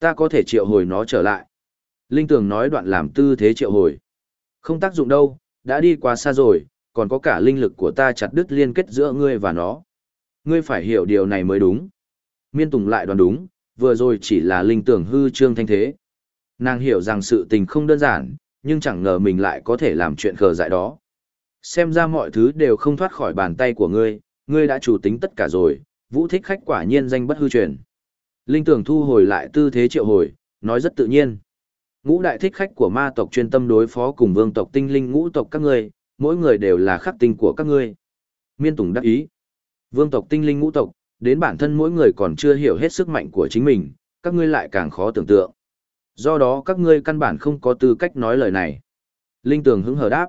Ta có thể triệu hồi nó trở lại. Linh Tường nói đoạn làm tư thế triệu hồi. Không tác dụng đâu, đã đi quá xa rồi, còn có cả linh lực của ta chặt đứt liên kết giữa ngươi và nó. Ngươi phải hiểu điều này mới đúng. Miên Tùng lại đoán đúng, vừa rồi chỉ là linh tưởng hư trương thanh thế. Nàng hiểu rằng sự tình không đơn giản, nhưng chẳng ngờ mình lại có thể làm chuyện khờ dại đó. Xem ra mọi thứ đều không thoát khỏi bàn tay của ngươi, ngươi đã chủ tính tất cả rồi, vũ thích khách quả nhiên danh bất hư truyền. Linh tưởng thu hồi lại tư thế triệu hồi, nói rất tự nhiên. Ngũ đại thích khách của ma tộc chuyên tâm đối phó cùng vương tộc tinh linh ngũ tộc các ngươi, mỗi người đều là khắc tinh của các ngươi. Miên Tùng đắc ý. Vương tộc tinh linh ngũ tộc, đến bản thân mỗi người còn chưa hiểu hết sức mạnh của chính mình, các ngươi lại càng khó tưởng tượng. Do đó các ngươi căn bản không có tư cách nói lời này. Linh Tường hứng hờ đáp.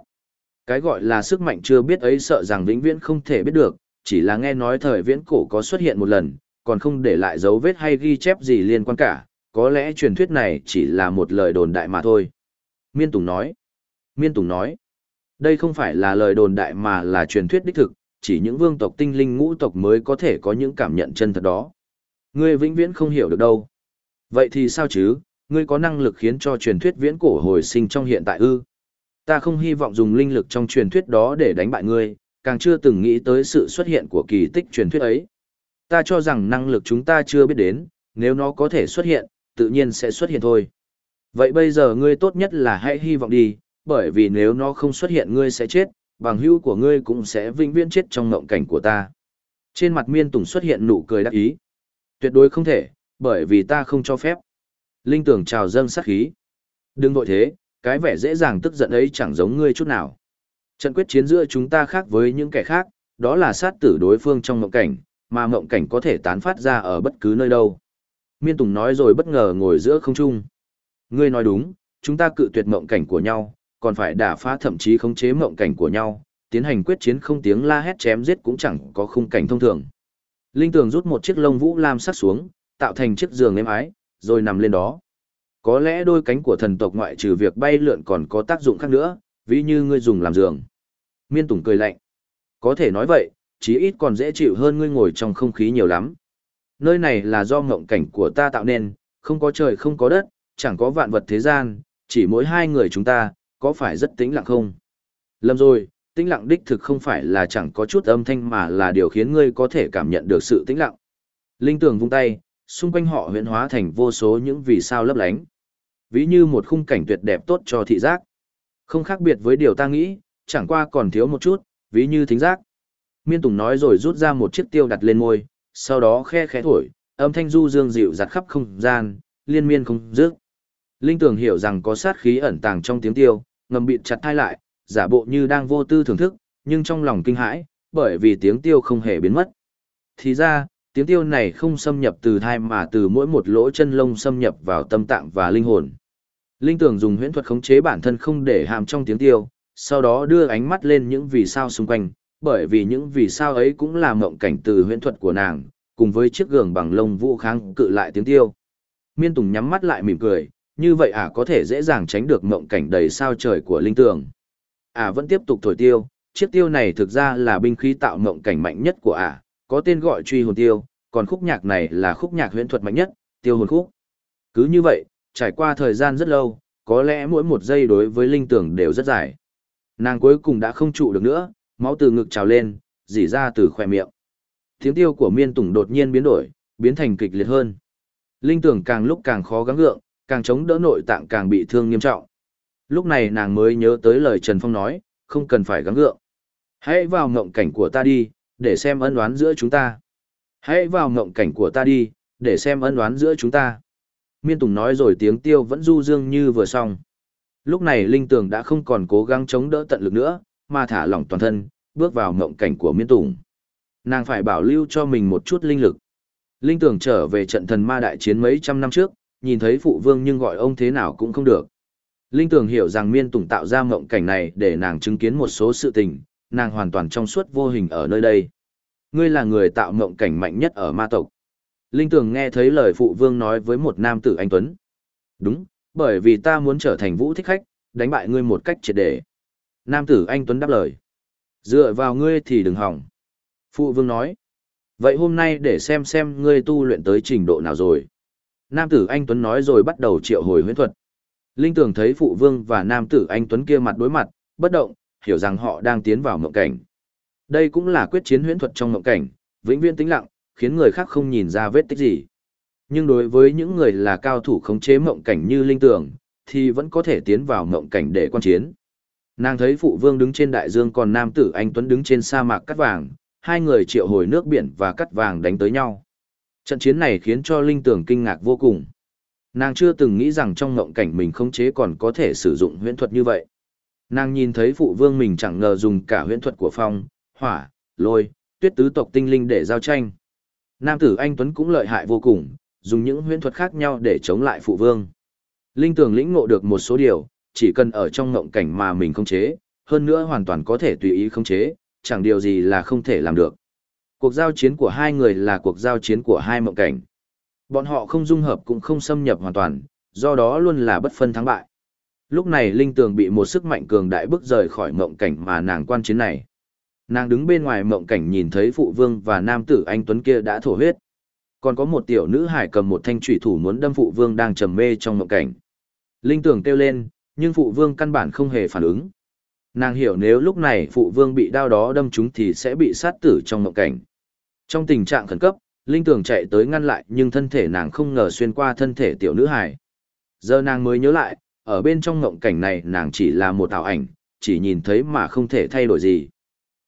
Cái gọi là sức mạnh chưa biết ấy sợ rằng vĩnh viễn không thể biết được, chỉ là nghe nói thời viễn cổ có xuất hiện một lần, còn không để lại dấu vết hay ghi chép gì liên quan cả, có lẽ truyền thuyết này chỉ là một lời đồn đại mà thôi. Miên Tùng nói. Miên Tùng nói. Đây không phải là lời đồn đại mà là truyền thuyết đích thực, chỉ những vương tộc tinh linh ngũ tộc mới có thể có những cảm nhận chân thật đó. Ngươi vĩnh viễn không hiểu được đâu. Vậy thì sao chứ, ngươi có năng lực khiến cho truyền thuyết viễn cổ hồi sinh trong hiện tại ư? Ta không hy vọng dùng linh lực trong truyền thuyết đó để đánh bại ngươi, càng chưa từng nghĩ tới sự xuất hiện của kỳ tích truyền thuyết ấy. Ta cho rằng năng lực chúng ta chưa biết đến, nếu nó có thể xuất hiện, tự nhiên sẽ xuất hiện thôi. Vậy bây giờ ngươi tốt nhất là hãy hy vọng đi, bởi vì nếu nó không xuất hiện ngươi sẽ chết, bằng hữu của ngươi cũng sẽ vĩnh viễn chết trong ngộng cảnh của ta. Trên mặt miên tùng xuất hiện nụ cười đắc ý. Tuyệt đối không thể, bởi vì ta không cho phép. Linh tưởng trào dâng sát khí. Đừng vội thế, cái vẻ dễ dàng tức giận ấy chẳng giống ngươi chút nào. Trận quyết chiến giữa chúng ta khác với những kẻ khác, đó là sát tử đối phương trong mộng cảnh, mà mộng cảnh có thể tán phát ra ở bất cứ nơi đâu. Miên Tùng nói rồi bất ngờ ngồi giữa không trung. Ngươi nói đúng, chúng ta cự tuyệt mộng cảnh của nhau, còn phải đả phá thậm chí khống chế mộng cảnh của nhau, tiến hành quyết chiến không tiếng la hét chém giết cũng chẳng có khung cảnh thông thường. Linh Tường rút một chiếc lông vũ lam sắc xuống, tạo thành chiếc giường êm ái, rồi nằm lên đó. Có lẽ đôi cánh của thần tộc ngoại trừ việc bay lượn còn có tác dụng khác nữa, ví như ngươi dùng làm giường. Miên Tùng cười lạnh. Có thể nói vậy, chí ít còn dễ chịu hơn ngươi ngồi trong không khí nhiều lắm. Nơi này là do ngộng cảnh của ta tạo nên, không có trời không có đất, chẳng có vạn vật thế gian, chỉ mỗi hai người chúng ta, có phải rất tĩnh lặng không? Lâm rồi, tĩnh lặng đích thực không phải là chẳng có chút âm thanh mà là điều khiến ngươi có thể cảm nhận được sự tĩnh lặng. Linh tường vung tay, xung quanh họ huyễn hóa thành vô số những vì sao lấp lánh. Ví như một khung cảnh tuyệt đẹp tốt cho thị giác. Không khác biệt với điều ta nghĩ, chẳng qua còn thiếu một chút, ví như thính giác. Miên Tùng nói rồi rút ra một chiếc tiêu đặt lên môi, sau đó khe khẽ thổi, âm thanh du dương dịu dặt khắp không gian, liên miên không dứt. Linh Tường hiểu rằng có sát khí ẩn tàng trong tiếng tiêu, ngầm bịt chặt thai lại, giả bộ như đang vô tư thưởng thức, nhưng trong lòng kinh hãi, bởi vì tiếng tiêu không hề biến mất. Thì ra, tiếng tiêu này không xâm nhập từ thai mà từ mỗi một lỗ chân lông xâm nhập vào tâm tạng và linh hồn. Linh Tường dùng huyễn thuật khống chế bản thân không để hàm trong tiếng tiêu, sau đó đưa ánh mắt lên những vì sao xung quanh, bởi vì những vì sao ấy cũng là mộng cảnh từ huyễn thuật của nàng, cùng với chiếc gường bằng lông vũ kháng cự lại tiếng tiêu. Miên Tùng nhắm mắt lại mỉm cười, như vậy ả à có thể dễ dàng tránh được mộng cảnh đầy sao trời của linh tường. Ả à vẫn tiếp tục thổi tiêu, chiếc tiêu này thực ra là binh khí tạo mộng cảnh mạnh nhất của ả, à, có tên gọi truy hồn tiêu, còn khúc nhạc này là khúc nhạc huyễn thuật mạnh nhất, tiêu hồn khúc. Cứ như vậy, trải qua thời gian rất lâu, có lẽ mỗi một giây đối với linh tường đều rất dài. Nàng cuối cùng đã không trụ được nữa, máu từ ngực trào lên, dỉ ra từ khỏe miệng. Tiếng tiêu của miên tùng đột nhiên biến đổi, biến thành kịch liệt hơn. Linh tưởng càng lúc càng khó gắng gượng, càng chống đỡ nội tạng càng bị thương nghiêm trọng. Lúc này nàng mới nhớ tới lời Trần Phong nói, không cần phải gắng gượng. Hãy vào ngộng cảnh của ta đi, để xem ân oán giữa chúng ta. Hãy vào ngộng cảnh của ta đi, để xem ân oán giữa chúng ta. Miên Tùng nói rồi tiếng tiêu vẫn du dương như vừa xong. Lúc này Linh Tường đã không còn cố gắng chống đỡ tận lực nữa, mà thả lỏng toàn thân, bước vào ngộng cảnh của Miên Tùng. Nàng phải bảo lưu cho mình một chút linh lực. Linh Tường trở về trận thần ma đại chiến mấy trăm năm trước, nhìn thấy phụ vương nhưng gọi ông thế nào cũng không được. Linh Tường hiểu rằng Miên Tùng tạo ra ngộng cảnh này để nàng chứng kiến một số sự tình, nàng hoàn toàn trong suốt vô hình ở nơi đây. Ngươi là người tạo ngộng cảnh mạnh nhất ở ma tộc. Linh Tường nghe thấy lời phụ vương nói với một nam tử anh Tuấn. Đúng, bởi vì ta muốn trở thành vũ thích khách, đánh bại ngươi một cách triệt để. Nam tử anh Tuấn đáp lời. Dựa vào ngươi thì đừng hỏng. Phụ vương nói. Vậy hôm nay để xem xem ngươi tu luyện tới trình độ nào rồi. nam tử anh Tuấn nói rồi bắt đầu triệu hồi huyễn thuật. Linh tưởng thấy phụ vương và nam tử anh Tuấn kia mặt đối mặt, bất động, hiểu rằng họ đang tiến vào mộng cảnh. Đây cũng là quyết chiến huyễn thuật trong mộng cảnh, vĩnh viễn tĩnh lặng, khiến người khác không nhìn ra vết tích gì. Nhưng đối với những người là cao thủ khống chế mộng cảnh như linh tưởng, thì vẫn có thể tiến vào mộng cảnh để quan chiến. Nàng thấy phụ vương đứng trên đại dương còn nam tử anh Tuấn đứng trên sa mạc cắt vàng, hai người triệu hồi nước biển và cắt vàng đánh tới nhau. Trận chiến này khiến cho linh tưởng kinh ngạc vô cùng. Nàng chưa từng nghĩ rằng trong ngộng cảnh mình không chế còn có thể sử dụng huyễn thuật như vậy. Nàng nhìn thấy phụ vương mình chẳng ngờ dùng cả huyễn thuật của phong, hỏa, lôi, tuyết tứ tộc tinh linh để giao tranh. Nam tử anh Tuấn cũng lợi hại vô cùng, dùng những huyễn thuật khác nhau để chống lại phụ vương. Linh tưởng lĩnh ngộ được một số điều, chỉ cần ở trong ngộng cảnh mà mình không chế, hơn nữa hoàn toàn có thể tùy ý không chế, chẳng điều gì là không thể làm được. Cuộc giao chiến của hai người là cuộc giao chiến của hai mộng cảnh. Bọn họ không dung hợp cũng không xâm nhập hoàn toàn, do đó luôn là bất phân thắng bại. Lúc này Linh Tường bị một sức mạnh cường đại bức rời khỏi mộng cảnh mà nàng quan chiến này. Nàng đứng bên ngoài mộng cảnh nhìn thấy phụ vương và nam tử anh Tuấn kia đã thổ huyết. Còn có một tiểu nữ hải cầm một thanh trùy thủ muốn đâm phụ vương đang trầm mê trong mộng cảnh. Linh Tường kêu lên, nhưng phụ vương căn bản không hề phản ứng. Nàng hiểu nếu lúc này phụ vương bị đao đó đâm trúng thì sẽ bị sát tử trong mộng cảnh. Trong tình trạng khẩn cấp, Linh Tường chạy tới ngăn lại nhưng thân thể nàng không ngờ xuyên qua thân thể tiểu nữ hài. Giờ nàng mới nhớ lại, ở bên trong mộng cảnh này nàng chỉ là một ảo ảnh, chỉ nhìn thấy mà không thể thay đổi gì.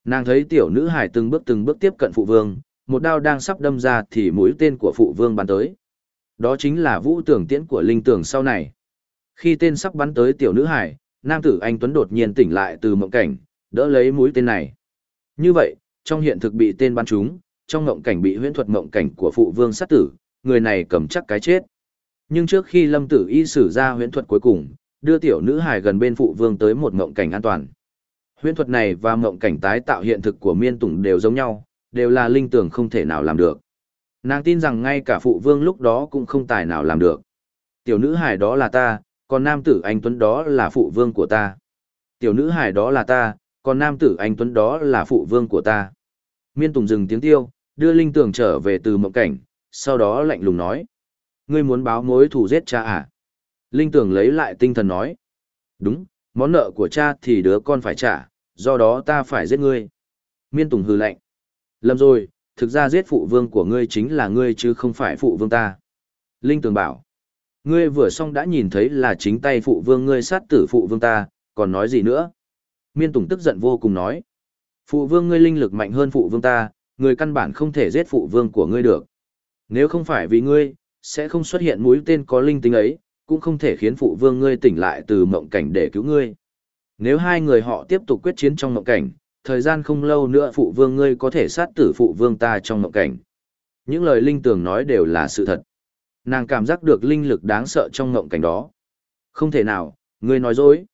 Nàng thấy tiểu nữ hài từng bước từng bước tiếp cận phụ vương, một đao đang sắp đâm ra thì mũi tên của phụ vương bắn tới. Đó chính là vũ tưởng tiễn của linh tưởng sau này. Khi tên sắp bắn tới tiểu nữ hải, nam tử anh Tuấn đột nhiên tỉnh lại từ mộng cảnh, đỡ lấy mũi tên này. Như vậy, trong hiện thực bị tên bắn trúng, trong mộng cảnh bị huyễn thuật mộng cảnh của phụ vương sát tử, người này cầm chắc cái chết. Nhưng trước khi lâm tử y sử ra huyễn thuật cuối cùng, đưa tiểu nữ hải gần bên phụ vương tới một mộng cảnh an toàn. Huyễn thuật này và mộng cảnh tái tạo hiện thực của miên tùng đều giống nhau, đều là linh tưởng không thể nào làm được. Nàng tin rằng ngay cả phụ vương lúc đó cũng không tài nào làm được. Tiểu nữ hải đó là ta, còn nam tử anh Tuấn đó là phụ vương của ta. Tiểu nữ hải đó là ta, còn nam tử anh Tuấn đó là phụ vương của ta. Miên Tùng dừng tiếng tiêu, đưa linh Tường trở về từ mộng cảnh, sau đó lạnh lùng nói. Ngươi muốn báo mối thù giết cha à? Linh Tường lấy lại tinh thần nói. Đúng, món nợ của cha thì đứa con phải trả, do đó ta phải giết ngươi. Miên Tùng hừ lạnh. Lầm rồi, thực ra giết phụ vương của ngươi chính là ngươi chứ không phải phụ vương ta. Linh tường bảo. Ngươi vừa xong đã nhìn thấy là chính tay phụ vương ngươi sát tử phụ vương ta, còn nói gì nữa? Miên Tùng tức giận vô cùng nói. Phụ vương ngươi linh lực mạnh hơn phụ vương ta, ngươi căn bản không thể giết phụ vương của ngươi được. Nếu không phải vì ngươi, sẽ không xuất hiện mũi tên có linh tính ấy, cũng không thể khiến phụ vương ngươi tỉnh lại từ mộng cảnh để cứu ngươi. Nếu hai người họ tiếp tục quyết chiến trong mộng cảnh, thời gian không lâu nữa phụ vương ngươi có thể sát tử phụ vương ta trong mộng cảnh. Những lời linh tường nói đều là sự thật. Nàng cảm giác được linh lực đáng sợ trong ngộng cảnh đó. Không thể nào, ngươi nói dối.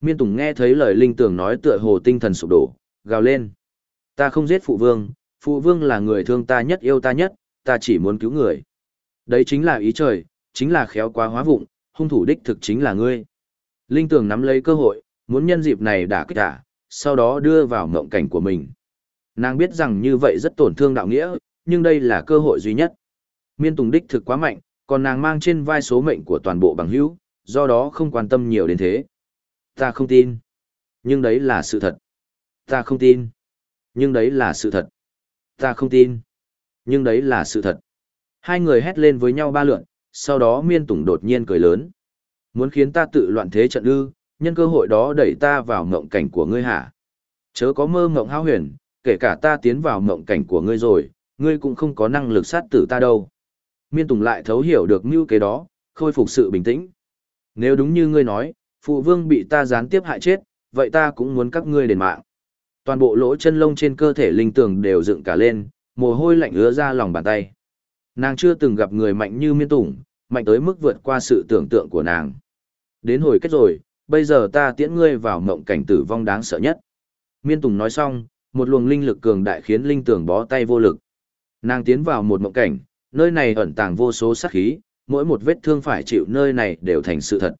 Miên Tùng nghe thấy lời linh tường nói tựa hồ tinh thần sụp đổ, gào lên. Ta không giết phụ vương, phụ vương là người thương ta nhất yêu ta nhất, ta chỉ muốn cứu người. Đấy chính là ý trời, chính là khéo quá hóa vụng, hung thủ đích thực chính là ngươi. Linh tường nắm lấy cơ hội, muốn nhân dịp này đả kích đả, sau đó đưa vào mộng cảnh của mình. Nàng biết rằng như vậy rất tổn thương đạo nghĩa, nhưng đây là cơ hội duy nhất. Miên Tùng đích thực quá mạnh, còn nàng mang trên vai số mệnh của toàn bộ bằng hữu, do đó không quan tâm nhiều đến thế. Ta không tin. Nhưng đấy là sự thật. Ta không tin. Nhưng đấy là sự thật. Ta không tin. Nhưng đấy là sự thật. Hai người hét lên với nhau ba lượn, sau đó miên tùng đột nhiên cười lớn. Muốn khiến ta tự loạn thế trận ư, nhân cơ hội đó đẩy ta vào mộng cảnh của ngươi hả? Chớ có mơ mộng hao huyền, kể cả ta tiến vào mộng cảnh của ngươi rồi, ngươi cũng không có năng lực sát tử ta đâu. Miên Tùng lại thấu hiểu được mưu kế đó, khôi phục sự bình tĩnh. Nếu đúng như ngươi nói, phụ vương bị ta gián tiếp hại chết, vậy ta cũng muốn các ngươi đền mạng. Toàn bộ lỗ chân lông trên cơ thể linh tường đều dựng cả lên, mồ hôi lạnh ứa ra lòng bàn tay. Nàng chưa từng gặp người mạnh như Miên Tùng, mạnh tới mức vượt qua sự tưởng tượng của nàng. Đến hồi kết rồi, bây giờ ta tiễn ngươi vào mộng cảnh tử vong đáng sợ nhất. Miên Tùng nói xong, một luồng linh lực cường đại khiến linh tường bó tay vô lực. Nàng tiến vào một mộng cảnh, nơi này ẩn tàng vô số sát khí, mỗi một vết thương phải chịu nơi này đều thành sự thật.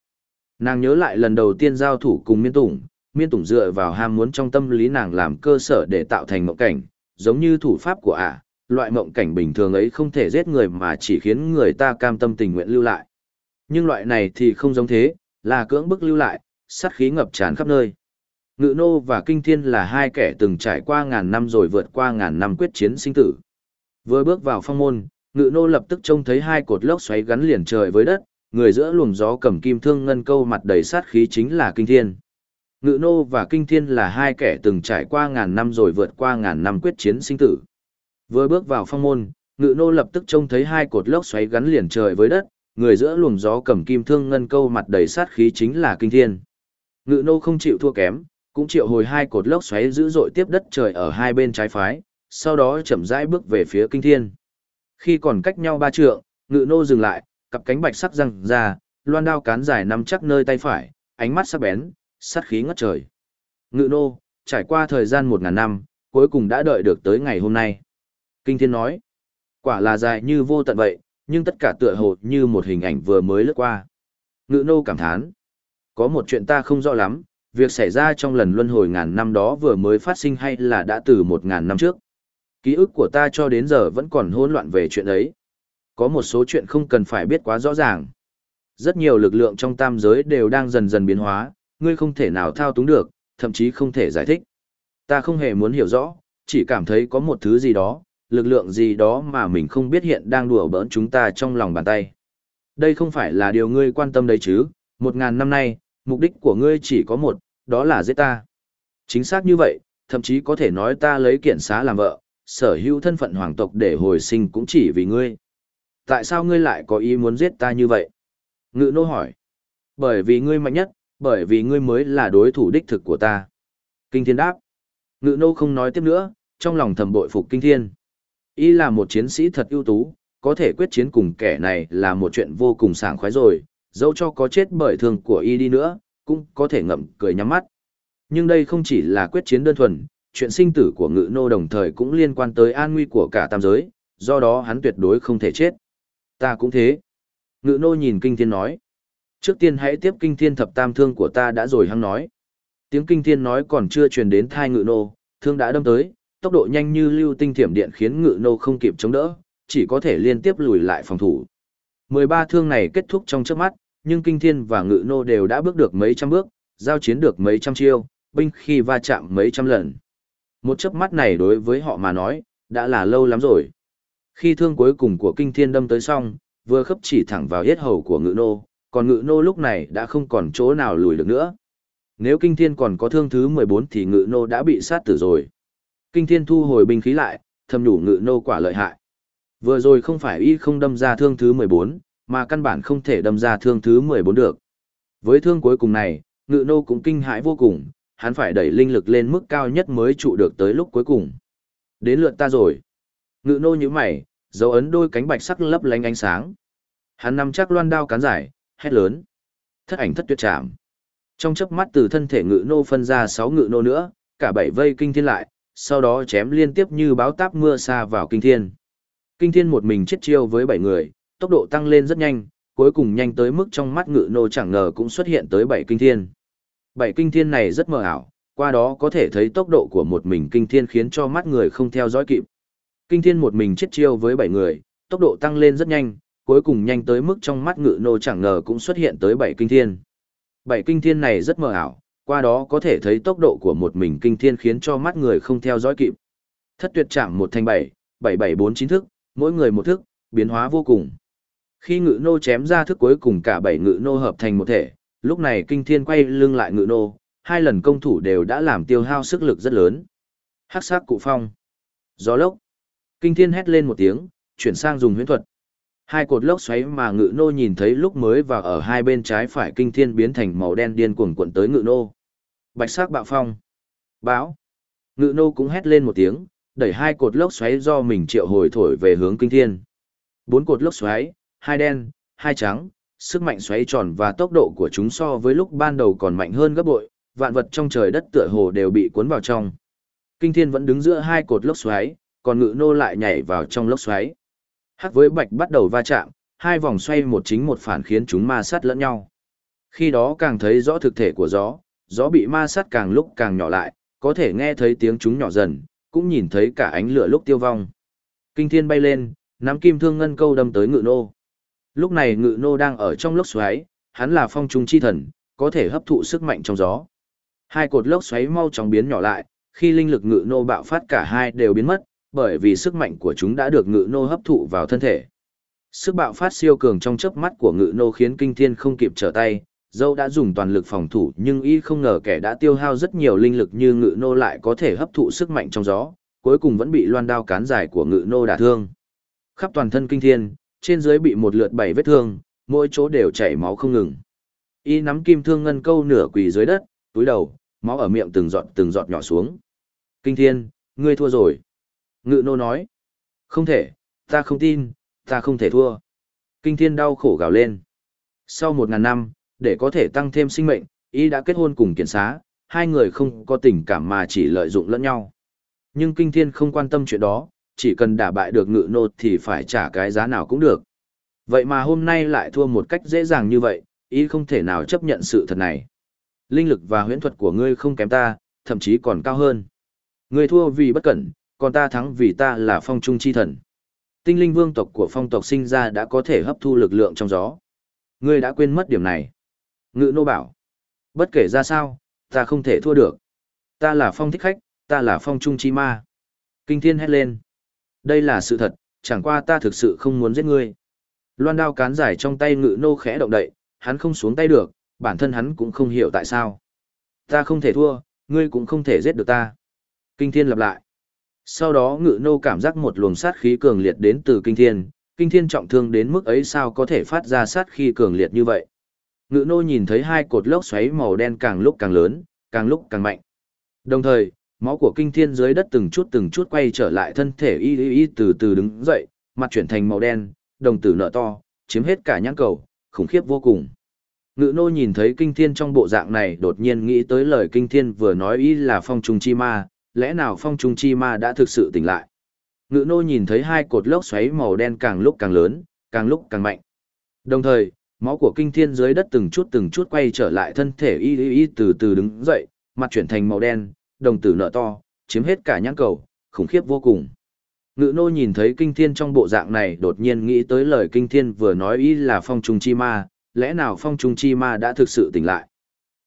Nàng nhớ lại lần đầu tiên giao thủ cùng Miên Tùng, Miên Tùng dựa vào ham muốn trong tâm lý nàng làm cơ sở để tạo thành mộng cảnh, giống như thủ pháp của ả, loại mộng cảnh bình thường ấy không thể giết người mà chỉ khiến người ta cam tâm tình nguyện lưu lại. Nhưng loại này thì không giống thế, là cưỡng bức lưu lại, sát khí ngập tràn khắp nơi. Ngự nô và kinh thiên là hai kẻ từng trải qua ngàn năm rồi vượt qua ngàn năm quyết chiến sinh tử. Vừa bước vào phong môn, ngự nô lập tức trông thấy hai cột lốc xoáy gắn liền trời với đất, người giữa luồng gió cầm kim thương ngân câu mặt đầy sát khí chính là kinh thiên. Ngự nô và kinh thiên là hai kẻ từng trải qua ngàn năm rồi vượt qua ngàn năm quyết chiến sinh tử. Vừa bước vào phong môn, ngự nô lập tức trông thấy hai cột lốc xoáy gắn liền trời với đất, người giữa luồng gió cầm kim thương ngân câu mặt đầy sát khí chính là kinh thiên. Ngự nô không chịu thua kém, cũng triệu hồi hai cột lốc xoáy dữ dội tiếp đất trời ở hai bên trái phái, sau đó chậm rãi bước về phía kinh thiên. Khi còn cách nhau ba trượng, ngự nô dừng lại, cặp cánh bạch sắc răng ra, loan đao cán dài nắm chắc nơi tay phải, ánh mắt sắc bén, sát khí ngất trời. Ngự nô, trải qua thời gian một ngàn năm, cuối cùng đã đợi được tới ngày hôm nay. Kinh thiên nói, quả là dài như vô tận vậy, nhưng tất cả tựa hồ như một hình ảnh vừa mới lướt qua. Ngự nô cảm thán, có một chuyện ta không rõ lắm, việc xảy ra trong lần luân hồi ngàn năm đó vừa mới phát sinh hay là đã từ một ngàn năm trước. Ký ức của ta cho đến giờ vẫn còn hỗn loạn về chuyện ấy. Có một số chuyện không cần phải biết quá rõ ràng. Rất nhiều lực lượng trong tam giới đều đang dần dần biến hóa, ngươi không thể nào thao túng được, thậm chí không thể giải thích. Ta không hề muốn hiểu rõ, chỉ cảm thấy có một thứ gì đó, lực lượng gì đó mà mình không biết hiện đang đùa bỡn chúng ta trong lòng bàn tay. Đây không phải là điều ngươi quan tâm đấy chứ, một ngàn năm nay, mục đích của ngươi chỉ có một, đó là giết ta. Chính xác như vậy, thậm chí có thể nói ta lấy kiện xá làm vợ, sở hữu thân phận hoàng tộc để hồi sinh cũng chỉ vì ngươi. Tại sao ngươi lại có ý muốn giết ta như vậy? Ngự nô hỏi. Bởi vì ngươi mạnh nhất, bởi vì ngươi mới là đối thủ đích thực của ta. Kinh thiên đáp. Ngự nô không nói tiếp nữa, trong lòng thầm bội phục kinh thiên. Y là một chiến sĩ thật ưu tú, có thể quyết chiến cùng kẻ này là một chuyện vô cùng sảng khoái rồi, dẫu cho có chết bởi thương của Y đi nữa, cũng có thể ngậm cười nhắm mắt. Nhưng đây không chỉ là quyết chiến đơn thuần, chuyện sinh tử của ngự nô đồng thời cũng liên quan tới an nguy của cả tam giới, do đó hắn tuyệt đối không thể chết. Ta cũng thế. Ngự nô nhìn kinh thiên nói. Trước tiên hãy tiếp kinh thiên thập tam thương của ta đã rồi hăng nói. Tiếng kinh thiên nói còn chưa truyền đến thai ngự nô, thương đã đâm tới, tốc độ nhanh như lưu tinh thiểm điện khiến ngự nô không kịp chống đỡ, chỉ có thể liên tiếp lùi lại phòng thủ. 13 thương này kết thúc trong chớp mắt, nhưng kinh thiên và ngự nô đều đã bước được mấy trăm bước, giao chiến được mấy trăm chiêu, binh khi va chạm mấy trăm lần. Một chớp mắt này đối với họ mà nói, đã là lâu lắm rồi. Khi thương cuối cùng của kinh thiên đâm tới xong, vừa khấp chỉ thẳng vào yết hầu của ngự nô, còn ngự nô lúc này đã không còn chỗ nào lùi được nữa. Nếu kinh thiên còn có thương thứ 14 thì ngự nô đã bị sát tử rồi. Kinh thiên thu hồi binh khí lại, thầm nhủ ngự nô quả lợi hại. Vừa rồi không phải y không đâm ra thương thứ 14, mà căn bản không thể đâm ra thương thứ 14 được. Với thương cuối cùng này, ngự nô cũng kinh hãi vô cùng, hắn phải đẩy linh lực lên mức cao nhất mới trụ được tới lúc cuối cùng. Đến lượt ta rồi. Ngự nô như mày, dấu ấn đôi cánh bạch sắc lấp lánh ánh sáng. Hắn nằm chắc loan đao cán giải, hét lớn. Thất ảnh thất tuyệt chạm. Trong chớp mắt từ thân thể ngự nô phân ra sáu ngự nô nữa, cả bảy vây kinh thiên lại, sau đó chém liên tiếp như báo táp mưa xa vào kinh thiên. Kinh thiên một mình chết chiêu với bảy người, tốc độ tăng lên rất nhanh, cuối cùng nhanh tới mức trong mắt ngự nô chẳng ngờ cũng xuất hiện tới bảy kinh thiên. Bảy kinh thiên này rất mờ ảo, qua đó có thể thấy tốc độ của một mình kinh thiên khiến cho mắt người không theo dõi kịp. Kinh thiên một mình chết chiêu với bảy người, tốc độ tăng lên rất nhanh, cuối cùng nhanh tới mức trong mắt ngự nô chẳng ngờ cũng xuất hiện tới bảy kinh thiên. Bảy kinh thiên này rất mờ ảo, qua đó có thể thấy tốc độ của một mình kinh thiên khiến cho mắt người không theo dõi kịp. Thất tuyệt chạm một thành bảy, bảy bảy bốn chín thức, mỗi người một thức, biến hóa vô cùng. Khi ngự nô chém ra thức cuối cùng cả bảy ngự nô hợp thành một thể, lúc này kinh thiên quay lưng lại ngự nô, hai lần công thủ đều đã làm tiêu hao sức lực rất lớn. Hắc sắc cụ phong. Gió lốc. Kinh thiên hét lên một tiếng, chuyển sang dùng huyễn thuật. Hai cột lốc xoáy mà ngự nô nhìn thấy lúc mới và ở hai bên trái phải kinh thiên biến thành màu đen điên cuồng cuộn tới ngự nô. Bạch sắc bạo phong. Báo. Ngự nô cũng hét lên một tiếng, đẩy hai cột lốc xoáy do mình triệu hồi thổi về hướng kinh thiên. Bốn cột lốc xoáy, hai đen, hai trắng, sức mạnh xoáy tròn và tốc độ của chúng so với lúc ban đầu còn mạnh hơn gấp bội, vạn vật trong trời đất tựa hồ đều bị cuốn vào trong. Kinh thiên vẫn đứng giữa hai cột lốc xoáy, còn ngự nô lại nhảy vào trong lốc xoáy. Hắc với bạch bắt đầu va chạm, hai vòng xoay một chính một phản khiến chúng ma sát lẫn nhau. Khi đó càng thấy rõ thực thể của gió, gió bị ma sát càng lúc càng nhỏ lại, có thể nghe thấy tiếng chúng nhỏ dần, cũng nhìn thấy cả ánh lửa lúc tiêu vong. Kinh thiên bay lên, nắm kim thương ngân câu đâm tới ngự nô. Lúc này ngự nô đang ở trong lốc xoáy, hắn là phong trung chi thần, có thể hấp thụ sức mạnh trong gió. Hai cột lốc xoáy mau chóng biến nhỏ lại, khi linh lực ngự nô bạo phát cả hai đều biến mất, bởi vì sức mạnh của chúng đã được ngự nô hấp thụ vào thân thể. Sức bạo phát siêu cường trong chớp mắt của ngự nô khiến kinh thiên không kịp trở tay, dâu đã dùng toàn lực phòng thủ nhưng y không ngờ kẻ đã tiêu hao rất nhiều linh lực như ngự nô lại có thể hấp thụ sức mạnh trong gió, cuối cùng vẫn bị loan đao cán dài của ngự nô đả thương. Khắp toàn thân kinh thiên, trên dưới bị một lượt bảy vết thương, mỗi chỗ đều chảy máu không ngừng. Y nắm kim thương ngân câu nửa quỳ dưới đất, túi đầu, máu ở miệng từng giọt từng giọt nhỏ xuống. Kinh thiên, ngươi thua rồi. Ngự nô nói. Không thể, ta không tin, ta không thể thua. Kinh thiên đau khổ gào lên. Sau một ngàn năm, để có thể tăng thêm sinh mệnh, y đã kết hôn cùng kiện xá, hai người không có tình cảm mà chỉ lợi dụng lẫn nhau. Nhưng kinh thiên không quan tâm chuyện đó, chỉ cần đả bại được ngự nô thì phải trả cái giá nào cũng được. Vậy mà hôm nay lại thua một cách dễ dàng như vậy, y không thể nào chấp nhận sự thật này. Linh lực và huyễn thuật của ngươi không kém ta, thậm chí còn cao hơn. Ngươi thua vì bất cẩn, còn ta thắng vì ta là phong trung chi thần. Tinh linh vương tộc của phong tộc sinh ra đã có thể hấp thu lực lượng trong gió. Ngươi đã quên mất điểm này. Ngự nô bảo. Bất kể ra sao, ta không thể thua được. Ta là phong thích khách, ta là phong trung chi ma. Kinh thiên hét lên. Đây là sự thật, chẳng qua ta thực sự không muốn giết ngươi. Loan đao cán dài trong tay ngự nô khẽ động đậy, hắn không xuống tay được, bản thân hắn cũng không hiểu tại sao. Ta không thể thua, ngươi cũng không thể giết được ta. Kinh thiên lặp lại. Sau đó ngự nô cảm giác một luồng sát khí cường liệt đến từ kinh thiên, kinh thiên trọng thương đến mức ấy sao có thể phát ra sát khí cường liệt như vậy. Ngự nô nhìn thấy hai cột lốc xoáy màu đen càng lúc càng lớn, càng lúc càng mạnh. Đồng thời, máu của kinh thiên dưới đất từng chút từng chút quay trở lại thân thể y y y từ từ đứng dậy, mặt chuyển thành màu đen, đồng tử nợ to, chiếm hết cả nhãn cầu, khủng khiếp vô cùng. Ngự nô nhìn thấy kinh thiên trong bộ dạng này đột nhiên nghĩ tới lời kinh thiên vừa nói y là phong trùng chi ma, lẽ nào phong trùng chi ma đã thực sự tỉnh lại. Ngự nô nhìn thấy hai cột lốc xoáy màu đen càng lúc càng lớn, càng lúc càng mạnh. Đồng thời, máu của kinh thiên dưới đất từng chút từng chút quay trở lại thân thể y y y từ từ đứng dậy, mặt chuyển thành màu đen, đồng tử nợ to, chiếm hết cả nhãn cầu, khủng khiếp vô cùng. Ngự nô nhìn thấy kinh thiên trong bộ dạng này đột nhiên nghĩ tới lời kinh thiên vừa nói y là phong trùng chi ma, lẽ nào phong trùng chi ma đã thực sự tỉnh lại.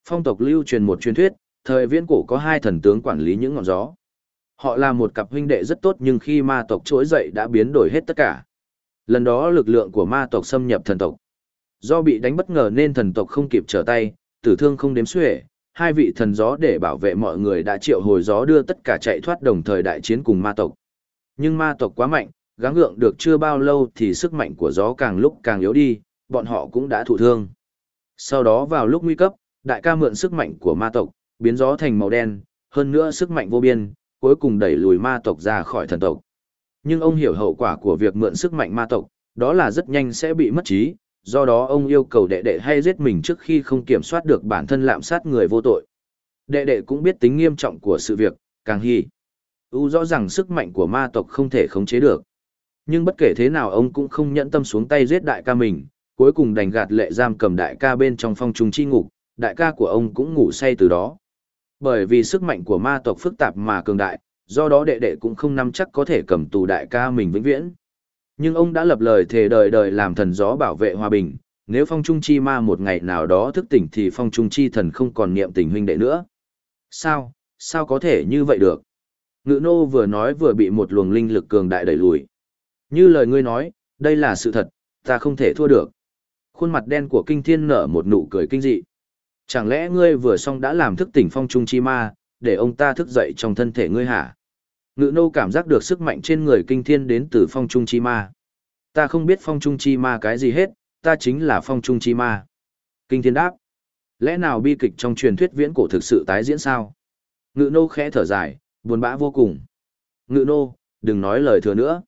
Phong tộc lưu truyền một truyền thuyết, thời viễn cổ có hai thần tướng quản lý những ngọn gió. Họ là một cặp huynh đệ rất tốt nhưng khi ma tộc trỗi dậy đã biến đổi hết tất cả. Lần đó lực lượng của ma tộc xâm nhập thần tộc. Do bị đánh bất ngờ nên thần tộc không kịp trở tay, tử thương không đếm xuể, hai vị thần gió để bảo vệ mọi người đã triệu hồi gió đưa tất cả chạy thoát đồng thời đại chiến cùng ma tộc. Nhưng ma tộc quá mạnh, gắng gượng được chưa bao lâu thì sức mạnh của gió càng lúc càng yếu đi, bọn họ cũng đã thụ thương. Sau đó vào lúc nguy cấp, đại ca mượn sức mạnh của ma tộc, biến gió thành màu đen, hơn nữa sức mạnh vô biên, cuối cùng đẩy lùi ma tộc ra khỏi thần tộc. Nhưng ông hiểu hậu quả của việc mượn sức mạnh ma tộc, đó là rất nhanh sẽ bị mất trí, do đó ông yêu cầu đệ đệ hay giết mình trước khi không kiểm soát được bản thân lạm sát người vô tội. Đệ đệ cũng biết tính nghiêm trọng của sự việc, càng hy. U rõ ràng sức mạnh của ma tộc không thể khống chế được. Nhưng bất kể thế nào ông cũng không nhẫn tâm xuống tay giết đại ca mình, cuối cùng đành gạt lệ giam cầm đại ca bên trong phong trung chi ngục, đại ca của ông cũng ngủ say từ đó. Bởi vì sức mạnh của ma tộc phức tạp mà cường đại, do đó đệ đệ cũng không nắm chắc có thể cầm tù đại ca mình vĩnh viễn. Nhưng ông đã lập lời thề đời đời làm thần gió bảo vệ hòa bình, nếu phong trung chi ma một ngày nào đó thức tỉnh thì phong trung chi thần không còn niệm tình huynh đệ nữa. Sao, sao có thể như vậy được? Ngự nô vừa nói vừa bị một luồng linh lực cường đại đẩy lùi. Như lời ngươi nói, đây là sự thật, ta không thể thua được. Khuôn mặt đen của kinh thiên nở một nụ cười kinh dị. Chẳng lẽ ngươi vừa xong đã làm thức tỉnh phong trung chi ma, để ông ta thức dậy trong thân thể ngươi hả? Ngự nô cảm giác được sức mạnh trên người kinh thiên đến từ phong trung chi ma. Ta không biết phong trung chi ma cái gì hết, ta chính là phong trung chi ma. Kinh thiên đáp. Lẽ nào bi kịch trong truyền thuyết viễn cổ thực sự tái diễn sao? Ngự nô khẽ thở dài, buồn bã vô cùng. Ngự nô, đừng nói lời thừa nữa.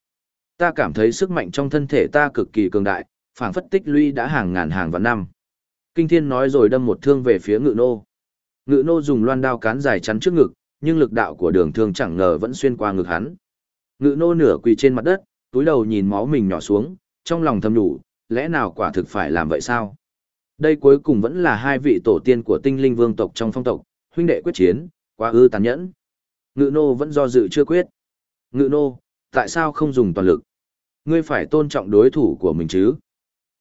Ta cảm thấy sức mạnh trong thân thể ta cực kỳ cường đại, phảng phất tích lũy đã hàng ngàn hàng vạn năm. Kinh thiên nói rồi đâm một thương về phía ngự nô. Ngự nô dùng loan đao cán dài chắn trước ngực, nhưng lực đạo của đường thương chẳng ngờ vẫn xuyên qua ngực hắn. Ngự nô nửa quỳ trên mặt đất, túi đầu nhìn máu mình nhỏ xuống, trong lòng thầm đủ, lẽ nào quả thực phải làm vậy sao? Đây cuối cùng vẫn là hai vị tổ tiên của tinh linh vương tộc trong phong tộc, huynh đệ quyết chiến, quá ư tàn nhẫn. Ngự nô vẫn do dự chưa quyết. Ngự nô, Tại sao không dùng toàn lực? Ngươi phải tôn trọng đối thủ của mình chứ?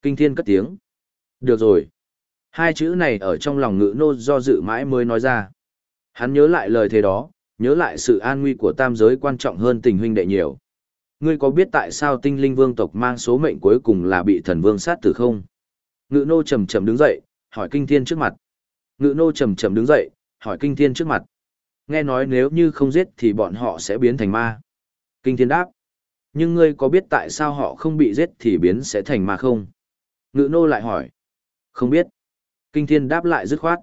Kinh thiên cất tiếng. Được rồi. Hai chữ này ở trong lòng Ngự nô do dự mãi mới nói ra. Hắn nhớ lại lời thế đó, nhớ lại sự an nguy của tam giới quan trọng hơn tình huynh đệ nhiều. Ngươi có biết tại sao tinh linh vương tộc mang số mệnh cuối cùng là bị thần vương sát tử không? Ngự nô chầm chầm đứng dậy, hỏi kinh thiên trước mặt. Ngự nô chầm chầm đứng dậy, hỏi kinh thiên trước mặt. Nghe nói nếu như không giết thì bọn họ sẽ biến thành ma. Kinh thiên đáp. Nhưng ngươi có biết tại sao họ không bị giết thì biến sẽ thành ma không? Ngự nô lại hỏi. Không biết. Kinh thiên đáp lại dứt khoát.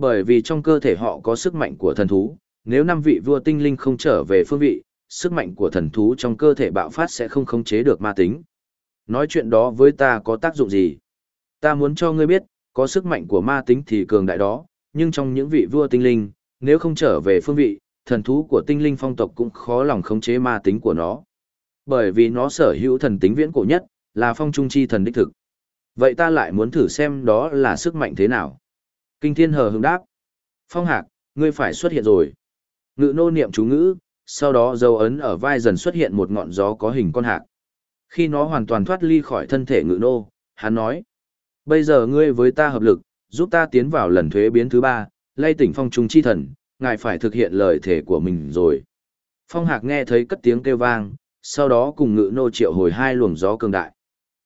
Bởi vì trong cơ thể họ có sức mạnh của thần thú, nếu năm vị vua tinh linh không trở về phương vị, sức mạnh của thần thú trong cơ thể bạo phát sẽ không khống chế được ma tính. Nói chuyện đó với ta có tác dụng gì? Ta muốn cho ngươi biết, có sức mạnh của ma tính thì cường đại đó, nhưng trong những vị vua tinh linh, nếu không trở về phương vị, thần thú của tinh linh phong tộc cũng khó lòng khống chế ma tính của nó. Bởi vì nó sở hữu thần tính viễn cổ nhất, là phong trung chi thần đích thực. Vậy ta lại muốn thử xem đó là sức mạnh thế nào. Kinh thiên hờ hứng đáp. Phong hạc, ngươi phải xuất hiện rồi. Ngự nô niệm chú ngữ, sau đó dấu ấn ở vai dần xuất hiện một ngọn gió có hình con hạc. Khi nó hoàn toàn thoát ly khỏi thân thể ngự nô, hắn nói. Bây giờ ngươi với ta hợp lực, giúp ta tiến vào lần thuế biến thứ ba, lay tỉnh phong trung chi thần, ngài phải thực hiện lời thể của mình rồi. Phong hạc nghe thấy cất tiếng kêu vang, sau đó cùng ngự nô triệu hồi hai luồng gió cường đại.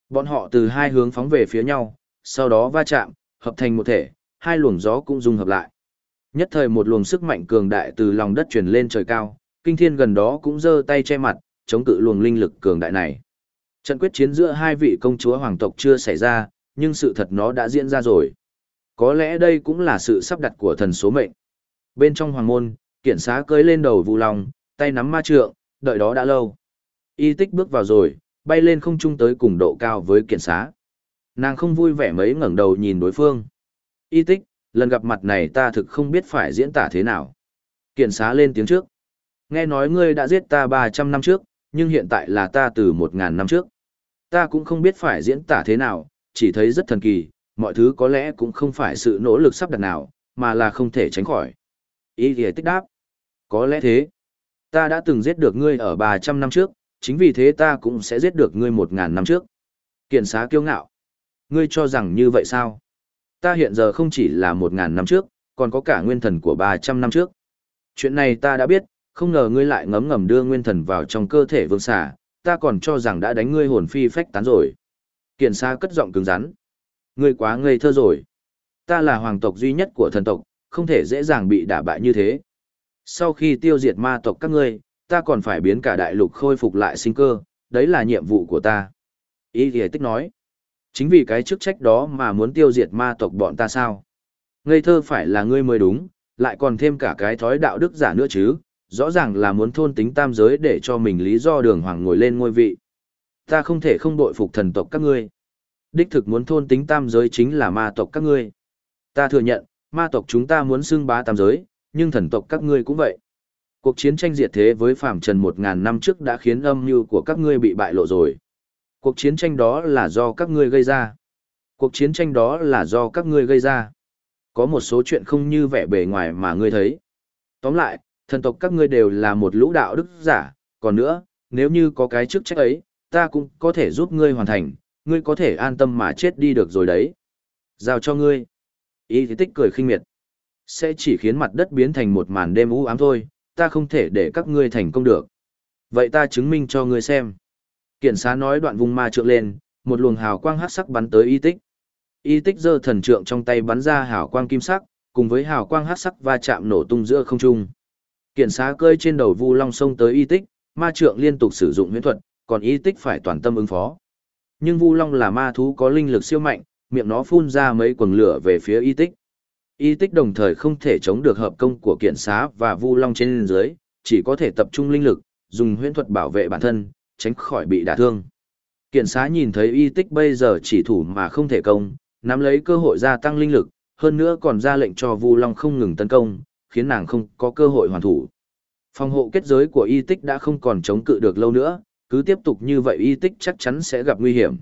Bọn họ từ hai hướng phóng về phía nhau, sau đó va chạm, hợp thành một thể, hai luồng gió cũng dung hợp lại. Nhất thời một luồng sức mạnh cường đại từ lòng đất truyền lên trời cao, kinh thiên gần đó cũng giơ tay che mặt, chống cự luồng linh lực cường đại này. Trận quyết chiến giữa hai vị công chúa hoàng tộc chưa xảy ra, nhưng sự thật nó đã diễn ra rồi. Có lẽ đây cũng là sự sắp đặt của thần số mệnh. Bên trong hoàng môn, kiện xá cưới lên đầu Vu Long, tay nắm ma trượng, đợi đó đã lâu. Y tích bước vào rồi, bay lên không trung tới cùng độ cao với kiện xá. Nàng không vui vẻ mấy ngẩng đầu nhìn đối phương. Y tích, lần gặp mặt này ta thực không biết phải diễn tả thế nào. Kiện xá lên tiếng trước. Nghe nói ngươi đã giết ta 300 năm trước, nhưng hiện tại là ta từ 1.000 năm trước. Ta cũng không biết phải diễn tả thế nào, chỉ thấy rất thần kỳ, mọi thứ có lẽ cũng không phải sự nỗ lực sắp đặt nào, mà là không thể tránh khỏi. Ý thì tích đáp. Có lẽ thế. Ta đã từng giết được ngươi ở 300 năm trước, chính vì thế ta cũng sẽ giết được ngươi 1.000 năm trước. Kiện xá kiêu ngạo. Ngươi cho rằng như vậy sao? Ta hiện giờ không chỉ là một ngàn năm trước, còn có cả nguyên thần của 300 năm trước. Chuyện này ta đã biết, không ngờ ngươi lại ngấm ngầm đưa nguyên thần vào trong cơ thể vương xà, ta còn cho rằng đã đánh ngươi hồn phi phách tán rồi. Kiện xa cất giọng cứng rắn. Ngươi quá ngây thơ rồi. Ta là hoàng tộc duy nhất của thần tộc, không thể dễ dàng bị đả bại như thế. Sau khi tiêu diệt ma tộc các ngươi, ta còn phải biến cả đại lục khôi phục lại sinh cơ, đấy là nhiệm vụ của ta. Ý thì tích nói. Chính vì cái chức trách đó mà muốn tiêu diệt ma tộc bọn ta sao? Ngây thơ phải là ngươi mới đúng, lại còn thêm cả cái thói đạo đức giả nữa chứ, rõ ràng là muốn thôn tính tam giới để cho mình lý do đường hoàng ngồi lên ngôi vị. Ta không thể không bội phục thần tộc các ngươi. Đích thực muốn thôn tính tam giới chính là ma tộc các ngươi. Ta thừa nhận, ma tộc chúng ta muốn xưng bá tam giới, nhưng thần tộc các ngươi cũng vậy. Cuộc chiến tranh diệt thế với phàm trần một ngàn năm trước đã khiến âm mưu của các ngươi bị bại lộ rồi. Cuộc chiến tranh đó là do các ngươi gây ra. Cuộc chiến tranh đó là do các ngươi gây ra. Có một số chuyện không như vẻ bề ngoài mà ngươi thấy. Tóm lại, thần tộc các ngươi đều là một lũ đạo đức giả, còn nữa, nếu như có cái chức trách ấy, ta cũng có thể giúp ngươi hoàn thành, ngươi có thể an tâm mà chết đi được rồi đấy. Giao cho ngươi. Ý thì tích cười khinh miệt. Sẽ chỉ khiến mặt đất biến thành một màn đêm u ám thôi, ta không thể để các ngươi thành công được. Vậy ta chứng minh cho ngươi xem. Kiện xá nói đoạn vùng ma trượng lên, một luồng hào quang hắc sắc bắn tới y tích. Y tích giơ thần trượng trong tay bắn ra hào quang kim sắc, cùng với hào quang hắc sắc va chạm nổ tung giữa không trung. Kiện xá cơi trên đầu Vu Long sông tới y tích, ma trượng liên tục sử dụng huyễn thuật, còn y tích phải toàn tâm ứng phó. Nhưng Vu Long là ma thú có linh lực siêu mạnh, miệng nó phun ra mấy quần lửa về phía y tích. Y tích đồng thời không thể chống được hợp công của kiện xá và Vu Long trên dưới, chỉ có thể tập trung linh lực, dùng huyễn thuật bảo vệ bản thân, tránh khỏi bị đả thương. Kiện xá nhìn thấy y tích bây giờ chỉ thủ mà không thể công, nắm lấy cơ hội gia tăng linh lực, hơn nữa còn ra lệnh cho Vu Long không ngừng tấn công, khiến nàng không có cơ hội hoàn thủ. Phòng hộ kết giới của y tích đã không còn chống cự được lâu nữa, cứ tiếp tục như vậy y tích chắc chắn sẽ gặp nguy hiểm.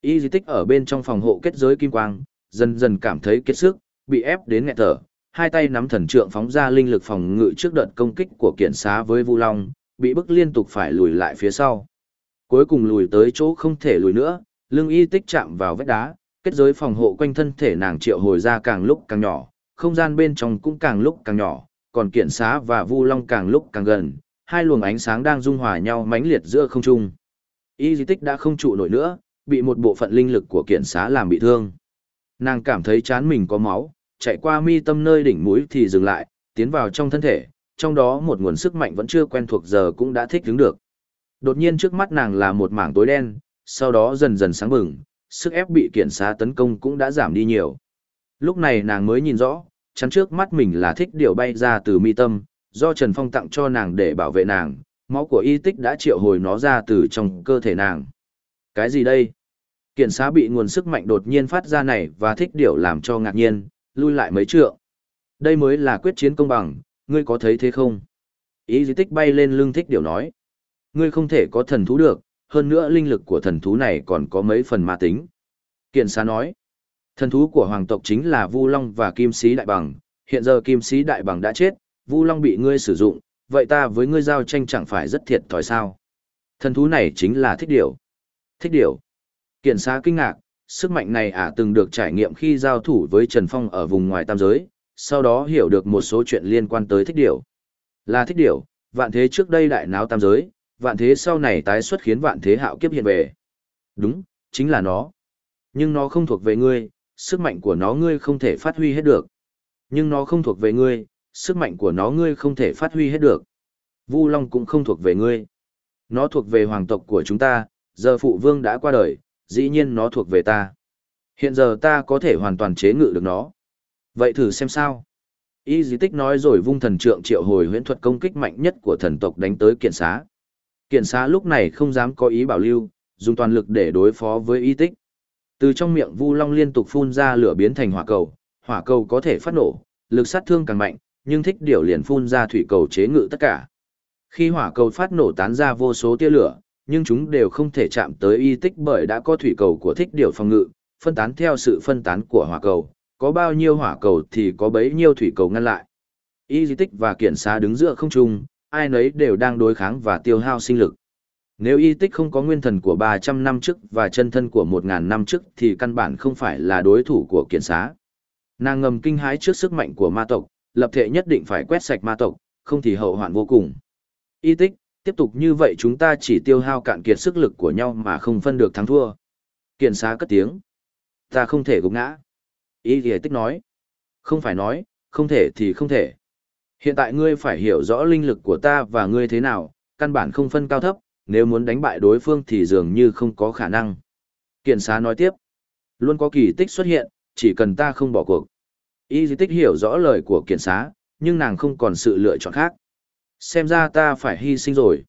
Y tích ở bên trong phòng hộ kết giới kim quang, dần dần cảm thấy kiệt sức, bị ép đến nghẹt thở, hai tay nắm thần trượng phóng ra linh lực phòng ngự trước đợt công kích của kiện xá với Vu Long, bị bức liên tục phải lùi lại phía sau. Cuối cùng lùi tới chỗ không thể lùi nữa, lưng y tích chạm vào vách đá, kết giới phòng hộ quanh thân thể nàng triệu hồi ra càng lúc càng nhỏ, không gian bên trong cũng càng lúc càng nhỏ, còn kiện xá và vu long càng lúc càng gần, hai luồng ánh sáng đang dung hòa nhau mãnh liệt giữa không trung. Y di tích đã không trụ nổi nữa, bị một bộ phận linh lực của kiện xá làm bị thương. Nàng cảm thấy chán mình có máu, chạy qua mi tâm nơi đỉnh mũi thì dừng lại, tiến vào trong thân thể, trong đó một nguồn sức mạnh vẫn chưa quen thuộc giờ cũng đã thích ứng được. Đột nhiên trước mắt nàng là một mảng tối đen, sau đó dần dần sáng bừng, sức ép bị kiện xá tấn công cũng đã giảm đi nhiều. Lúc này nàng mới nhìn rõ, chắn trước mắt mình là thích điều bay ra từ mi tâm, do Trần Phong tặng cho nàng để bảo vệ nàng, máu của y tích đã triệu hồi nó ra từ trong cơ thể nàng. Cái gì đây? Kiện xá bị nguồn sức mạnh đột nhiên phát ra này và thích điều làm cho ngạc nhiên, lui lại mấy trượng. Đây mới là quyết chiến công bằng, ngươi có thấy thế không? Y di tích bay lên lưng thích điều nói. Ngươi không thể có thần thú được, hơn nữa linh lực của thần thú này còn có mấy phần ma tính. Kiện xá nói. Thần thú của hoàng tộc chính là Vu Long và Kim Sĩ Đại Bằng, hiện giờ Kim Sĩ Đại Bằng đã chết, Vu Long bị ngươi sử dụng, vậy ta với ngươi giao tranh chẳng phải rất thiệt thòi sao? Thần thú này chính là thích điều. Thích điều. Kiện xá kinh ngạc, sức mạnh này ả từng được trải nghiệm khi giao thủ với Trần Phong ở vùng ngoài tam giới, sau đó hiểu được một số chuyện liên quan tới thích điểu. Là thích điểu, vạn thế trước đây đại náo tam giới, vạn thế sau này tái xuất khiến vạn thế hạo kiếp hiện về. Đúng, chính là nó. Nhưng nó không thuộc về ngươi, sức mạnh của nó ngươi không thể phát huy hết được. Nhưng nó không thuộc về ngươi, sức mạnh của nó ngươi không thể phát huy hết được. Vu Long cũng không thuộc về ngươi. Nó thuộc về hoàng tộc của chúng ta, giờ phụ vương đã qua đời, dĩ nhiên nó thuộc về ta. Hiện giờ ta có thể hoàn toàn chế ngự được nó. Vậy thử xem sao. Y di tích nói rồi vung thần trượng triệu hồi huyễn thuật công kích mạnh nhất của thần tộc đánh tới kiện xá. Kiện xá lúc này không dám có ý bảo lưu, dùng toàn lực để đối phó với y tích. Từ trong miệng Vu Long liên tục phun ra lửa biến thành hỏa cầu, hỏa cầu có thể phát nổ, lực sát thương càng mạnh, nhưng thích điều liền phun ra thủy cầu chế ngự tất cả. Khi hỏa cầu phát nổ tán ra vô số tia lửa, nhưng chúng đều không thể chạm tới y tích bởi đã có thủy cầu của thích điều phòng ngự, phân tán theo sự phân tán của hỏa cầu, có bao nhiêu hỏa cầu thì có bấy nhiêu thủy cầu ngăn lại. Y di tích và kiện xá đứng giữa không trung, ai nấy đều đang đối kháng và tiêu hao sinh lực. Nếu y tích không có nguyên thần của 300 năm trước và chân thân của 1.000 năm trước thì căn bản không phải là đối thủ của kiện xá. Nàng ngầm kinh hãi trước sức mạnh của ma tộc, lập thể nhất định phải quét sạch ma tộc, không thì hậu hoạn vô cùng. Y tích, tiếp tục như vậy chúng ta chỉ tiêu hao cạn kiệt sức lực của nhau mà không phân được thắng thua. Kiện xá cất tiếng. Ta không thể gục ngã. Y thì tích nói. Không phải nói, không thể thì không thể. Hiện tại ngươi phải hiểu rõ linh lực của ta và ngươi thế nào, căn bản không phân cao thấp, nếu muốn đánh bại đối phương thì dường như không có khả năng. Kiện xá nói tiếp, luôn có kỳ tích xuất hiện, chỉ cần ta không bỏ cuộc. Y di tích hiểu rõ lời của kiện xá, nhưng nàng không còn sự lựa chọn khác. Xem ra ta phải hy sinh rồi.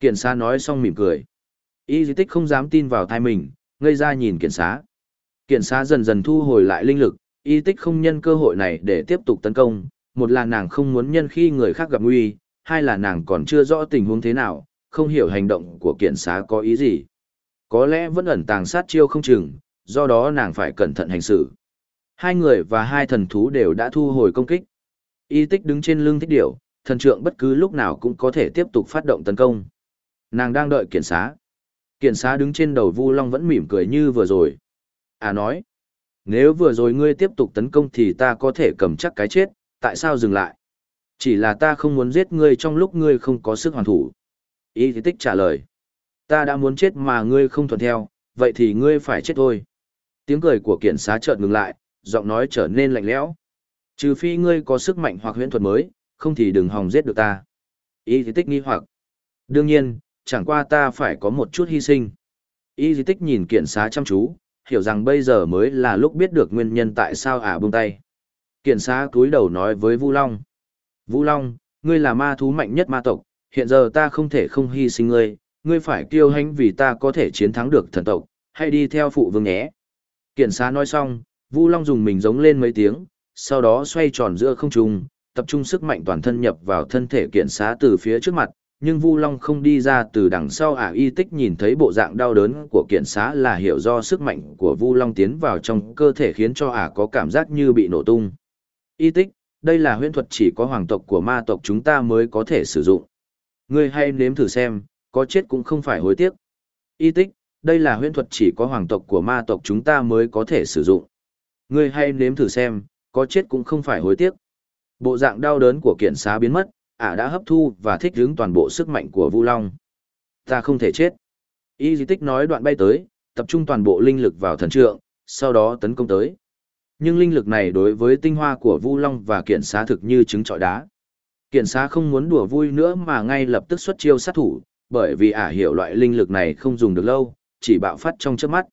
Kiện xá nói xong mỉm cười. Y di tích không dám tin vào thai mình, ngây ra nhìn kiện xá. Kiện xá dần dần thu hồi lại linh lực, y tích không nhân cơ hội này để tiếp tục tấn công. Một là nàng không muốn nhân khi người khác gặp nguy, hai là nàng còn chưa rõ tình huống thế nào, không hiểu hành động của kiện xá có ý gì. Có lẽ vẫn ẩn tàng sát chiêu không chừng, do đó nàng phải cẩn thận hành xử. Hai người và hai thần thú đều đã thu hồi công kích. Y tích đứng trên lưng thích điểu, thần trượng bất cứ lúc nào cũng có thể tiếp tục phát động tấn công. Nàng đang đợi kiện xá. Kiện xá đứng trên đầu Vu Long vẫn mỉm cười như vừa rồi. À nói, nếu vừa rồi ngươi tiếp tục tấn công thì ta có thể cầm chắc cái chết, tại sao dừng lại? Chỉ là ta không muốn giết ngươi trong lúc ngươi không có sức hoàn thủ. Y tích trả lời. Ta đã muốn chết mà ngươi không thuận theo, vậy thì ngươi phải chết thôi. Tiếng cười của kiện xá chợt ngừng lại, giọng nói trở nên lạnh lẽo. Trừ phi ngươi có sức mạnh hoặc huyễn thuật mới, không thì đừng hòng giết được ta. Y tích nghi hoặc. Đương nhiên, chẳng qua ta phải có một chút hy sinh. Y tích nhìn kiện xá chăm chú, hiểu rằng bây giờ mới là lúc biết được nguyên nhân tại sao ả buông tay. Kiện xá cúi đầu nói với Vu Long. Vu Long, ngươi là ma thú mạnh nhất ma tộc, hiện giờ ta không thể không hy sinh ngươi, ngươi phải kiêu hãnh vì ta có thể chiến thắng được thần tộc, hãy đi theo phụ vương nhé. Kiện xá nói xong, Vu Long dùng mình giống lên mấy tiếng, sau đó xoay tròn giữa không trung, tập trung sức mạnh toàn thân nhập vào thân thể kiện xá từ phía trước mặt, nhưng Vu Long không đi ra từ đằng sau ả y tích nhìn thấy bộ dạng đau đớn của kiện xá là hiểu do sức mạnh của Vu Long tiến vào trong cơ thể khiến cho ả có cảm giác như bị nổ tung. Y tích, đây là huyễn thuật chỉ có hoàng tộc của ma tộc chúng ta mới có thể sử dụng. Ngươi hay nếm thử xem, có chết cũng không phải hối tiếc. Y tích, đây là huyễn thuật chỉ có hoàng tộc của ma tộc chúng ta mới có thể sử dụng. Ngươi hay nếm thử xem, có chết cũng không phải hối tiếc. Bộ dạng đau đớn của kiện xá biến mất, ả đã hấp thu và thích ứng toàn bộ sức mạnh của Vu Long. Ta không thể chết. Y di tích nói đoạn bay tới, tập trung toàn bộ linh lực vào thần trượng, sau đó tấn công tới. Nhưng linh lực này đối với tinh hoa của Vu Long và kiện xá thực như trứng trọi đá. Kiện xá không muốn đùa vui nữa mà ngay lập tức xuất chiêu sát thủ, bởi vì ả hiểu loại linh lực này không dùng được lâu, chỉ bạo phát trong chớp mắt.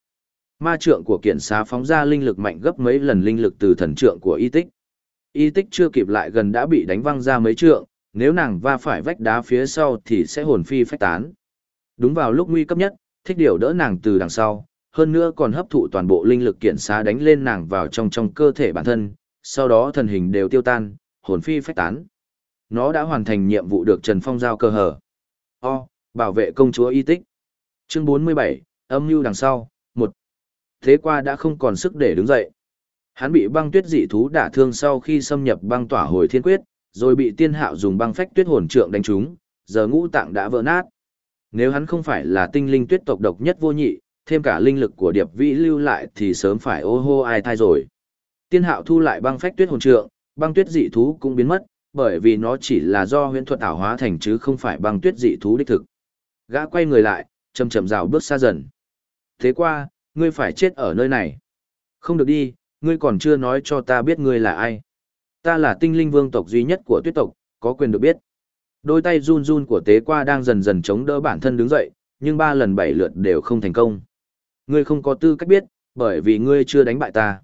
Ma trượng của kiện xá phóng ra linh lực mạnh gấp mấy lần linh lực từ thần trượng của y tích. Y tích chưa kịp lại gần đã bị đánh văng ra mấy trượng, nếu nàng va phải vách đá phía sau thì sẽ hồn phi phách tán. Đúng vào lúc nguy cấp nhất, thích điều đỡ nàng từ đằng sau, hơn nữa còn hấp thụ toàn bộ linh lực kiện xá đánh lên nàng vào trong trong cơ thể bản thân, sau đó thần hình đều tiêu tan, hồn phi phách tán. Nó đã hoàn thành nhiệm vụ được Trần Phong giao cơ hở. O, bảo vệ công chúa y tích. Chương 47, âm mưu đằng sau, một Thế qua đã không còn sức để đứng dậy. Hắn bị băng tuyết dị thú đả thương sau khi xâm nhập băng tỏa hồi thiên quyết, rồi bị tiên hạo dùng băng phách tuyết hồn trượng đánh trúng, giờ ngũ tạng đã vỡ nát. Nếu hắn không phải là tinh linh tuyết tộc độc nhất vô nhị, thêm cả linh lực của điệp vĩ lưu lại thì sớm phải ô hô ai thai rồi. Tiên hạo thu lại băng phách tuyết hồn trượng, băng tuyết dị thú cũng biến mất, bởi vì nó chỉ là do huyễn thuật ảo hóa thành chứ không phải băng tuyết dị thú đích thực. Gã quay người lại, chậm chậm rào bước xa dần. Thế qua, ngươi phải chết ở nơi này. Không được đi, ngươi còn chưa nói cho ta biết ngươi là ai. Ta là tinh linh vương tộc duy nhất của tuyết tộc, có quyền được biết. Đôi tay run run của tế qua đang dần dần chống đỡ bản thân đứng dậy, nhưng ba lần bảy lượt đều không thành công. Ngươi không có tư cách biết, bởi vì ngươi chưa đánh bại ta.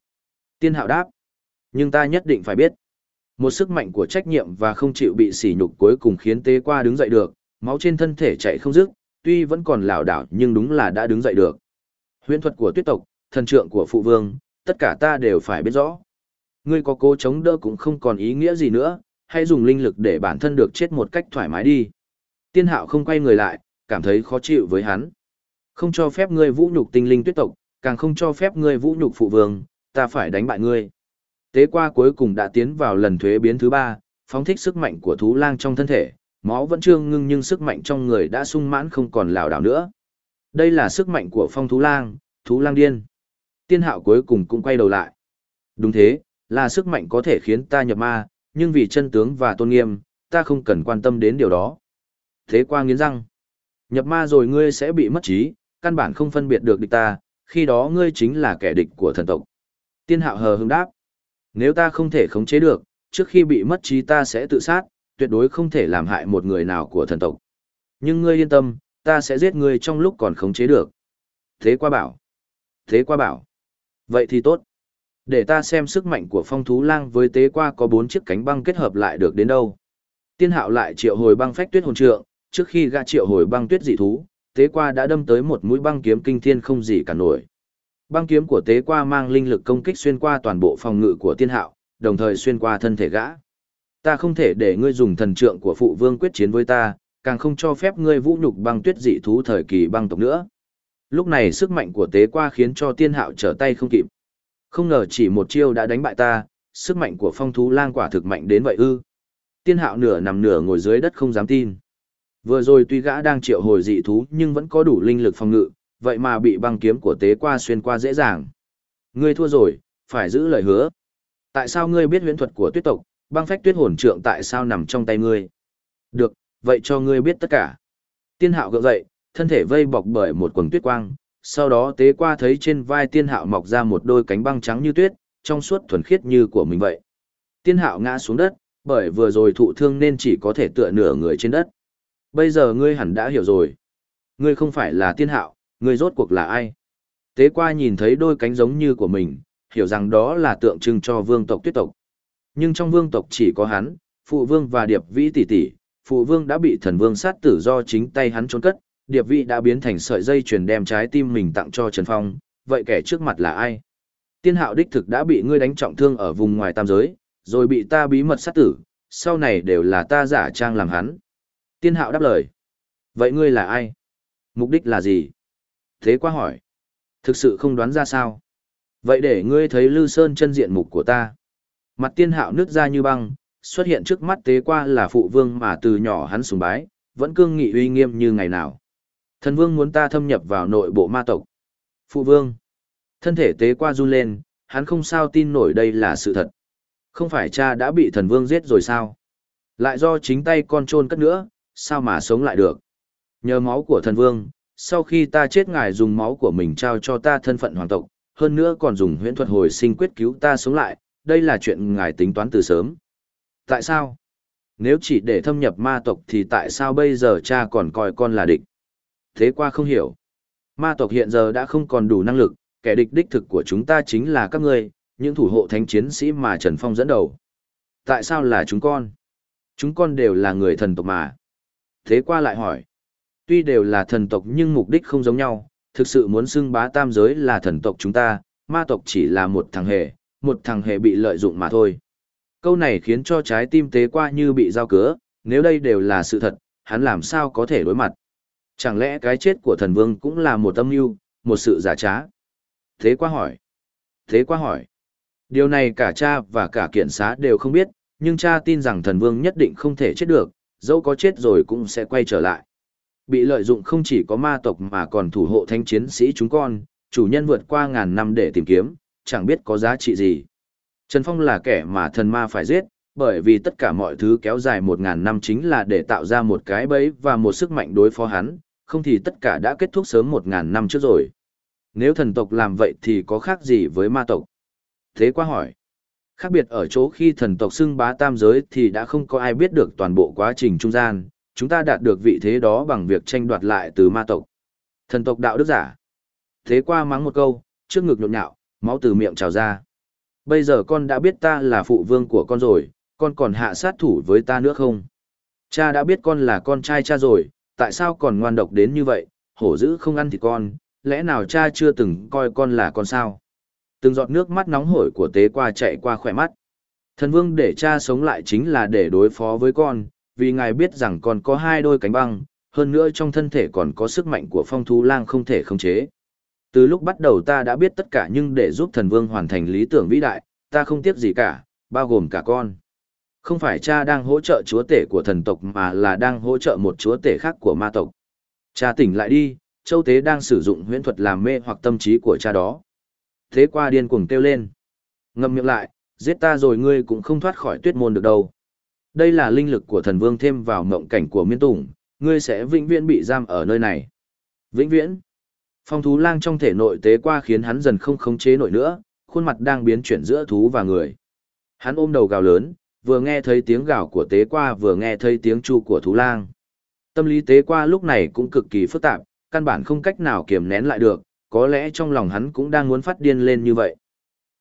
Tiên hạo đáp. Nhưng ta nhất định phải biết. Một sức mạnh của trách nhiệm và không chịu bị sỉ nhục cuối cùng khiến tế qua đứng dậy được, máu trên thân thể chạy không dứt, tuy vẫn còn lảo đảo nhưng đúng là đã đứng dậy được. Huyễn thuật của tuyết tộc, thần trượng của phụ vương, tất cả ta đều phải biết rõ. Ngươi có cố chống đỡ cũng không còn ý nghĩa gì nữa, hãy dùng linh lực để bản thân được chết một cách thoải mái đi. Tiên hạo không quay người lại, cảm thấy khó chịu với hắn. Không cho phép ngươi vũ nhục tinh linh tuyết tộc, càng không cho phép ngươi vũ nhục phụ vương, ta phải đánh bại ngươi. Tế qua cuối cùng đã tiến vào lần thuế biến thứ ba, phóng thích sức mạnh của thú lang trong thân thể, máu vẫn chưa ngưng nhưng sức mạnh trong người đã sung mãn không còn lảo đảo nữa. Đây là sức mạnh của phong thú lang, thú lang điên. Tiên hạo cuối cùng cũng quay đầu lại. Đúng thế, là sức mạnh có thể khiến ta nhập ma, nhưng vì chân tướng và tôn nghiêm, ta không cần quan tâm đến điều đó. Thế qua nghiến răng. Nhập ma rồi ngươi sẽ bị mất trí, căn bản không phân biệt được địch ta, khi đó ngươi chính là kẻ địch của thần tộc. Tiên hạo hờ hững đáp. Nếu ta không thể khống chế được, trước khi bị mất trí ta sẽ tự sát, tuyệt đối không thể làm hại một người nào của thần tộc. Nhưng ngươi yên tâm, ta sẽ giết ngươi trong lúc còn khống chế được. Thế qua bảo. Thế qua bảo. Vậy thì tốt. Để ta xem sức mạnh của phong thú lang với tế qua có bốn chiếc cánh băng kết hợp lại được đến đâu. Tiên hạo lại triệu hồi băng phách tuyết hồn trượng, trước khi gã triệu hồi băng tuyết dị thú, tế qua đã đâm tới một mũi băng kiếm kinh thiên không gì cả nổi. Băng kiếm của tế qua mang linh lực công kích xuyên qua toàn bộ phòng ngự của tiên hạo, đồng thời xuyên qua thân thể gã. Ta không thể để ngươi dùng thần trượng của phụ vương quyết chiến với ta, càng không cho phép ngươi vũ nhục băng tuyết dị thú thời kỳ băng tộc nữa. Lúc này sức mạnh của tế qua khiến cho tiên hạo trở tay không kịp. Không ngờ chỉ một chiêu đã đánh bại ta, sức mạnh của phong thú lang quả thực mạnh đến vậy ư. Tiên hạo nửa nằm nửa ngồi dưới đất không dám tin. Vừa rồi tuy gã đang triệu hồi dị thú nhưng vẫn có đủ linh lực phòng ngự, vậy mà bị băng kiếm của tế qua xuyên qua dễ dàng. Ngươi thua rồi, phải giữ lời hứa. Tại sao ngươi biết huyễn thuật của tuyết tộc, băng phách tuyết hồn trượng tại sao nằm trong tay ngươi? Được, vậy cho ngươi biết tất cả. Tiên hạo gượng dậy, thân thể vây bọc bởi một quần tuyết quang, sau đó tế qua thấy trên vai tiên hạo mọc ra một đôi cánh băng trắng như tuyết, trong suốt thuần khiết như của mình vậy. Tiên hạo ngã xuống đất, bởi vừa rồi thụ thương nên chỉ có thể tựa nửa người trên đất. Bây giờ ngươi hẳn đã hiểu rồi. Ngươi không phải là tiên hạo, ngươi rốt cuộc là ai? Tế qua nhìn thấy đôi cánh giống như của mình, hiểu rằng đó là tượng trưng cho vương tộc tuyết tộc. Nhưng trong vương tộc chỉ có hắn, phụ vương và điệp vĩ tỷ tỷ, phụ vương đã bị thần vương sát tử do chính tay hắn trốn cất, điệp vĩ đã biến thành sợi dây chuyền đem trái tim mình tặng cho Trần Phong, vậy kẻ trước mặt là ai? Tiên hạo đích thực đã bị ngươi đánh trọng thương ở vùng ngoài tam giới, rồi bị ta bí mật sát tử, sau này đều là ta giả trang làm hắn. Tiên hạo đáp lời. Vậy ngươi là ai? Mục đích là gì? Thế quá hỏi. Thực sự không đoán ra sao? Vậy để ngươi thấy Lư Sơn chân diện mục của ta. Mặt tiên hạo nước ra như băng, xuất hiện trước mắt tế qua là phụ vương mà từ nhỏ hắn sùng bái, vẫn cương nghị uy nghiêm như ngày nào. Thần vương muốn ta thâm nhập vào nội bộ ma tộc. Phụ vương. Thân thể tế qua run lên, hắn không sao tin nổi đây là sự thật. Không phải cha đã bị thần vương giết rồi sao? Lại do chính tay con trôn cất nữa, sao mà sống lại được? Nhờ máu của thần vương, sau khi ta chết ngài dùng máu của mình trao cho ta thân phận hoàng tộc, hơn nữa còn dùng huyễn thuật hồi sinh quyết cứu ta sống lại, đây là chuyện ngài tính toán từ sớm. Tại sao? Nếu chỉ để thâm nhập ma tộc thì tại sao bây giờ cha còn coi con là địch? Thế qua không hiểu. Ma tộc hiện giờ đã không còn đủ năng lực, kẻ địch đích thực của chúng ta chính là các ngươi, những thủ hộ thánh chiến sĩ mà Trần Phong dẫn đầu. Tại sao là chúng con? Chúng con đều là người thần tộc mà. Thế qua lại hỏi. Tuy đều là thần tộc nhưng mục đích không giống nhau, thực sự muốn xưng bá tam giới là thần tộc chúng ta, ma tộc chỉ là một thằng hề, một thằng hề bị lợi dụng mà thôi. Câu này khiến cho trái tim tế qua như bị dao cứa, nếu đây đều là sự thật, hắn làm sao có thể đối mặt. Chẳng lẽ cái chết của thần vương cũng là một âm mưu, một sự giả trá? Thế qua hỏi. Thế qua hỏi. Điều này cả cha và cả kiện xá đều không biết, nhưng cha tin rằng thần vương nhất định không thể chết được, dẫu có chết rồi cũng sẽ quay trở lại. Bị lợi dụng không chỉ có ma tộc mà còn thủ hộ thanh chiến sĩ chúng con, chủ nhân vượt qua ngàn năm để tìm kiếm, chẳng biết có giá trị gì. Trần Phong là kẻ mà thần ma phải giết, bởi vì tất cả mọi thứ kéo dài một ngàn năm chính là để tạo ra một cái bẫy và một sức mạnh đối phó hắn, không thì tất cả đã kết thúc sớm một ngàn năm trước rồi. Nếu thần tộc làm vậy thì có khác gì với ma tộc? Thế qua hỏi. Khác biệt ở chỗ khi thần tộc xưng bá tam giới thì đã không có ai biết được toàn bộ quá trình trung gian, chúng ta đạt được vị thế đó bằng việc tranh đoạt lại từ ma tộc. Thần tộc đạo đức giả. Thế qua mắng một câu, trước ngực nhộn nhạo, máu từ miệng trào ra. Bây giờ con đã biết ta là phụ vương của con rồi, con còn hạ sát thủ với ta nữa không? Cha đã biết con là con trai cha rồi, tại sao còn ngoan độc đến như vậy, hổ dữ không ăn thịt con, lẽ nào cha chưa từng coi con là con sao? Từng giọt nước mắt nóng hổi của tế qua chạy qua khỏe mắt. Thần vương để cha sống lại chính là để đối phó với con, vì ngài biết rằng con có hai đôi cánh băng, hơn nữa trong thân thể còn có sức mạnh của phong thú lang không thể khống chế. Từ lúc bắt đầu ta đã biết tất cả nhưng để giúp thần vương hoàn thành lý tưởng vĩ đại, ta không tiếc gì cả, bao gồm cả con. Không phải cha đang hỗ trợ chúa tể của thần tộc mà là đang hỗ trợ một chúa tể khác của ma tộc. Cha tỉnh lại đi, châu tế đang sử dụng huyễn thuật làm mê hoặc tâm trí của cha đó. Thế qua điên cuồng kêu lên. Ngậm miệng lại, giết ta rồi ngươi cũng không thoát khỏi tuyết môn được đâu. Đây là linh lực của thần vương thêm vào mộng cảnh của miên tùng, ngươi sẽ vĩnh viễn bị giam ở nơi này. Vĩnh viễn. Phong thú lang trong thể nội tế qua khiến hắn dần không khống chế nổi nữa, khuôn mặt đang biến chuyển giữa thú và người. Hắn ôm đầu gào lớn, vừa nghe thấy tiếng gào của tế qua vừa nghe thấy tiếng chu của thú lang. Tâm lý tế qua lúc này cũng cực kỳ phức tạp, căn bản không cách nào kiềm nén lại được, có lẽ trong lòng hắn cũng đang muốn phát điên lên như vậy.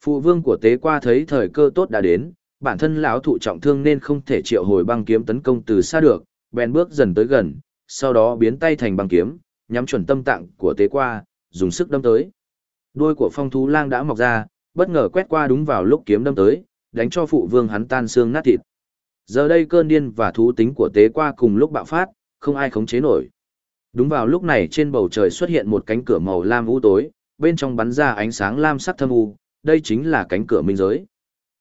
Phụ vương của tế qua thấy thời cơ tốt đã đến, bản thân lão thụ trọng thương nên không thể triệu hồi băng kiếm tấn công từ xa được, bèn bước dần tới gần, sau đó biến tay thành băng kiếm, nhắm chuẩn tâm tạng của tế qua, dùng sức đâm tới. Đuôi của phong thú lang đã mọc ra, bất ngờ quét qua đúng vào lúc kiếm đâm tới, đánh cho phụ vương hắn tan xương nát thịt. Giờ đây cơn điên và thú tính của tế qua cùng lúc bạo phát, không ai khống chế nổi. Đúng vào lúc này trên bầu trời xuất hiện một cánh cửa màu lam u tối, bên trong bắn ra ánh sáng lam sắc thâm u, đây chính là cánh cửa minh giới.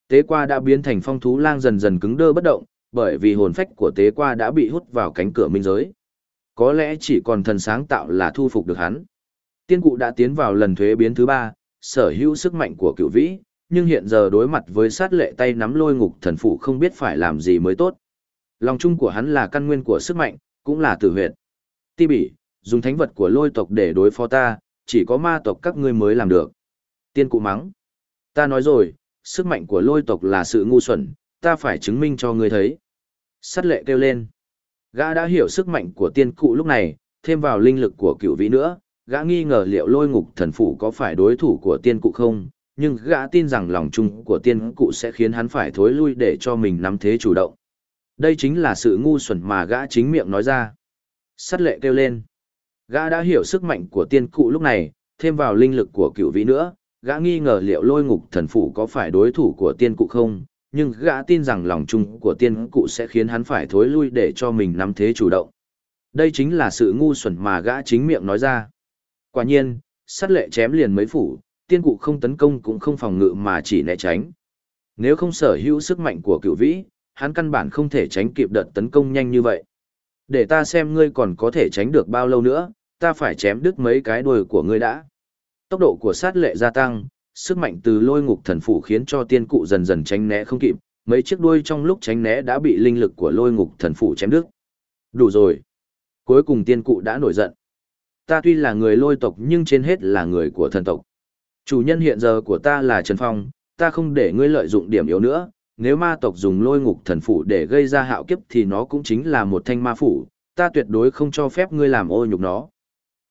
Tế qua đã biến thành phong thú lang dần dần cứng đơ bất động, bởi vì hồn phách của tế qua đã bị hút vào cánh cửa minh giới. Có lẽ chỉ còn thần sáng tạo là thu phục được hắn. Tiên cụ đã tiến vào lần thuế biến thứ ba, sở hữu sức mạnh của cựu vĩ, nhưng hiện giờ đối mặt với sát lệ tay nắm lôi ngục thần phụ không biết phải làm gì mới tốt. Lòng chung của hắn là căn nguyên của sức mạnh, cũng là tử huyệt. Ti bỉ, dùng thánh vật của lôi tộc để đối phó ta, chỉ có ma tộc các ngươi mới làm được. Tiên cụ mắng. Ta nói rồi, sức mạnh của lôi tộc là sự ngu xuẩn, ta phải chứng minh cho ngươi thấy. Sát lệ kêu lên. Gã đã hiểu sức mạnh của tiên cụ lúc này, thêm vào linh lực của cựu vĩ nữa, gã nghi ngờ liệu lôi ngục thần phủ có phải đối thủ của tiên cụ không, nhưng gã tin rằng lòng chung của tiên cụ sẽ khiến hắn phải thối lui để cho mình nắm thế chủ động. Đây chính là sự ngu xuẩn mà gã chính miệng nói ra. Sắt lệ kêu lên. Gã đã hiểu sức mạnh của tiên cụ lúc này, thêm vào linh lực của cựu vĩ nữa, gã nghi ngờ liệu lôi ngục thần phủ có phải đối thủ của tiên cụ không, nhưng gã tin rằng lòng chung của tiên cụ sẽ khiến hắn phải thối lui để cho mình nắm thế chủ động. Đây chính là sự ngu xuẩn mà gã chính miệng nói ra. Quả nhiên, sát lệ chém liền mấy phủ, tiên cụ không tấn công cũng không phòng ngự mà chỉ né tránh. Nếu không sở hữu sức mạnh của cựu vĩ, hắn căn bản không thể tránh kịp đợt tấn công nhanh như vậy. Để ta xem ngươi còn có thể tránh được bao lâu nữa, ta phải chém đứt mấy cái đuôi của ngươi đã. Tốc độ của sát lệ gia tăng, sức mạnh từ lôi ngục thần phủ khiến cho tiên cụ dần dần tránh né không kịp, mấy chiếc đuôi trong lúc tránh né đã bị linh lực của lôi ngục thần phủ chém đứt. Đủ rồi. Cuối cùng tiên cụ đã nổi giận. Ta tuy là người lôi tộc nhưng trên hết là người của thần tộc. Chủ nhân hiện giờ của ta là Trần Phong, ta không để ngươi lợi dụng điểm yếu nữa, nếu ma tộc dùng lôi ngục thần phủ để gây ra hạo kiếp thì nó cũng chính là một thanh ma phủ, ta tuyệt đối không cho phép ngươi làm ô nhục nó.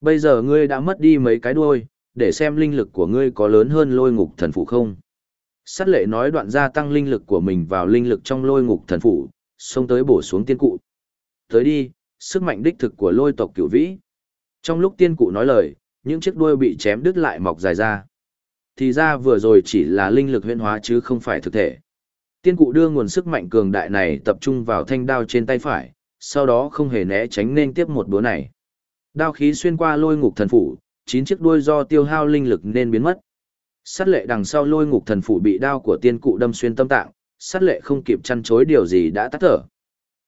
Bây giờ ngươi đã mất đi mấy cái đuôi, để xem linh lực của ngươi có lớn hơn lôi ngục thần phủ không. Sát lệ nói đoạn gia tăng linh lực của mình vào linh lực trong lôi ngục thần phủ, xông tới bổ xuống tiên cụ. Tới đi, sức mạnh đích thực của lôi tộc cửu vĩ. Trong lúc tiên cụ nói lời, những chiếc đuôi bị chém đứt lại mọc dài ra. Thì ra vừa rồi chỉ là linh lực huyễn hóa chứ không phải thực thể. Tiên cụ đưa nguồn sức mạnh cường đại này tập trung vào thanh đao trên tay phải, sau đó không hề né tránh nên tiếp một búa này. Đao khí xuyên qua lôi ngục thần phủ, chín chiếc đuôi do tiêu hao linh lực nên biến mất. Sát lệ đằng sau lôi ngục thần phủ bị đao của tiên cụ đâm xuyên tâm tạng, sát lệ không kịp chăn chối điều gì đã tắt thở.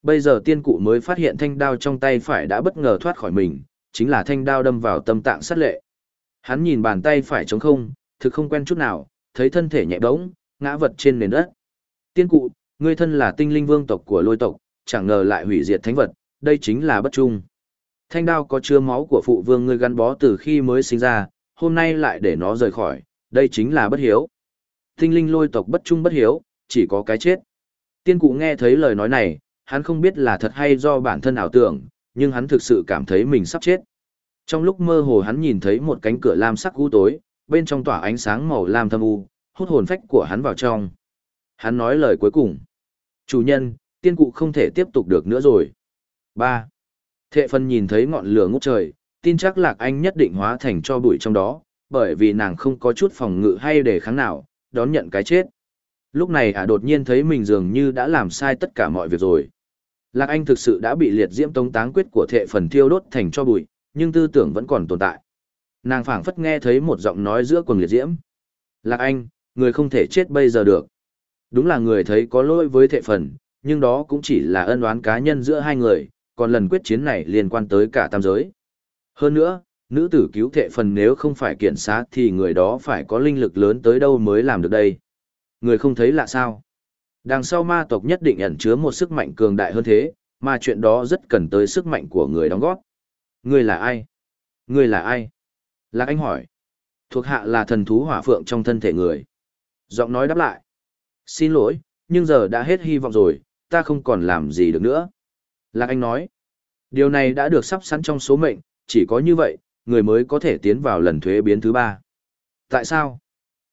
Bây giờ tiên cụ mới phát hiện thanh đao trong tay phải đã bất ngờ thoát khỏi mình, chính là thanh đao đâm vào tâm tạng sát lệ. Hắn nhìn bàn tay phải trống không, thực không quen chút nào, thấy thân thể nhẹ bỗng, ngã vật trên nền đất. Tiên cụ, ngươi thân là tinh linh vương tộc của lôi tộc, chẳng ngờ lại hủy diệt thánh vật, đây chính là bất trung. Thanh đao có chứa máu của phụ vương ngươi gắn bó từ khi mới sinh ra, hôm nay lại để nó rời khỏi, đây chính là bất hiếu. Tinh linh lôi tộc bất trung bất hiếu, chỉ có cái chết. Tiên cụ nghe thấy lời nói này, hắn không biết là thật hay do bản thân ảo tưởng, nhưng hắn thực sự cảm thấy mình sắp chết. Trong lúc mơ hồ hắn nhìn thấy một cánh cửa lam sắc u tối, bên trong tỏa ánh sáng màu lam thâm u, hút hồn phách của hắn vào trong. Hắn nói lời cuối cùng. Chủ nhân, tiên cụ không thể tiếp tục được nữa rồi. 3. Thệ phân nhìn thấy ngọn lửa ngút trời, tin chắc lạc anh nhất định hóa thành cho bụi trong đó, bởi vì nàng không có chút phòng ngự hay đề kháng nào, đón nhận cái chết. Lúc này ả đột nhiên thấy mình dường như đã làm sai tất cả mọi việc rồi. Lạc Anh thực sự đã bị liệt diễm tống táng quyết của thệ phần thiêu đốt thành cho bụi, nhưng tư tưởng vẫn còn tồn tại. Nàng phảng phất nghe thấy một giọng nói giữa quần liệt diễm. Lạc Anh, người không thể chết bây giờ được. Đúng là người thấy có lỗi với thệ phần, nhưng đó cũng chỉ là ân oán cá nhân giữa hai người, còn lần quyết chiến này liên quan tới cả tam giới. Hơn nữa, nữ tử cứu thệ phần nếu không phải kiện xá thì người đó phải có linh lực lớn tới đâu mới làm được đây. Người không thấy lạ sao? Đằng sau ma tộc nhất định ẩn chứa một sức mạnh cường đại hơn thế, mà chuyện đó rất cần tới sức mạnh của người đóng góp. Người là ai? Người là ai? Lạc Anh hỏi. Thuộc hạ là thần thú hỏa phượng trong thân thể người. Giọng nói đáp lại. Xin lỗi, nhưng giờ đã hết hy vọng rồi, ta không còn làm gì được nữa. Lạc Anh nói. Điều này đã được sắp sẵn trong số mệnh, chỉ có như vậy, người mới có thể tiến vào lần thuế biến thứ ba. Tại sao?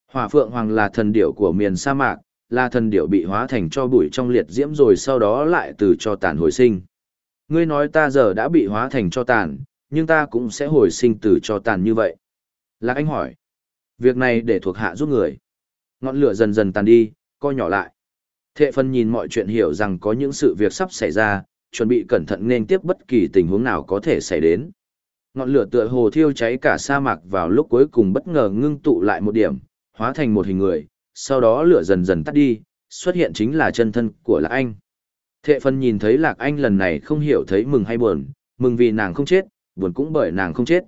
Hỏa Phượng Hoàng là thần điểu của miền sa mạc, là thần điểu bị hóa thành cho bụi trong liệt diễm rồi sau đó lại từ cho tàn hồi sinh. Ngươi nói ta giờ đã bị hóa thành cho tàn, nhưng ta cũng sẽ hồi sinh từ cho tàn như vậy. Lạc Anh hỏi. Việc này để thuộc hạ giúp người. Ngọn lửa dần dần tàn đi, co nhỏ lại. Thệ phân nhìn mọi chuyện hiểu rằng có những sự việc sắp xảy ra, chuẩn bị cẩn thận nên tiếp bất kỳ tình huống nào có thể xảy đến. Ngọn lửa tựa hồ thiêu cháy cả sa mạc vào lúc cuối cùng bất ngờ ngưng tụ lại một điểm, hóa thành một hình người, sau đó lửa dần dần tắt đi, xuất hiện chính là chân thân của Lạc Anh. Thệ phân nhìn thấy Lạc Anh lần này không hiểu thấy mừng hay buồn, mừng vì nàng không chết, buồn cũng bởi nàng không chết.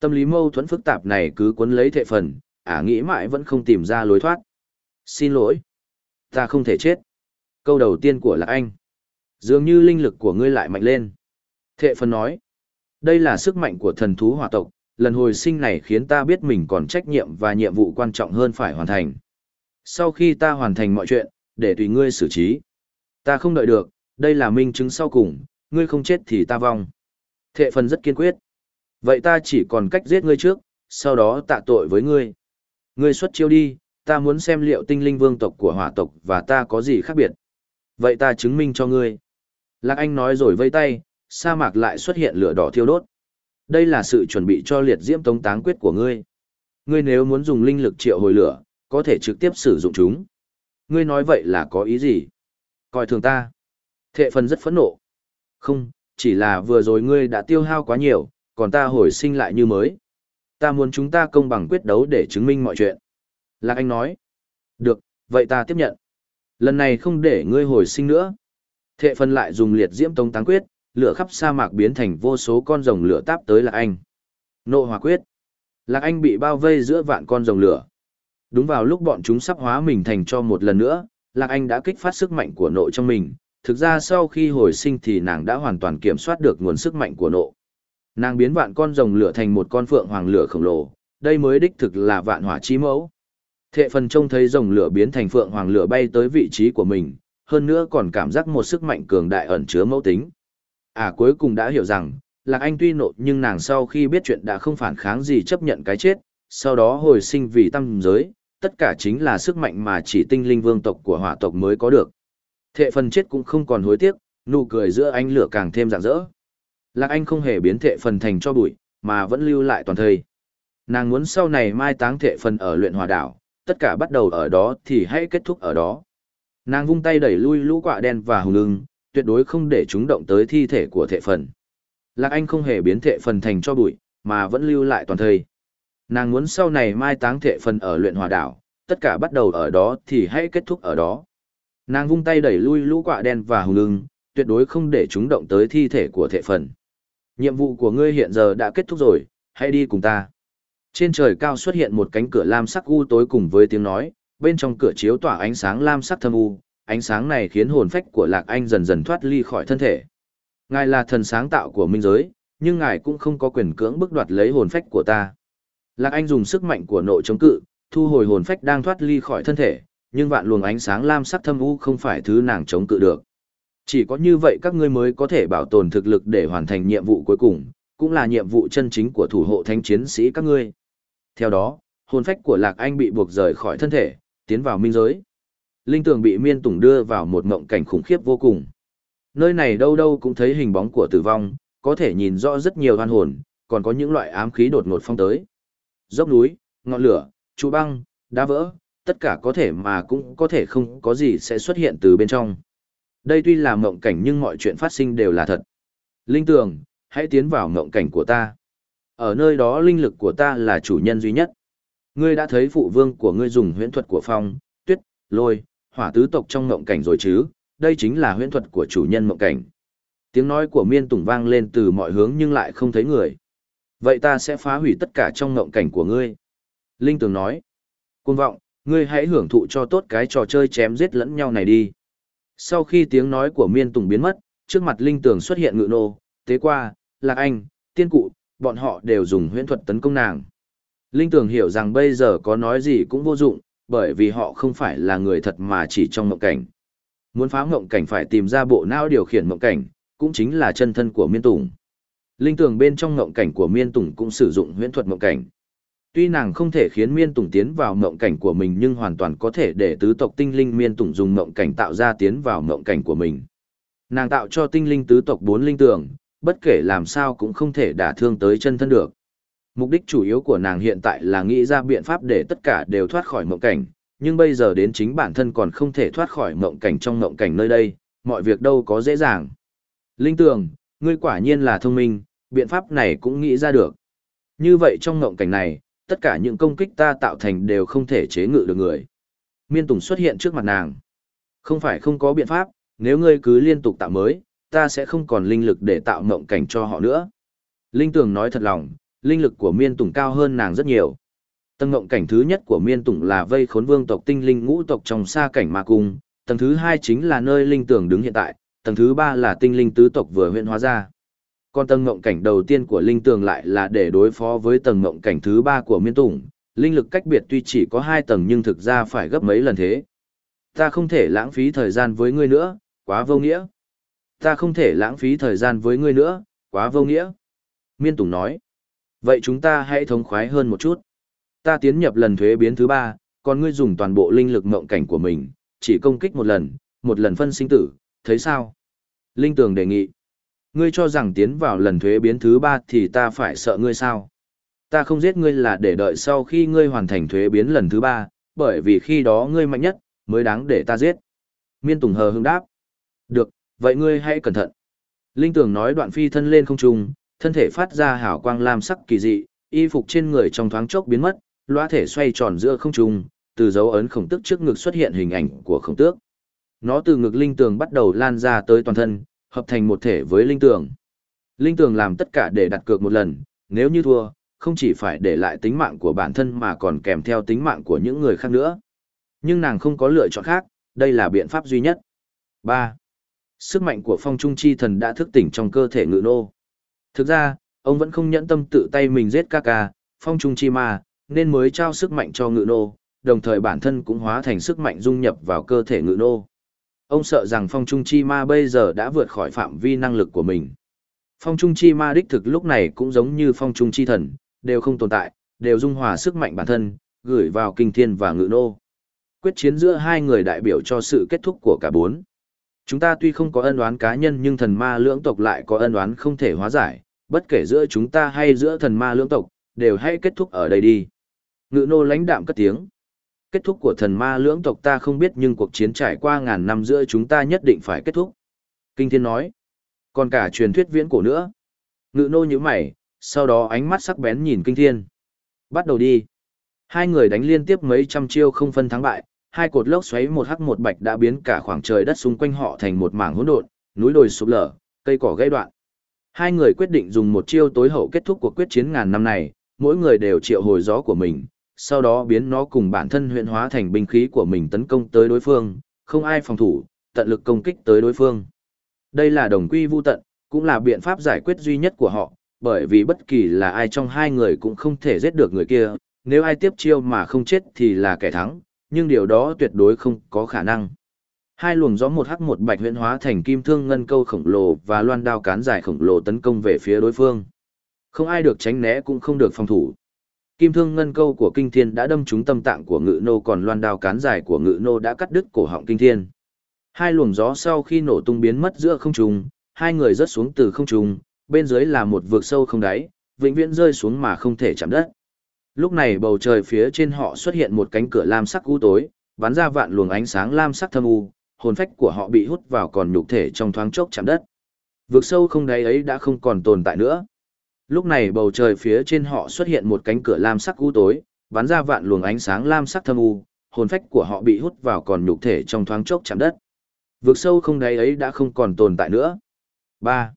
Tâm lý mâu thuẫn phức tạp này cứ cuốn lấy thệ phần, ả nghĩ mãi vẫn không tìm ra lối thoát. Xin lỗi. Ta không thể chết. Câu đầu tiên của Lạc Anh. Dường như linh lực của ngươi lại mạnh lên. Thệ phần nói. Đây là sức mạnh của thần thú hỏa tộc, lần hồi sinh này khiến ta biết mình còn trách nhiệm và nhiệm vụ quan trọng hơn phải hoàn thành. Sau khi ta hoàn thành mọi chuyện, để tùy ngươi xử trí. Ta không đợi được, đây là minh chứng sau cùng, ngươi không chết thì ta vong. Thệ phần rất kiên quyết. Vậy ta chỉ còn cách giết ngươi trước, sau đó tạ tội với ngươi. Ngươi xuất chiêu đi, ta muốn xem liệu tinh linh vương tộc của hỏa tộc và ta có gì khác biệt. Vậy ta chứng minh cho ngươi. Lạc Anh nói rồi vây tay, sa mạc lại xuất hiện lửa đỏ thiêu đốt. Đây là sự chuẩn bị cho liệt diễm tống táng quyết của ngươi. Ngươi nếu muốn dùng linh lực triệu hồi lửa, có thể trực tiếp sử dụng chúng. Ngươi nói vậy là có ý gì? Coi thường ta. Thệ phần rất phẫn nộ. Không, chỉ là vừa rồi ngươi đã tiêu hao quá nhiều, còn ta hồi sinh lại như mới. Ta muốn chúng ta công bằng quyết đấu để chứng minh mọi chuyện. Lạc Anh nói. Được, vậy ta tiếp nhận. Lần này không để ngươi hồi sinh nữa. Thệ phân lại dùng liệt diễm tông táng quyết, lửa khắp sa mạc biến thành vô số con rồng lửa táp tới Lạc Anh. Nộ hòa quyết. Lạc Anh bị bao vây giữa vạn con rồng lửa. Đúng vào lúc bọn chúng sắp hóa mình thành cho một lần nữa, Lạc Anh đã kích phát sức mạnh của nội trong mình. Thực ra sau khi hồi sinh thì nàng đã hoàn toàn kiểm soát được nguồn sức mạnh của nộ. Nàng biến vạn con rồng lửa thành một con phượng hoàng lửa khổng lồ, đây mới đích thực là vạn hỏa chi mẫu. Thệ phần trông thấy rồng lửa biến thành phượng hoàng lửa bay tới vị trí của mình, hơn nữa còn cảm giác một sức mạnh cường đại ẩn chứa mẫu tính. À cuối cùng đã hiểu rằng, Lạc Anh tuy nộ nhưng nàng sau khi biết chuyện đã không phản kháng gì chấp nhận cái chết, sau đó hồi sinh vì tâm giới, tất cả chính là sức mạnh mà chỉ tinh linh vương tộc của hỏa tộc mới có được. Thệ phần chết cũng không còn hối tiếc, nụ cười giữa anh lửa càng thêm rạng rỡ. Lạc Anh không hề biến thệ phần thành cho bụi, mà vẫn lưu lại toàn thời. Nàng muốn sau này mai táng thệ phần ở luyện hòa đảo, tất cả bắt đầu ở đó thì hãy kết thúc ở đó. Nàng vung tay đẩy lui lũ quạ đen và hùng lưng, tuyệt đối không để chúng động tới thi thể của thệ phần. Lạc Anh không hề biến thệ phần thành cho bụi, mà vẫn lưu lại toàn thời. Nàng muốn sau này mai táng thệ phần ở luyện hòa đảo, tất cả bắt đầu ở đó thì hãy kết thúc ở đó. Nàng vung tay đẩy lui lũ quạ đen và hùng lưng, tuyệt đối không để chúng động tới thi thể của thệ phần. Nhiệm vụ của ngươi hiện giờ đã kết thúc rồi, hãy đi cùng ta. Trên trời cao xuất hiện một cánh cửa lam sắc u tối cùng với tiếng nói, bên trong cửa chiếu tỏa ánh sáng lam sắc thâm u, ánh sáng này khiến hồn phách của Lạc Anh dần dần thoát ly khỏi thân thể. Ngài là thần sáng tạo của minh giới, nhưng ngài cũng không có quyền cưỡng bức đoạt lấy hồn phách của ta. Lạc Anh dùng sức mạnh của nội chống cự, thu hồi hồn phách đang thoát ly khỏi thân thể, nhưng vạn luồng ánh sáng lam sắc thâm u không phải thứ nàng chống cự được. Chỉ có như vậy các ngươi mới có thể bảo tồn thực lực để hoàn thành nhiệm vụ cuối cùng, cũng là nhiệm vụ chân chính của thủ hộ thánh chiến sĩ các ngươi. Theo đó, hồn phách của Lạc Anh bị buộc rời khỏi thân thể, tiến vào minh giới. Linh tường bị miên tùng đưa vào một mộng cảnh khủng khiếp vô cùng. Nơi này đâu đâu cũng thấy hình bóng của tử vong, có thể nhìn rõ rất nhiều hoan hồn, còn có những loại ám khí đột ngột phong tới. Dốc núi, ngọn lửa, trụ băng, đá vỡ, tất cả có thể mà cũng có thể không có gì sẽ xuất hiện từ bên trong. Đây tuy là mộng cảnh nhưng mọi chuyện phát sinh đều là thật. Linh tường, hãy tiến vào mộng cảnh của ta. Ở nơi đó linh lực của ta là chủ nhân duy nhất. Ngươi đã thấy phụ vương của ngươi dùng huyễn thuật của phong, tuyết, lôi, hỏa tứ tộc trong mộng cảnh rồi chứ, đây chính là huyễn thuật của chủ nhân mộng cảnh. Tiếng nói của miên tùng vang lên từ mọi hướng nhưng lại không thấy người. Vậy ta sẽ phá hủy tất cả trong mộng cảnh của ngươi. Linh tường nói. Cuồng vọng, ngươi hãy hưởng thụ cho tốt cái trò chơi chém giết lẫn nhau này đi. Sau khi tiếng nói của miên tùng biến mất, trước mặt linh tường xuất hiện ngự nô, tế qua, lạc anh, tiên cụ, bọn họ đều dùng huyễn thuật tấn công nàng. Linh tường hiểu rằng bây giờ có nói gì cũng vô dụng, bởi vì họ không phải là người thật mà chỉ trong mộng cảnh. Muốn phá mộng cảnh phải tìm ra bộ não điều khiển mộng cảnh, cũng chính là chân thân của miên tùng. Linh tường bên trong mộng cảnh của miên tùng cũng sử dụng huyễn thuật mộng cảnh. Tuy nàng không thể khiến miên tùng tiến vào mộng cảnh của mình nhưng hoàn toàn có thể để tứ tộc tinh linh miên tùng dùng mộng cảnh tạo ra tiến vào mộng cảnh của mình. Nàng tạo cho tinh linh tứ tộc bốn linh tường, bất kể làm sao cũng không thể đả thương tới chân thân được. Mục đích chủ yếu của nàng hiện tại là nghĩ ra biện pháp để tất cả đều thoát khỏi mộng cảnh, nhưng bây giờ đến chính bản thân còn không thể thoát khỏi mộng cảnh trong mộng cảnh nơi đây, mọi việc đâu có dễ dàng. Linh tường, ngươi quả nhiên là thông minh, biện pháp này cũng nghĩ ra được. Như vậy trong mộng cảnh này, tất cả những công kích ta tạo thành đều không thể chế ngự được người. Miên Tùng xuất hiện trước mặt nàng. Không phải không có biện pháp, nếu ngươi cứ liên tục tạo mới, ta sẽ không còn linh lực để tạo mộng cảnh cho họ nữa. Linh Tường nói thật lòng, linh lực của Miên Tùng cao hơn nàng rất nhiều. Tầng mộng cảnh thứ nhất của Miên Tùng là vây khốn vương tộc tinh linh ngũ tộc trong xa cảnh ma cung, tầng thứ hai chính là nơi linh tường đứng hiện tại, tầng thứ ba là tinh linh tứ tộc vừa huyện hóa ra. Còn tầng ngộng cảnh đầu tiên của linh tường lại là để đối phó với tầng ngộng cảnh thứ ba của miên tùng, linh lực cách biệt tuy chỉ có hai tầng nhưng thực ra phải gấp mấy lần thế. Ta không thể lãng phí thời gian với ngươi nữa, quá vô nghĩa. Ta không thể lãng phí thời gian với ngươi nữa, quá vô nghĩa. Miên Tùng nói. Vậy chúng ta hãy thống khoái hơn một chút. Ta tiến nhập lần thuế biến thứ ba, còn ngươi dùng toàn bộ linh lực mộng cảnh của mình, chỉ công kích một lần, một lần phân sinh tử, thấy sao? Linh Tường đề nghị. Ngươi cho rằng tiến vào lần thuế biến thứ ba thì ta phải sợ ngươi sao? Ta không giết ngươi là để đợi sau khi ngươi hoàn thành thuế biến lần thứ ba, bởi vì khi đó ngươi mạnh nhất, mới đáng để ta giết. Miên Tùng hờ hững đáp. Được, vậy ngươi hãy cẩn thận. Linh Tường nói đoạn phi thân lên không trung, thân thể phát ra hào quang lam sắc kỳ dị, y phục trên người trong thoáng chốc biến mất, loa thể xoay tròn giữa không trung, từ dấu ấn khổng tức trước ngực xuất hiện hình ảnh của khổng tước. Nó từ ngực linh tường bắt đầu lan ra tới toàn thân, hợp thành một thể với linh tường. Linh tường làm tất cả để đặt cược một lần, nếu như thua, không chỉ phải để lại tính mạng của bản thân mà còn kèm theo tính mạng của những người khác nữa. Nhưng nàng không có lựa chọn khác, đây là biện pháp duy nhất. 3. Sức mạnh của phong trung chi thần đã thức tỉnh trong cơ thể ngự nô. Thực ra, ông vẫn không nhẫn tâm tự tay mình giết ca ca, phong trung chi ma, nên mới trao sức mạnh cho ngự nô, đồng thời bản thân cũng hóa thành sức mạnh dung nhập vào cơ thể ngự nô. Ông sợ rằng phong trung chi ma bây giờ đã vượt khỏi phạm vi năng lực của mình. Phong trung chi ma đích thực lúc này cũng giống như phong trung chi thần, đều không tồn tại, đều dung hòa sức mạnh bản thân, gửi vào kinh thiên và ngự nô. Quyết chiến giữa hai người đại biểu cho sự kết thúc của cả bốn. Chúng ta tuy không có ân oán cá nhân nhưng thần ma lưỡng tộc lại có ân oán không thể hóa giải, bất kể giữa chúng ta hay giữa thần ma lưỡng tộc, đều hãy kết thúc ở đây đi. Ngự nô lãnh đạm cất tiếng. Kết thúc của thần ma lưỡng tộc ta không biết nhưng cuộc chiến trải qua ngàn năm giữa chúng ta nhất định phải kết thúc. Kinh thiên nói. Còn cả truyền thuyết viễn cổ nữa. Ngự nô như mày, sau đó ánh mắt sắc bén nhìn kinh thiên. Bắt đầu đi. Hai người đánh liên tiếp mấy trăm chiêu không phân thắng bại, hai cột lốc xoáy một hắc một bạch đã biến cả khoảng trời đất xung quanh họ thành một mảng hỗn độn, núi đồi sụp lở, cây cỏ gãy đoạn. Hai người quyết định dùng một chiêu tối hậu kết thúc cuộc quyết chiến ngàn năm này, mỗi người đều triệu hồi gió của mình, sau đó biến nó cùng bản thân huyện hóa thành binh khí của mình tấn công tới đối phương, không ai phòng thủ, tận lực công kích tới đối phương. Đây là đồng quy vu tận, cũng là biện pháp giải quyết duy nhất của họ, bởi vì bất kỳ là ai trong hai người cũng không thể giết được người kia, nếu ai tiếp chiêu mà không chết thì là kẻ thắng, nhưng điều đó tuyệt đối không có khả năng. Hai luồng gió một hắc một bạch huyễn hóa thành kim thương ngân câu khổng lồ và loan đao cán dài khổng lồ tấn công về phía đối phương. Không ai được tránh né cũng không được phòng thủ. Kim thương ngân câu của kinh thiên đã đâm trúng tâm tạng của ngự nô còn loan đao cán dài của ngự nô đã cắt đứt cổ họng kinh thiên. Hai luồng gió sau khi nổ tung biến mất giữa không trung, hai người rớt xuống từ không trung, bên dưới là một vực sâu không đáy, vĩnh viễn rơi xuống mà không thể chạm đất. Lúc này bầu trời phía trên họ xuất hiện một cánh cửa lam sắc u tối, bắn ra vạn luồng ánh sáng lam sắc thâm u, hồn phách của họ bị hút vào còn nhục thể trong thoáng chốc chạm đất. Vực sâu không đáy ấy đã không còn tồn tại nữa. Lúc này bầu trời phía trên họ xuất hiện một cánh cửa lam sắc u tối, bắn ra vạn luồng ánh sáng lam sắc thâm u, hồn phách của họ bị hút vào còn nhục thể trong thoáng chốc chạm đất. Vực sâu không đáy ấy đã không còn tồn tại nữa. 3.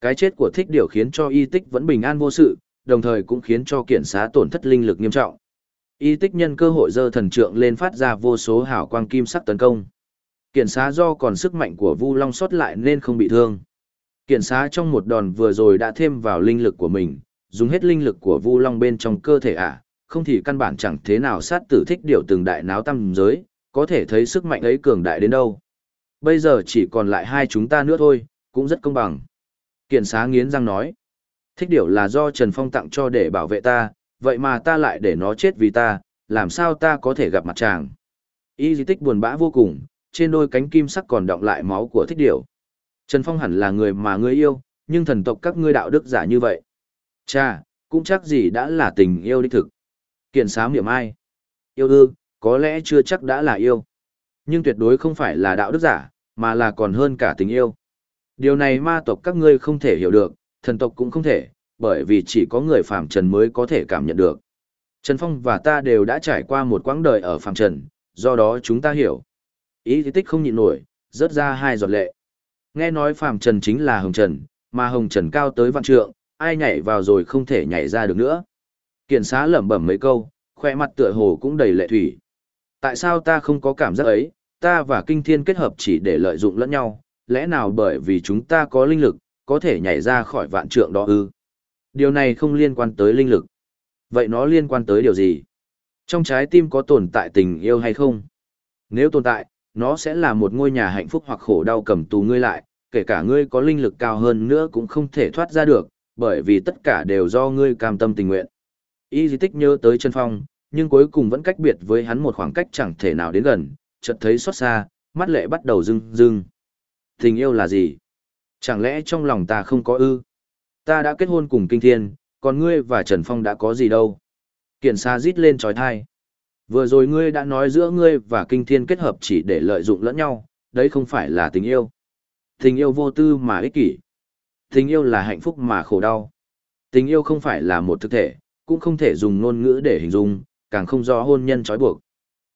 Cái chết của thích điều khiến cho y tích vẫn bình an vô sự, đồng thời cũng khiến cho kiện xá tổn thất linh lực nghiêm trọng. Y tích nhân cơ hội dơ thần trượng lên phát ra vô số hào quang kim sắc tấn công. Kiện xá do còn sức mạnh của Vu Long sót lại nên không bị thương. Kiện xá trong một đòn vừa rồi đã thêm vào linh lực của mình, dùng hết linh lực của Vu Long bên trong cơ thể ả, à, không thì căn bản chẳng thế nào sát tử thích điều từng đại náo tâm giới, có thể thấy sức mạnh ấy cường đại đến đâu. Bây giờ chỉ còn lại hai chúng ta nữa thôi, cũng rất công bằng. Kiện xá nghiến răng nói, thích điều là do Trần Phong tặng cho để bảo vệ ta, vậy mà ta lại để nó chết vì ta, làm sao ta có thể gặp mặt chàng. Y di tích buồn bã vô cùng, trên đôi cánh kim sắc còn đọng lại máu của thích điều. Trần Phong hẳn là người mà ngươi yêu, nhưng thần tộc các ngươi đạo đức giả như vậy. Cha, cũng chắc gì đã là tình yêu đích thực. Kiện sám niệm ai? Yêu ư, có lẽ chưa chắc đã là yêu. Nhưng tuyệt đối không phải là đạo đức giả, mà là còn hơn cả tình yêu. Điều này ma tộc các ngươi không thể hiểu được, thần tộc cũng không thể, bởi vì chỉ có người phàm trần mới có thể cảm nhận được. Trần Phong và ta đều đã trải qua một quãng đời ở phàm trần, do đó chúng ta hiểu. Ý thì tích không nhịn nổi, rớt ra hai giọt lệ. Nghe nói phàm trần chính là hồng trần, mà hồng trần cao tới vạn trượng, ai nhảy vào rồi không thể nhảy ra được nữa. Kiện xá lẩm bẩm mấy câu, khoe mặt tựa hồ cũng đầy lệ thủy. Tại sao ta không có cảm giác ấy, ta và kinh thiên kết hợp chỉ để lợi dụng lẫn nhau, lẽ nào bởi vì chúng ta có linh lực, có thể nhảy ra khỏi vạn trượng đó ư? Điều này không liên quan tới linh lực. Vậy nó liên quan tới điều gì? Trong trái tim có tồn tại tình yêu hay không? Nếu tồn tại, nó sẽ là một ngôi nhà hạnh phúc hoặc khổ đau cầm tù ngươi lại, kể cả ngươi có linh lực cao hơn nữa cũng không thể thoát ra được, bởi vì tất cả đều do ngươi cam tâm tình nguyện. Y di tích nhớ tới chân phong, nhưng cuối cùng vẫn cách biệt với hắn một khoảng cách chẳng thể nào đến gần, chợt thấy xót xa, mắt lệ bắt đầu rưng rưng. Tình yêu là gì? Chẳng lẽ trong lòng ta không có ư? Ta đã kết hôn cùng kinh thiên, còn ngươi và Trần Phong đã có gì đâu? Kiện xa rít lên trói thai. Vừa rồi ngươi đã nói giữa ngươi và kinh thiên kết hợp chỉ để lợi dụng lẫn nhau, đấy không phải là tình yêu. Tình yêu vô tư mà ích kỷ. Tình yêu là hạnh phúc mà khổ đau. Tình yêu không phải là một thực thể, cũng không thể dùng ngôn ngữ để hình dung, càng không do hôn nhân trói buộc.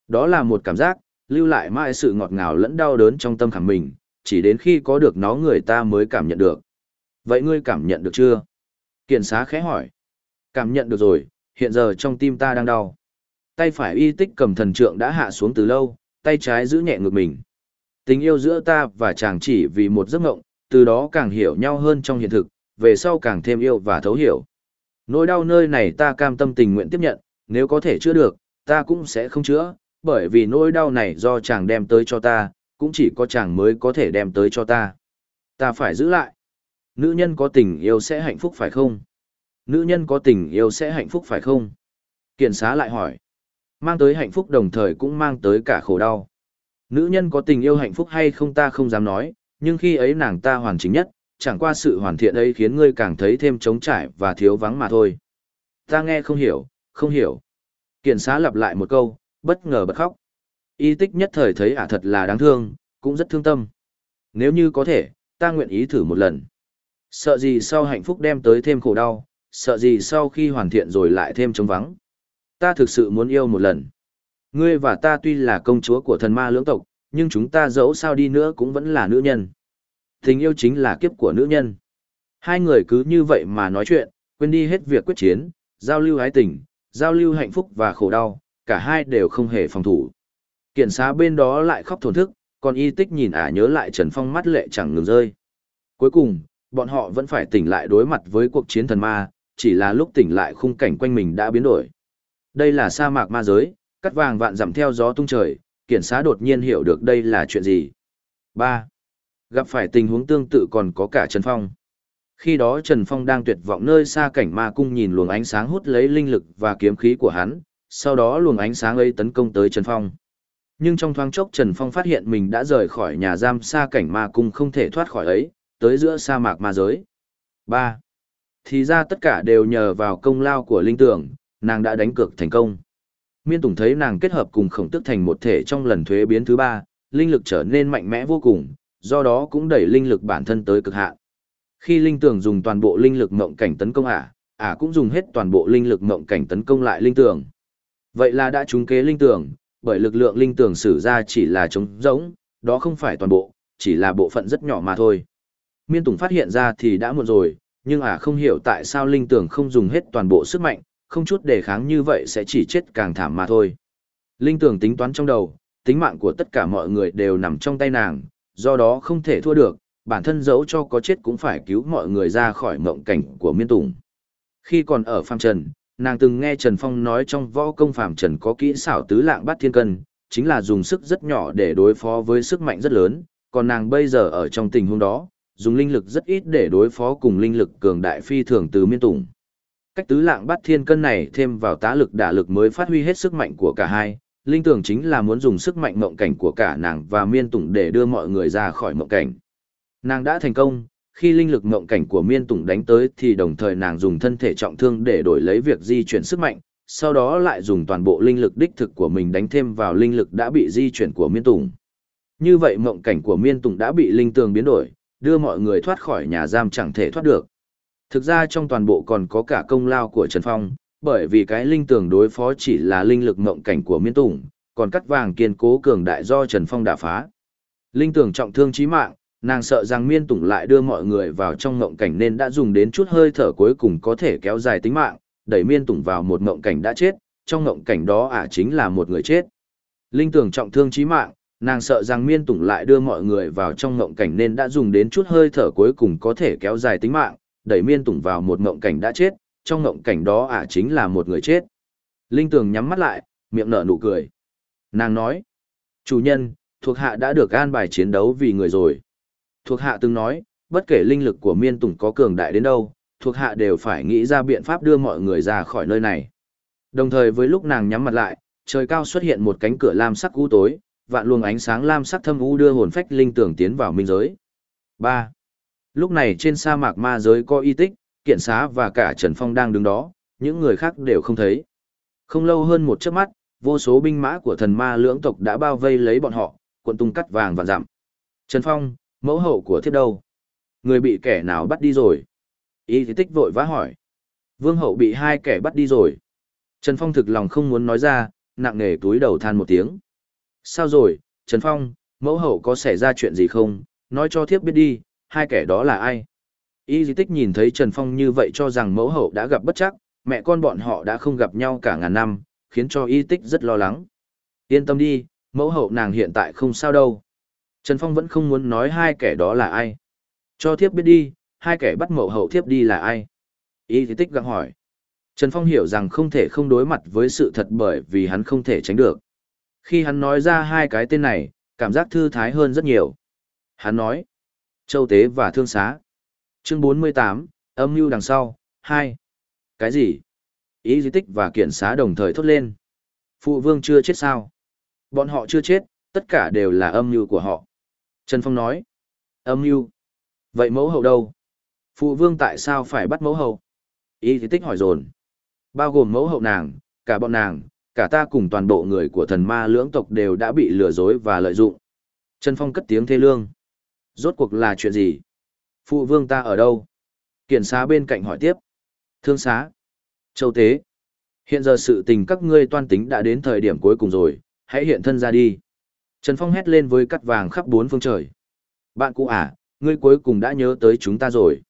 Đó là một cảm giác, lưu lại mãi sự ngọt ngào lẫn đau đớn trong tâm khảm mình, chỉ đến khi có được nó người ta mới cảm nhận được. Vậy ngươi cảm nhận được chưa? Kiện xá khẽ hỏi. Cảm nhận được rồi, hiện giờ trong tim ta đang đau. Tay phải y tích cầm thần trượng đã hạ xuống từ lâu, tay trái giữ nhẹ ngực mình. Tình yêu giữa ta và chàng chỉ vì một giấc mộng, từ đó càng hiểu nhau hơn trong hiện thực, về sau càng thêm yêu và thấu hiểu. Nỗi đau nơi này ta cam tâm tình nguyện tiếp nhận, nếu có thể chữa được, ta cũng sẽ không chữa, bởi vì nỗi đau này do chàng đem tới cho ta, cũng chỉ có chàng mới có thể đem tới cho ta. Ta phải giữ lại. Nữ nhân có tình yêu sẽ hạnh phúc phải không? Nữ nhân có tình yêu sẽ hạnh phúc phải không? Kiện xá lại hỏi. Mang tới hạnh phúc đồng thời cũng mang tới cả khổ đau. Nữ nhân có tình yêu hạnh phúc hay không ta không dám nói, nhưng khi ấy nàng ta hoàn chính nhất, chẳng qua sự hoàn thiện ấy khiến ngươi càng thấy thêm trống trải và thiếu vắng mà thôi. Ta nghe không hiểu, không hiểu. Kiện xá lặp lại một câu, bất ngờ bật khóc. Y tích nhất thời thấy ả thật là đáng thương, cũng rất thương tâm. Nếu như có thể, ta nguyện ý thử một lần. Sợ gì sau hạnh phúc đem tới thêm khổ đau, sợ gì sau khi hoàn thiện rồi lại thêm trống vắng. Ta thực sự muốn yêu một lần. Ngươi và ta tuy là công chúa của thần ma lưỡng tộc, nhưng chúng ta dẫu sao đi nữa cũng vẫn là nữ nhân. Tình yêu chính là kiếp của nữ nhân. Hai người cứ như vậy mà nói chuyện, quên đi hết việc quyết chiến, giao lưu ái tình, giao lưu hạnh phúc và khổ đau, cả hai đều không hề phòng thủ. Kiện xá bên đó lại khóc thổn thức, còn y tích nhìn ả nhớ lại Trần Phong mắt lệ chẳng ngừng rơi. Cuối cùng, bọn họ vẫn phải tỉnh lại đối mặt với cuộc chiến thần ma, chỉ là lúc tỉnh lại khung cảnh quanh mình đã biến đổi. Đây là sa mạc ma giới, cắt vàng vạn dặm theo gió tung trời, kiển xá đột nhiên hiểu được đây là chuyện gì. 3. Gặp phải tình huống tương tự còn có cả Trần Phong. Khi đó Trần Phong đang tuyệt vọng nơi xa cảnh ma cung nhìn luồng ánh sáng hút lấy linh lực và kiếm khí của hắn, sau đó luồng ánh sáng ấy tấn công tới Trần Phong. Nhưng trong thoáng chốc Trần Phong phát hiện mình đã rời khỏi nhà giam xa cảnh ma cung không thể thoát khỏi ấy, tới giữa sa mạc ma giới. 3. Thì ra tất cả đều nhờ vào công lao của linh tưởng, nàng đã đánh cược thành công. Miên Tùng thấy nàng kết hợp cùng khổng tức thành một thể trong lần thuế biến thứ ba, linh lực trở nên mạnh mẽ vô cùng, do đó cũng đẩy linh lực bản thân tới cực hạn. Khi linh tưởng dùng toàn bộ linh lực mộng cảnh tấn công ả, ả cũng dùng hết toàn bộ linh lực mộng cảnh tấn công lại linh tưởng. Vậy là đã trúng kế linh tưởng, bởi lực lượng linh tưởng sử ra chỉ là trống rỗng, đó không phải toàn bộ, chỉ là bộ phận rất nhỏ mà thôi. Miên Tùng phát hiện ra thì đã muộn rồi, nhưng ả không hiểu tại sao linh tưởng không dùng hết toàn bộ sức mạnh, không chút đề kháng như vậy sẽ chỉ chết càng thảm mà thôi. Linh tưởng tính toán trong đầu, tính mạng của tất cả mọi người đều nằm trong tay nàng, do đó không thể thua được, bản thân dẫu cho có chết cũng phải cứu mọi người ra khỏi mộng cảnh của miên tùng. Khi còn ở Phạm Trần, nàng từng nghe Trần Phong nói trong võ công Phạm Trần có kỹ xảo tứ lạng bắt thiên cân, chính là dùng sức rất nhỏ để đối phó với sức mạnh rất lớn, còn nàng bây giờ ở trong tình huống đó, dùng linh lực rất ít để đối phó cùng linh lực cường đại phi thường từ miên tùng. Cách tứ lạng bắt thiên cân này thêm vào tá lực đả lực mới phát huy hết sức mạnh của cả hai, linh tưởng chính là muốn dùng sức mạnh mộng cảnh của cả nàng và miên tùng để đưa mọi người ra khỏi mộng cảnh. Nàng đã thành công, khi linh lực mộng cảnh của miên tùng đánh tới thì đồng thời nàng dùng thân thể trọng thương để đổi lấy việc di chuyển sức mạnh, sau đó lại dùng toàn bộ linh lực đích thực của mình đánh thêm vào linh lực đã bị di chuyển của miên tùng. Như vậy mộng cảnh của miên tùng đã bị linh tường biến đổi, đưa mọi người thoát khỏi nhà giam chẳng thể thoát được. Thực ra trong toàn bộ còn có cả công lao của Trần Phong, bởi vì cái linh tường đối phó chỉ là linh lực mộng cảnh của miên tùng, còn cắt vàng kiên cố cường đại do Trần Phong đả phá. Linh tường trọng thương chí mạng, nàng sợ rằng miên tùng lại đưa mọi người vào trong mộng cảnh nên đã dùng đến chút hơi thở cuối cùng có thể kéo dài tính mạng, đẩy miên tùng vào một mộng cảnh đã chết, trong mộng cảnh đó ả chính là một người chết. Linh tường trọng thương chí mạng, nàng sợ rằng miên tùng lại đưa mọi người vào trong mộng cảnh nên đã dùng đến chút hơi thở cuối cùng có thể kéo dài tính mạng, đẩy miên tùng vào một ngộng cảnh đã chết, trong ngộng cảnh đó ả chính là một người chết. Linh tường nhắm mắt lại, miệng nở nụ cười. Nàng nói, chủ nhân, thuộc hạ đã được an bài chiến đấu vì người rồi. Thuộc hạ từng nói, bất kể linh lực của miên tùng có cường đại đến đâu, thuộc hạ đều phải nghĩ ra biện pháp đưa mọi người ra khỏi nơi này. Đồng thời với lúc nàng nhắm mặt lại, trời cao xuất hiện một cánh cửa lam sắc u tối, vạn luồng ánh sáng lam sắc thâm u đưa hồn phách linh tưởng tiến vào minh giới. 3. Lúc này trên sa mạc ma giới có y tích, kiện xá và cả Trần Phong đang đứng đó, những người khác đều không thấy. Không lâu hơn một chớp mắt, vô số binh mã của thần ma lưỡng tộc đã bao vây lấy bọn họ, cuộn tung cắt vàng và dặm. Trần Phong, mẫu hậu của Thiết đâu? Người bị kẻ nào bắt đi rồi? Y tích vội vã hỏi. Vương hậu bị hai kẻ bắt đi rồi. Trần Phong thực lòng không muốn nói ra, nặng nề túi đầu than một tiếng. Sao rồi, Trần Phong, mẫu hậu có xảy ra chuyện gì không? nói cho thiếp biết đi, hai kẻ đó là ai. Y di tích nhìn thấy Trần Phong như vậy cho rằng mẫu hậu đã gặp bất chắc, mẹ con bọn họ đã không gặp nhau cả ngàn năm, khiến cho y tích rất lo lắng. Yên tâm đi, mẫu hậu nàng hiện tại không sao đâu. Trần Phong vẫn không muốn nói hai kẻ đó là ai. Cho thiếp biết đi, hai kẻ bắt mẫu hậu thiếp đi là ai. Y di tích gặng hỏi. Trần Phong hiểu rằng không thể không đối mặt với sự thật bởi vì hắn không thể tránh được. Khi hắn nói ra hai cái tên này, cảm giác thư thái hơn rất nhiều. Hắn nói, Châu Tế và Thương Xá. Chương 48, âm mưu đằng sau, 2. Cái gì? Ý di tích và kiện xá đồng thời thốt lên. Phụ vương chưa chết sao? Bọn họ chưa chết, tất cả đều là âm mưu của họ. Trần Phong nói, âm mưu. Vậy mẫu hậu đâu? Phụ vương tại sao phải bắt mẫu hậu? Ý di tích hỏi dồn Bao gồm mẫu hậu nàng, cả bọn nàng, cả ta cùng toàn bộ người của thần ma lưỡng tộc đều đã bị lừa dối và lợi dụng. Trần Phong cất tiếng thê lương. Rốt cuộc là chuyện gì? Phụ vương ta ở đâu? Kiển xá bên cạnh hỏi tiếp. Thương xá. Châu Tế. Hiện giờ sự tình các ngươi toan tính đã đến thời điểm cuối cùng rồi, hãy hiện thân ra đi. Trần Phong hét lên với cắt vàng khắp bốn phương trời. Bạn cũ à, ngươi cuối cùng đã nhớ tới chúng ta rồi.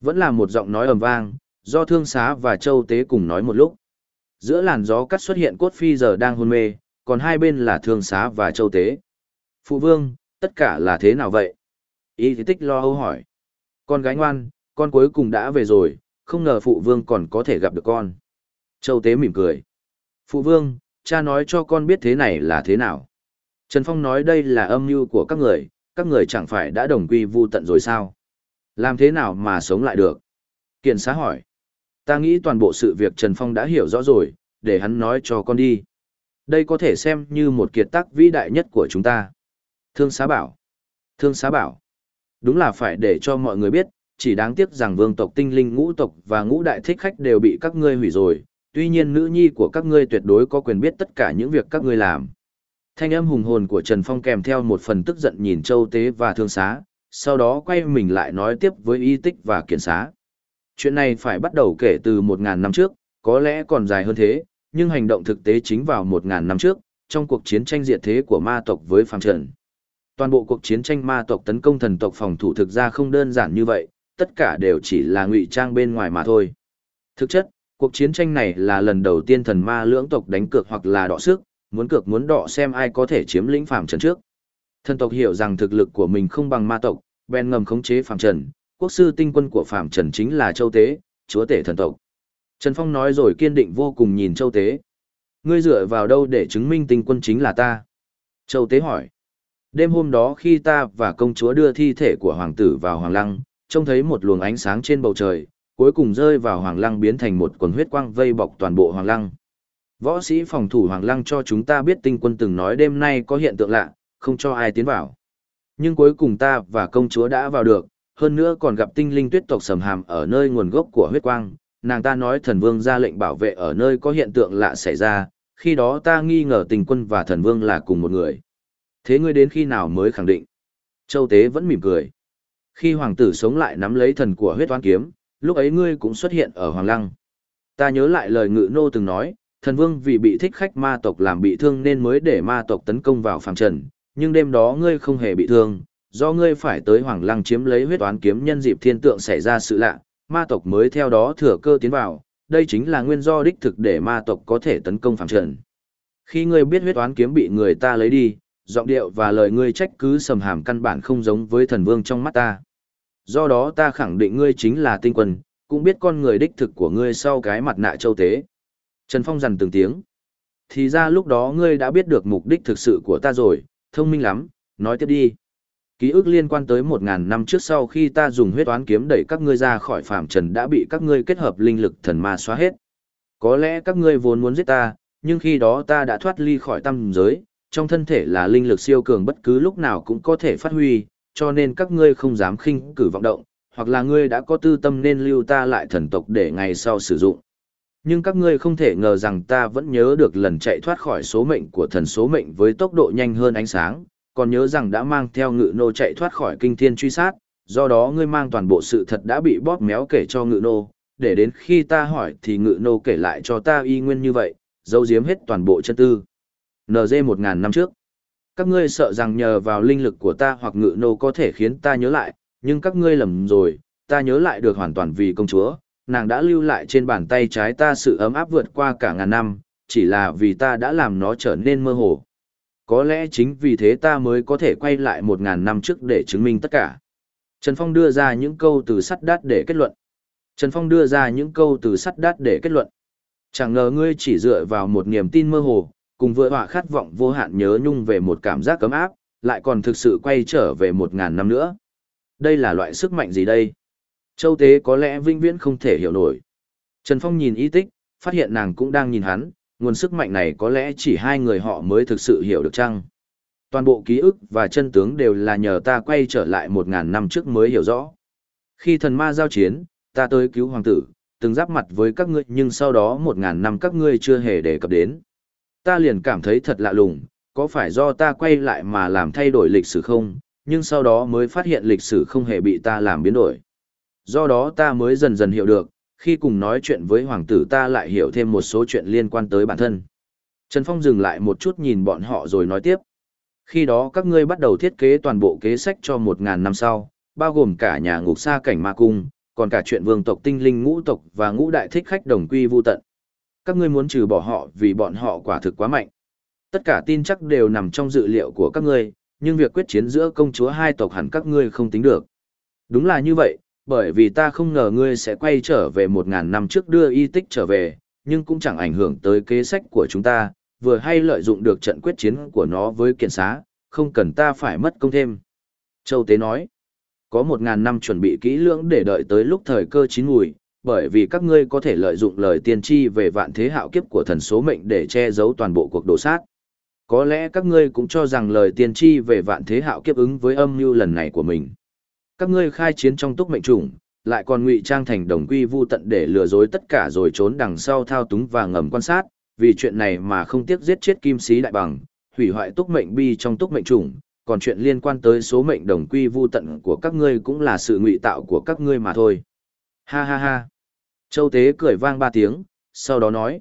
Vẫn là một giọng nói ầm vang, do thương xá và châu tế cùng nói một lúc. Giữa làn gió cắt xuất hiện cốt phi giờ đang hôn mê, còn hai bên là thương xá và châu tế. Phụ vương, tất cả là thế nào vậy? Y thì tích lo âu hỏi. Con gái ngoan, con cuối cùng đã về rồi, không ngờ phụ vương còn có thể gặp được con. Châu tế mỉm cười. Phụ vương, cha nói cho con biết thế này là thế nào. Trần Phong nói đây là âm mưu của các người, các người chẳng phải đã đồng quy vu tận rồi sao? Làm thế nào mà sống lại được? Kiện xá hỏi. Ta nghĩ toàn bộ sự việc Trần Phong đã hiểu rõ rồi, để hắn nói cho con đi. Đây có thể xem như một kiệt tác vĩ đại nhất của chúng ta. Thương xá bảo. Thương xá bảo. Đúng là phải để cho mọi người biết, chỉ đáng tiếc rằng vương tộc tinh linh ngũ tộc và ngũ đại thích khách đều bị các ngươi hủy rồi, tuy nhiên nữ nhi của các ngươi tuyệt đối có quyền biết tất cả những việc các ngươi làm. Thanh âm hùng hồn của Trần Phong kèm theo một phần tức giận nhìn Châu Tế và Thương Xá, sau đó quay mình lại nói tiếp với Y Tích và Kiển Xá. Chuyện này phải bắt đầu kể từ 1.000 năm trước, có lẽ còn dài hơn thế, nhưng hành động thực tế chính vào 1.000 năm trước, trong cuộc chiến tranh diệt thế của ma tộc với phàm trần. Toàn bộ cuộc chiến tranh ma tộc tấn công thần tộc phòng thủ thực ra không đơn giản như vậy, tất cả đều chỉ là ngụy trang bên ngoài mà thôi. Thực chất, cuộc chiến tranh này là lần đầu tiên thần ma lưỡng tộc đánh cược hoặc là đọ sức, muốn cược muốn đọ xem ai có thể chiếm lĩnh phàm trần trước. Thần tộc hiểu rằng thực lực của mình không bằng ma tộc, bèn ngầm khống chế phàm trần, quốc sư tinh quân của phàm trần chính là Châu Tế, chúa tể thần tộc. Trần Phong nói rồi kiên định vô cùng nhìn Châu Tế. Ngươi dựa vào đâu để chứng minh tinh quân chính là ta? Châu Tế hỏi. Đêm hôm đó khi ta và công chúa đưa thi thể của hoàng tử vào hoàng lăng, trông thấy một luồng ánh sáng trên bầu trời, cuối cùng rơi vào hoàng lăng biến thành một quần huyết quang vây bọc toàn bộ hoàng lăng. Võ sĩ phòng thủ hoàng lăng cho chúng ta biết tinh quân từng nói đêm nay có hiện tượng lạ, không cho ai tiến vào. Nhưng cuối cùng ta và công chúa đã vào được, hơn nữa còn gặp tinh linh tuyết tộc sầm hàm ở nơi nguồn gốc của huyết quang, nàng ta nói thần vương ra lệnh bảo vệ ở nơi có hiện tượng lạ xảy ra, khi đó ta nghi ngờ tình quân và thần vương là cùng một người. Thế ngươi đến khi nào mới khẳng định? Châu Tế vẫn mỉm cười. Khi hoàng tử sống lại nắm lấy thần của huyết toán kiếm, lúc ấy ngươi cũng xuất hiện ở hoàng lăng. Ta nhớ lại lời ngự nô từng nói, thần vương vì bị thích khách ma tộc làm bị thương nên mới để ma tộc tấn công vào phàm trần, nhưng đêm đó ngươi không hề bị thương, do ngươi phải tới hoàng lăng chiếm lấy huyết toán kiếm nhân dịp thiên tượng xảy ra sự lạ, ma tộc mới theo đó thừa cơ tiến vào, đây chính là nguyên do đích thực để ma tộc có thể tấn công phàm trần. Khi ngươi biết huyết toán kiếm bị người ta lấy đi, giọng điệu và lời ngươi trách cứ sầm hàm căn bản không giống với thần vương trong mắt ta. Do đó ta khẳng định ngươi chính là tinh quân, cũng biết con người đích thực của ngươi sau cái mặt nạ châu tế. Trần Phong dằn từng tiếng. Thì ra lúc đó ngươi đã biết được mục đích thực sự của ta rồi, thông minh lắm, nói tiếp đi. Ký ức liên quan tới một ngàn năm trước sau khi ta dùng huyết toán kiếm đẩy các ngươi ra khỏi phạm trần đã bị các ngươi kết hợp linh lực thần ma xóa hết. Có lẽ các ngươi vốn muốn giết ta, nhưng khi đó ta đã thoát ly khỏi tâm giới, trong thân thể là linh lực siêu cường bất cứ lúc nào cũng có thể phát huy, cho nên các ngươi không dám khinh cử vọng động, hoặc là ngươi đã có tư tâm nên lưu ta lại thần tộc để ngày sau sử dụng. Nhưng các ngươi không thể ngờ rằng ta vẫn nhớ được lần chạy thoát khỏi số mệnh của thần số mệnh với tốc độ nhanh hơn ánh sáng, còn nhớ rằng đã mang theo ngự nô chạy thoát khỏi kinh thiên truy sát, do đó ngươi mang toàn bộ sự thật đã bị bóp méo kể cho ngự nô, để đến khi ta hỏi thì ngự nô kể lại cho ta y nguyên như vậy, dấu giếm hết toàn bộ chân tư. NG 1000 năm trước. Các ngươi sợ rằng nhờ vào linh lực của ta hoặc ngự nô có thể khiến ta nhớ lại, nhưng các ngươi lầm rồi, ta nhớ lại được hoàn toàn vì công chúa, nàng đã lưu lại trên bàn tay trái ta sự ấm áp vượt qua cả ngàn năm, chỉ là vì ta đã làm nó trở nên mơ hồ. Có lẽ chính vì thế ta mới có thể quay lại một ngàn năm trước để chứng minh tất cả. Trần Phong đưa ra những câu từ sắt đát để kết luận. Trần Phong đưa ra những câu từ sắt đát để kết luận. Chẳng ngờ ngươi chỉ dựa vào một niềm tin mơ hồ, cùng vừa họa khát vọng vô hạn nhớ nhung về một cảm giác cấm áp, lại còn thực sự quay trở về một ngàn năm nữa. Đây là loại sức mạnh gì đây? Châu Tế có lẽ vinh viễn không thể hiểu nổi. Trần Phong nhìn y tích, phát hiện nàng cũng đang nhìn hắn, nguồn sức mạnh này có lẽ chỉ hai người họ mới thực sự hiểu được chăng? Toàn bộ ký ức và chân tướng đều là nhờ ta quay trở lại một ngàn năm trước mới hiểu rõ. Khi thần ma giao chiến, ta tới cứu hoàng tử, từng giáp mặt với các ngươi nhưng sau đó một ngàn năm các ngươi chưa hề đề cập đến. Ta liền cảm thấy thật lạ lùng, có phải do ta quay lại mà làm thay đổi lịch sử không, nhưng sau đó mới phát hiện lịch sử không hề bị ta làm biến đổi. Do đó ta mới dần dần hiểu được, khi cùng nói chuyện với hoàng tử ta lại hiểu thêm một số chuyện liên quan tới bản thân. Trần Phong dừng lại một chút nhìn bọn họ rồi nói tiếp. Khi đó các ngươi bắt đầu thiết kế toàn bộ kế sách cho một ngàn năm sau, bao gồm cả nhà ngục xa cảnh ma cung, còn cả chuyện vương tộc tinh linh ngũ tộc và ngũ đại thích khách đồng quy vu tận. Các ngươi muốn trừ bỏ họ vì bọn họ quả thực quá mạnh. Tất cả tin chắc đều nằm trong dự liệu của các ngươi, nhưng việc quyết chiến giữa công chúa hai tộc hẳn các ngươi không tính được. Đúng là như vậy, bởi vì ta không ngờ ngươi sẽ quay trở về một ngàn năm trước đưa y tích trở về, nhưng cũng chẳng ảnh hưởng tới kế sách của chúng ta, vừa hay lợi dụng được trận quyết chiến của nó với kiện xá, không cần ta phải mất công thêm. Châu Tế nói, có một ngàn năm chuẩn bị kỹ lưỡng để đợi tới lúc thời cơ chín mùi, bởi vì các ngươi có thể lợi dụng lời tiên tri về vạn thế hạo kiếp của thần số mệnh để che giấu toàn bộ cuộc đổ sát. Có lẽ các ngươi cũng cho rằng lời tiên tri về vạn thế hạo kiếp ứng với âm mưu lần này của mình. Các ngươi khai chiến trong túc mệnh trùng, lại còn ngụy trang thành đồng quy vu tận để lừa dối tất cả rồi trốn đằng sau thao túng và ngầm quan sát, vì chuyện này mà không tiếc giết chết kim sĩ đại bằng, hủy hoại túc mệnh bi trong túc mệnh trùng, còn chuyện liên quan tới số mệnh đồng quy vu tận của các ngươi cũng là sự ngụy tạo của các ngươi mà thôi. Ha ha ha. Châu Tế cười vang ba tiếng, sau đó nói.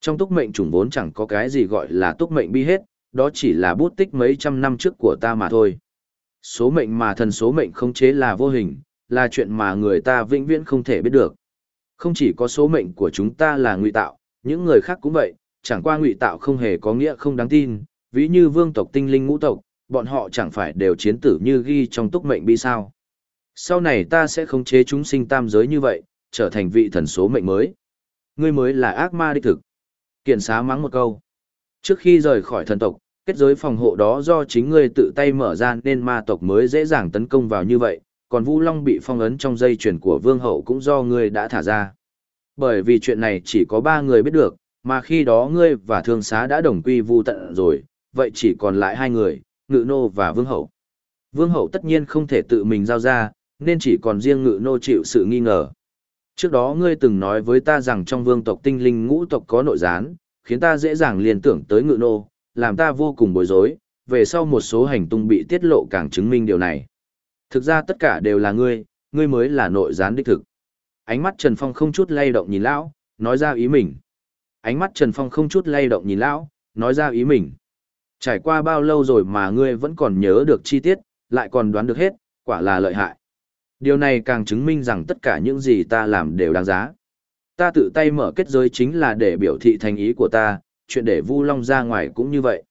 Trong túc mệnh trùng vốn chẳng có cái gì gọi là túc mệnh bi hết, đó chỉ là bút tích mấy trăm năm trước của ta mà thôi. Số mệnh mà thần số mệnh không chế là vô hình, là chuyện mà người ta vĩnh viễn không thể biết được. Không chỉ có số mệnh của chúng ta là ngụy tạo, những người khác cũng vậy, chẳng qua ngụy tạo không hề có nghĩa không đáng tin, ví như vương tộc tinh linh ngũ tộc, bọn họ chẳng phải đều chiến tử như ghi trong túc mệnh bi sao. Sau này ta sẽ khống chế chúng sinh tam giới như vậy, trở thành vị thần số mệnh mới. Ngươi mới là ác ma đích thực. Kiện xá mắng một câu. Trước khi rời khỏi thần tộc, kết giới phòng hộ đó do chính ngươi tự tay mở ra nên ma tộc mới dễ dàng tấn công vào như vậy, còn Vu Long bị phong ấn trong dây chuyền của vương hậu cũng do ngươi đã thả ra. Bởi vì chuyện này chỉ có ba người biết được, mà khi đó ngươi và thương xá đã đồng quy vu tận rồi, vậy chỉ còn lại hai người, ngự nô và vương hậu. Vương hậu tất nhiên không thể tự mình giao ra, nên chỉ còn riêng ngự nô chịu sự nghi ngờ. Trước đó ngươi từng nói với ta rằng trong vương tộc tinh linh ngũ tộc có nội gián, khiến ta dễ dàng liên tưởng tới ngự nô, làm ta vô cùng bối rối, về sau một số hành tung bị tiết lộ càng chứng minh điều này. Thực ra tất cả đều là ngươi, ngươi mới là nội gián đích thực. Ánh mắt Trần Phong không chút lay động nhìn lão, nói ra ý mình. Ánh mắt Trần Phong không chút lay động nhìn lão, nói ra ý mình. Trải qua bao lâu rồi mà ngươi vẫn còn nhớ được chi tiết, lại còn đoán được hết, quả là lợi hại. Điều này càng chứng minh rằng tất cả những gì ta làm đều đáng giá. Ta tự tay mở kết giới chính là để biểu thị thành ý của ta, chuyện để Vu Long ra ngoài cũng như vậy.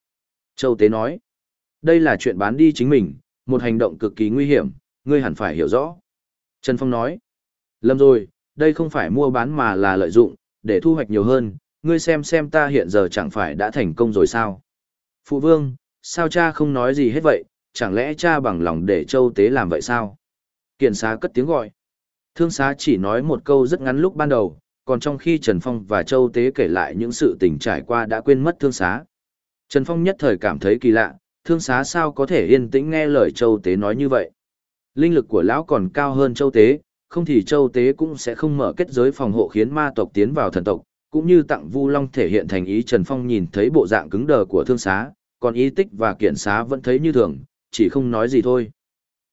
Châu Tế nói, đây là chuyện bán đi chính mình, một hành động cực kỳ nguy hiểm, ngươi hẳn phải hiểu rõ. Trần Phong nói, lâm rồi, đây không phải mua bán mà là lợi dụng, để thu hoạch nhiều hơn, ngươi xem xem ta hiện giờ chẳng phải đã thành công rồi sao. Phụ vương, sao cha không nói gì hết vậy, chẳng lẽ cha bằng lòng để châu tế làm vậy sao? Kiện xá cất tiếng gọi. Thương xá chỉ nói một câu rất ngắn lúc ban đầu, còn trong khi Trần Phong và Châu Tế kể lại những sự tình trải qua đã quên mất thương xá. Trần Phong nhất thời cảm thấy kỳ lạ, thương xá sao có thể yên tĩnh nghe lời Châu Tế nói như vậy. Linh lực của lão còn cao hơn Châu Tế, không thì Châu Tế cũng sẽ không mở kết giới phòng hộ khiến ma tộc tiến vào thần tộc, cũng như tặng Vu Long thể hiện thành ý Trần Phong nhìn thấy bộ dạng cứng đờ của thương xá, còn ý tích và kiện xá vẫn thấy như thường, chỉ không nói gì thôi.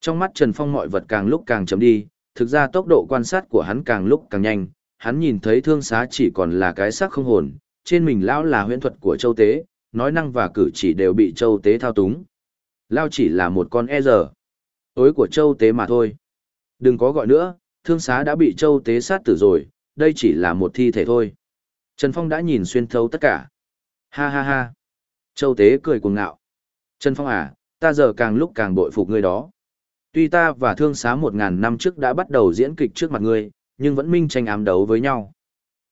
Trong mắt Trần Phong mọi vật càng lúc càng chấm đi, thực ra tốc độ quan sát của hắn càng lúc càng nhanh, hắn nhìn thấy thương xá chỉ còn là cái xác không hồn, trên mình lão là huyễn thuật của châu tế, nói năng và cử chỉ đều bị châu tế thao túng. Lao chỉ là một con e giờ. Tối của châu tế mà thôi. Đừng có gọi nữa, thương xá đã bị châu tế sát tử rồi, đây chỉ là một thi thể thôi. Trần Phong đã nhìn xuyên thấu tất cả. Ha ha ha. Châu tế cười cuồng ngạo. Trần Phong à, ta giờ càng lúc càng bội phục ngươi đó. Tuy ta và thương xá một ngàn năm trước đã bắt đầu diễn kịch trước mặt ngươi, nhưng vẫn minh tranh ám đấu với nhau.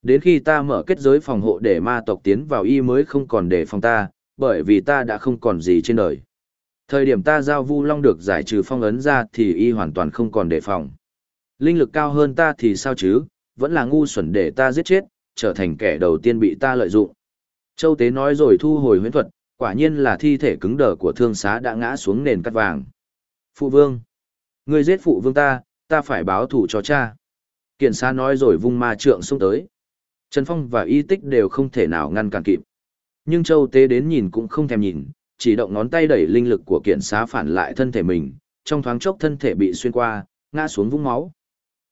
Đến khi ta mở kết giới phòng hộ để ma tộc tiến vào y mới không còn để phòng ta, bởi vì ta đã không còn gì trên đời. Thời điểm ta giao vu long được giải trừ phong ấn ra thì y hoàn toàn không còn đề phòng. Linh lực cao hơn ta thì sao chứ, vẫn là ngu xuẩn để ta giết chết, trở thành kẻ đầu tiên bị ta lợi dụng. Châu Tế nói rồi thu hồi huyễn thuật, quả nhiên là thi thể cứng đờ của thương xá đã ngã xuống nền cắt vàng. Phụ vương! Ngươi giết phụ vương ta, ta phải báo thủ cho cha. Kiện xá nói rồi vung ma trượng xuống tới. Trần Phong và y tích đều không thể nào ngăn cản kịp. Nhưng Châu Tế đến nhìn cũng không thèm nhìn, chỉ động ngón tay đẩy linh lực của kiện xá phản lại thân thể mình, trong thoáng chốc thân thể bị xuyên qua, ngã xuống vũng máu.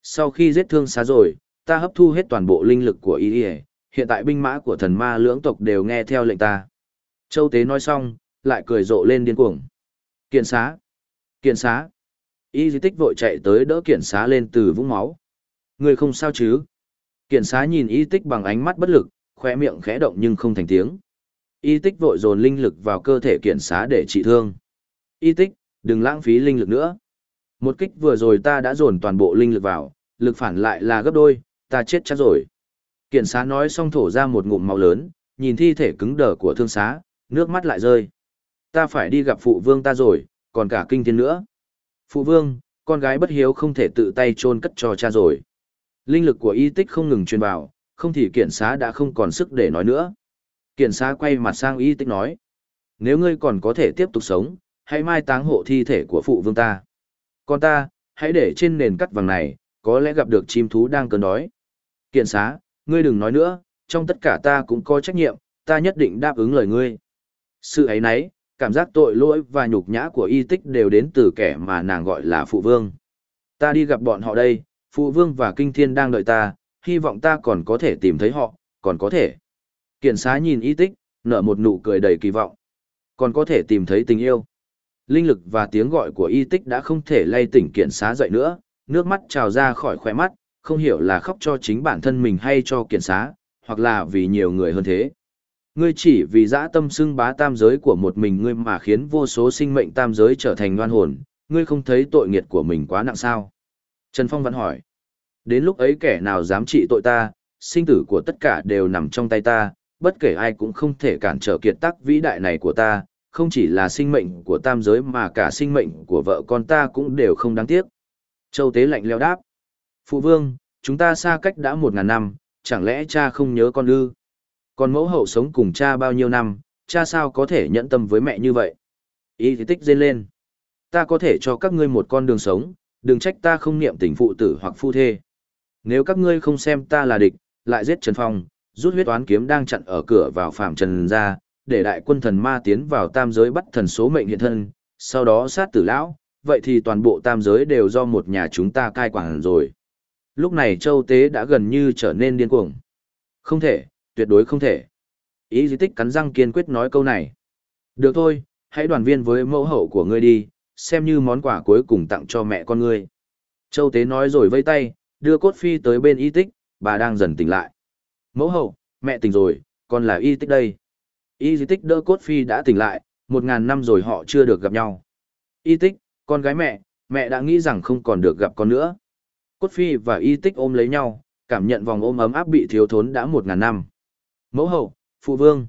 Sau khi giết thương xá rồi, ta hấp thu hết toàn bộ linh lực của y hiện tại binh mã của thần ma lưỡng tộc đều nghe theo lệnh ta. Châu Tế nói xong, lại cười rộ lên điên cuồng. Kiện xá! Kiện xá! Y di tích vội chạy tới đỡ Kiển xá lên từ vũng máu. Người không sao chứ? Kiển xá nhìn y tích bằng ánh mắt bất lực, khoe miệng khẽ động nhưng không thành tiếng. Y tích vội dồn linh lực vào cơ thể Kiển xá để trị thương. Y tích, đừng lãng phí linh lực nữa. Một kích vừa rồi ta đã dồn toàn bộ linh lực vào, lực phản lại là gấp đôi, ta chết chắc rồi. Kiển xá nói xong thổ ra một ngụm máu lớn, nhìn thi thể cứng đờ của thương xá, nước mắt lại rơi. Ta phải đi gặp phụ vương ta rồi, còn cả kinh thiên nữa. Phụ vương, con gái bất hiếu không thể tự tay chôn cất cho cha rồi. Linh lực của y tích không ngừng truyền vào, không thì Kiển xá đã không còn sức để nói nữa. Kiển xá quay mặt sang y tích nói. Nếu ngươi còn có thể tiếp tục sống, hãy mai táng hộ thi thể của phụ vương ta. Còn ta, hãy để trên nền cắt vàng này, có lẽ gặp được chim thú đang cơn đói. Kiện xá, ngươi đừng nói nữa, trong tất cả ta cũng có trách nhiệm, ta nhất định đáp ứng lời ngươi. Sự ấy nấy, cảm giác tội lỗi và nhục nhã của y tích đều đến từ kẻ mà nàng gọi là phụ vương. Ta đi gặp bọn họ đây, phụ vương và kinh thiên đang đợi ta, hy vọng ta còn có thể tìm thấy họ, còn có thể. Kiện xá nhìn y tích, nở một nụ cười đầy kỳ vọng. Còn có thể tìm thấy tình yêu. Linh lực và tiếng gọi của y tích đã không thể lay tỉnh kiện xá dậy nữa, nước mắt trào ra khỏi khóe mắt, không hiểu là khóc cho chính bản thân mình hay cho kiện xá, hoặc là vì nhiều người hơn thế. Ngươi chỉ vì dã tâm xưng bá tam giới của một mình ngươi mà khiến vô số sinh mệnh tam giới trở thành ngoan hồn, ngươi không thấy tội nghiệt của mình quá nặng sao? Trần Phong vẫn hỏi. Đến lúc ấy kẻ nào dám trị tội ta, sinh tử của tất cả đều nằm trong tay ta, bất kể ai cũng không thể cản trở kiệt tác vĩ đại này của ta, không chỉ là sinh mệnh của tam giới mà cả sinh mệnh của vợ con ta cũng đều không đáng tiếc. Châu Tế lạnh leo đáp. Phụ vương, chúng ta xa cách đã một ngàn năm, chẳng lẽ cha không nhớ con ư? Còn mẫu hậu sống cùng cha bao nhiêu năm, cha sao có thể nhẫn tâm với mẹ như vậy? Ý thì tích dên lên. Ta có thể cho các ngươi một con đường sống, đừng trách ta không niệm tình phụ tử hoặc phu thê. Nếu các ngươi không xem ta là địch, lại giết Trần Phong, rút huyết toán kiếm đang chặn ở cửa vào phạm trần ra, để đại quân thần ma tiến vào tam giới bắt thần số mệnh hiện thân, sau đó sát tử lão, vậy thì toàn bộ tam giới đều do một nhà chúng ta cai quản rồi. Lúc này châu tế đã gần như trở nên điên cuồng. Không thể, tuyệt đối không thể. Ý di tích cắn răng kiên quyết nói câu này. Được thôi, hãy đoàn viên với mẫu hậu của ngươi đi, xem như món quà cuối cùng tặng cho mẹ con ngươi. Châu tế nói rồi vây tay, đưa cốt phi tới bên y tích, bà đang dần tỉnh lại. Mẫu hậu, mẹ tỉnh rồi, con là y tích đây. Y di tích đỡ cốt phi đã tỉnh lại, một ngàn năm rồi họ chưa được gặp nhau. Y tích, con gái mẹ, mẹ đã nghĩ rằng không còn được gặp con nữa. Cốt phi và y tích ôm lấy nhau, cảm nhận vòng ôm ấm áp bị thiếu thốn đã một ngàn năm. Mẫu hậu, phụ vương.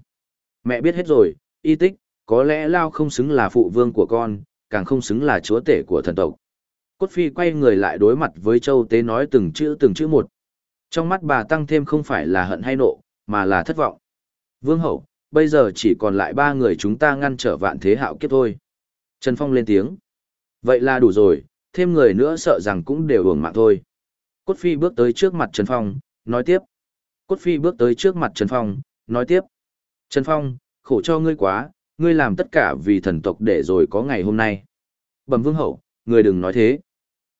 Mẹ biết hết rồi, y tích, có lẽ Lao không xứng là phụ vương của con, càng không xứng là chúa tể của thần tộc. Cốt phi quay người lại đối mặt với châu tế nói từng chữ từng chữ một. Trong mắt bà tăng thêm không phải là hận hay nộ, mà là thất vọng. Vương hậu, bây giờ chỉ còn lại ba người chúng ta ngăn trở vạn thế hạo kiếp thôi. Trần Phong lên tiếng. Vậy là đủ rồi, thêm người nữa sợ rằng cũng đều hưởng mạng thôi. Cốt phi bước tới trước mặt Trần Phong, nói tiếp. Cốt phi bước tới trước mặt Trần Phong, nói tiếp. Trần Phong, khổ cho ngươi quá, ngươi làm tất cả vì thần tộc để rồi có ngày hôm nay. Bẩm vương hậu, ngươi đừng nói thế.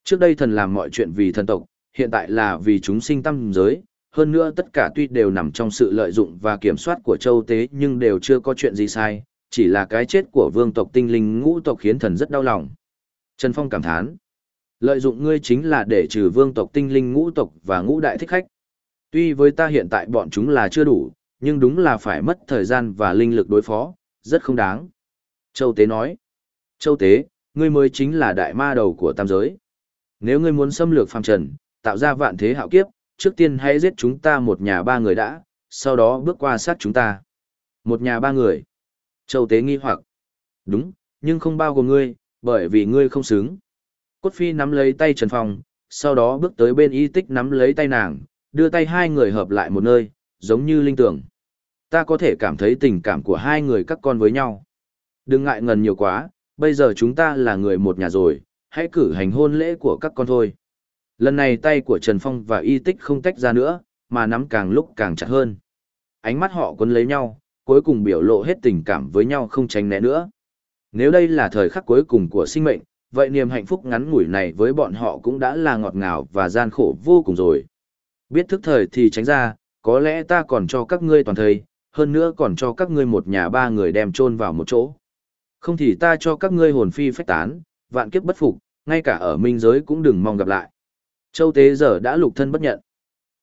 Trước đây thần làm mọi chuyện vì thần tộc, hiện tại là vì chúng sinh tâm giới, hơn nữa tất cả tuy đều nằm trong sự lợi dụng và kiểm soát của châu tế nhưng đều chưa có chuyện gì sai, chỉ là cái chết của vương tộc tinh linh ngũ tộc khiến thần rất đau lòng. Trần Phong cảm thán, lợi dụng ngươi chính là để trừ vương tộc tinh linh ngũ tộc và ngũ đại thích khách. Tuy với ta hiện tại bọn chúng là chưa đủ, nhưng đúng là phải mất thời gian và linh lực đối phó, rất không đáng. Châu Tế nói, Châu Tế, ngươi mới chính là đại ma đầu của tam giới. Nếu ngươi muốn xâm lược phàm trần, tạo ra vạn thế hạo kiếp, trước tiên hãy giết chúng ta một nhà ba người đã, sau đó bước qua sát chúng ta. Một nhà ba người. Châu Tế nghi hoặc. Đúng, nhưng không bao gồm ngươi, bởi vì ngươi không xứng. Cốt phi nắm lấy tay Trần Phong, sau đó bước tới bên y tích nắm lấy tay nàng, đưa tay hai người hợp lại một nơi, giống như linh tưởng. Ta có thể cảm thấy tình cảm của hai người các con với nhau. Đừng ngại ngần nhiều quá, bây giờ chúng ta là người một nhà rồi, hãy cử hành hôn lễ của các con thôi. Lần này tay của Trần Phong và y tích không tách ra nữa, mà nắm càng lúc càng chặt hơn. Ánh mắt họ quấn lấy nhau, cuối cùng biểu lộ hết tình cảm với nhau không tránh né nữa. Nếu đây là thời khắc cuối cùng của sinh mệnh, vậy niềm hạnh phúc ngắn ngủi này với bọn họ cũng đã là ngọt ngào và gian khổ vô cùng rồi. Biết thức thời thì tránh ra, có lẽ ta còn cho các ngươi toàn thời, hơn nữa còn cho các ngươi một nhà ba người đem chôn vào một chỗ. Không thì ta cho các ngươi hồn phi phách tán, vạn kiếp bất phục, ngay cả ở minh giới cũng đừng mong gặp lại. Châu tế giờ đã lục thân bất nhận.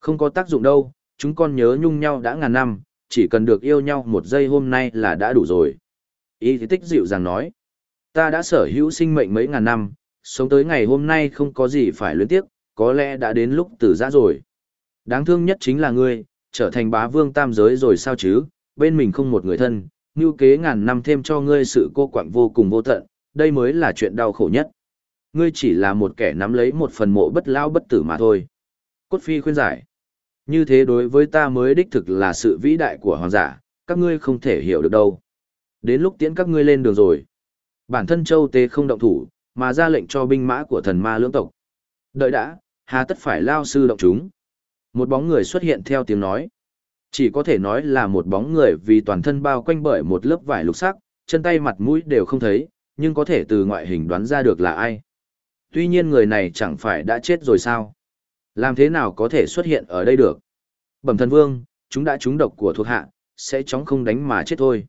Không có tác dụng đâu, chúng con nhớ nhung nhau đã ngàn năm, chỉ cần được yêu nhau một giây hôm nay là đã đủ rồi. Y tích dịu dàng nói, ta đã sở hữu sinh mệnh mấy ngàn năm, sống tới ngày hôm nay không có gì phải luyến tiếc, có lẽ đã đến lúc tử giã rồi. Đáng thương nhất chính là ngươi, trở thành bá vương tam giới rồi sao chứ, bên mình không một người thân, như kế ngàn năm thêm cho ngươi sự cô quạnh vô cùng vô tận, đây mới là chuyện đau khổ nhất. Ngươi chỉ là một kẻ nắm lấy một phần mộ bất lao bất tử mà thôi. Cốt phi khuyên giải. Như thế đối với ta mới đích thực là sự vĩ đại của hoàng giả, các ngươi không thể hiểu được đâu. Đến lúc tiễn các ngươi lên đường rồi. Bản thân châu tế không động thủ, mà ra lệnh cho binh mã của thần ma lưỡng tộc. Đợi đã, hà tất phải lao sư động chúng. Một bóng người xuất hiện theo tiếng nói. Chỉ có thể nói là một bóng người vì toàn thân bao quanh bởi một lớp vải lục sắc, chân tay mặt mũi đều không thấy, nhưng có thể từ ngoại hình đoán ra được là ai. Tuy nhiên người này chẳng phải đã chết rồi sao? Làm thế nào có thể xuất hiện ở đây được? Bẩm thần vương, chúng đã trúng độc của thuộc hạ, sẽ chóng không đánh mà chết thôi.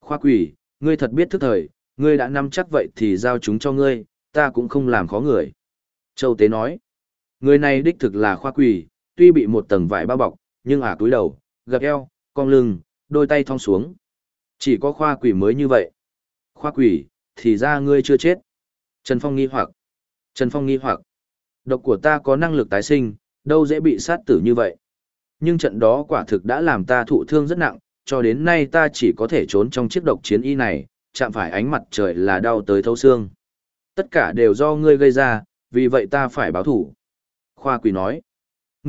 Khoa quỷ, ngươi thật biết thức thời, ngươi đã nắm chắc vậy thì giao chúng cho ngươi, ta cũng không làm khó người. Châu Tế nói, người này đích thực là khoa quỷ, tuy bị một tầng vải bao bọc, nhưng ả à túi đầu, gập eo, cong lưng, đôi tay thong xuống. Chỉ có khoa quỷ mới như vậy. Khoa quỷ, thì ra ngươi chưa chết. Trần Phong nghi hoặc. Trần Phong nghi hoặc. Độc của ta có năng lực tái sinh, đâu dễ bị sát tử như vậy. Nhưng trận đó quả thực đã làm ta thụ thương rất nặng, cho đến nay ta chỉ có thể trốn trong chiếc độc chiến y này, chạm phải ánh mặt trời là đau tới thấu xương. Tất cả đều do ngươi gây ra, vì vậy ta phải báo thủ. Khoa quỷ nói,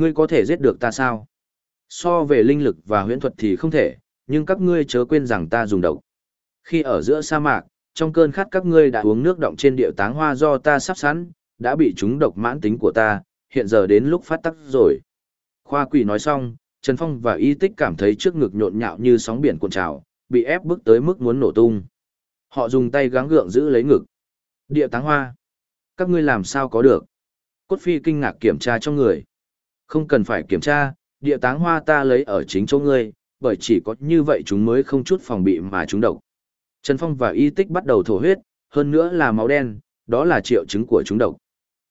ngươi có thể giết được ta sao? So về linh lực và huyễn thuật thì không thể, nhưng các ngươi chớ quên rằng ta dùng độc. Khi ở giữa sa mạc, trong cơn khát các ngươi đã uống nước động trên địa táng hoa do ta sắp sẵn, đã bị chúng độc mãn tính của ta, hiện giờ đến lúc phát tắc rồi. Khoa quỷ nói xong, Trần Phong và Y Tích cảm thấy trước ngực nhộn nhạo như sóng biển cuộn trào, bị ép bước tới mức muốn nổ tung. Họ dùng tay gắng gượng giữ lấy ngực. Địa táng hoa. Các ngươi làm sao có được? Cốt phi kinh ngạc kiểm tra trong người. Không cần phải kiểm tra, địa táng hoa ta lấy ở chính chỗ ngươi, bởi chỉ có như vậy chúng mới không chút phòng bị mà chúng độc. Trần Phong và Y Tích bắt đầu thổ huyết, hơn nữa là máu đen, đó là triệu chứng của chúng độc.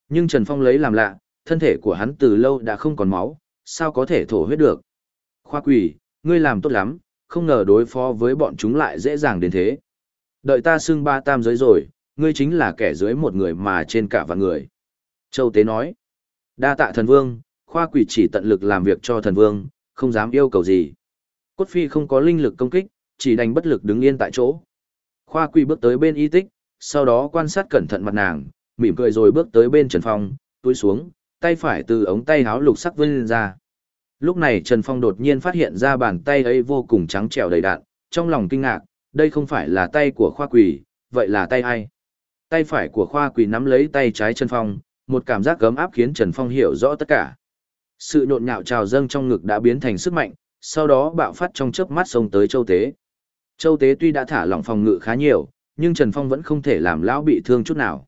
Nhưng Trần Phong lấy làm lạ, thân thể của hắn từ lâu đã không còn máu, sao có thể thổ huyết được. Khoa quỷ, ngươi làm tốt lắm, không ngờ đối phó với bọn chúng lại dễ dàng đến thế. Đợi ta xưng ba tam giới rồi, ngươi chính là kẻ dưới một người mà trên cả vạn người. Châu Tế nói, đa tạ thần vương, khoa quỷ chỉ tận lực làm việc cho thần vương, không dám yêu cầu gì. Cốt phi không có linh lực công kích, chỉ đành bất lực đứng yên tại chỗ. Khoa quỷ bước tới bên y tích, sau đó quan sát cẩn thận mặt nàng, mỉm cười rồi bước tới bên Trần Phong, túi xuống, tay phải từ ống tay háo lục sắc vươn ra. Lúc này Trần Phong đột nhiên phát hiện ra bàn tay ấy vô cùng trắng trẻo đầy đạn, trong lòng kinh ngạc, đây không phải là tay của khoa quỷ, vậy là tay ai? Tay phải của khoa quỷ nắm lấy tay trái Trần Phong, một cảm giác gấm áp khiến Trần Phong hiểu rõ tất cả. Sự nhộn nhạo trào dâng trong ngực đã biến thành sức mạnh, sau đó bạo phát trong chớp mắt xông tới Châu Tế. Châu Tế tuy đã thả lỏng phòng ngự khá nhiều, nhưng Trần Phong vẫn không thể làm lão bị thương chút nào.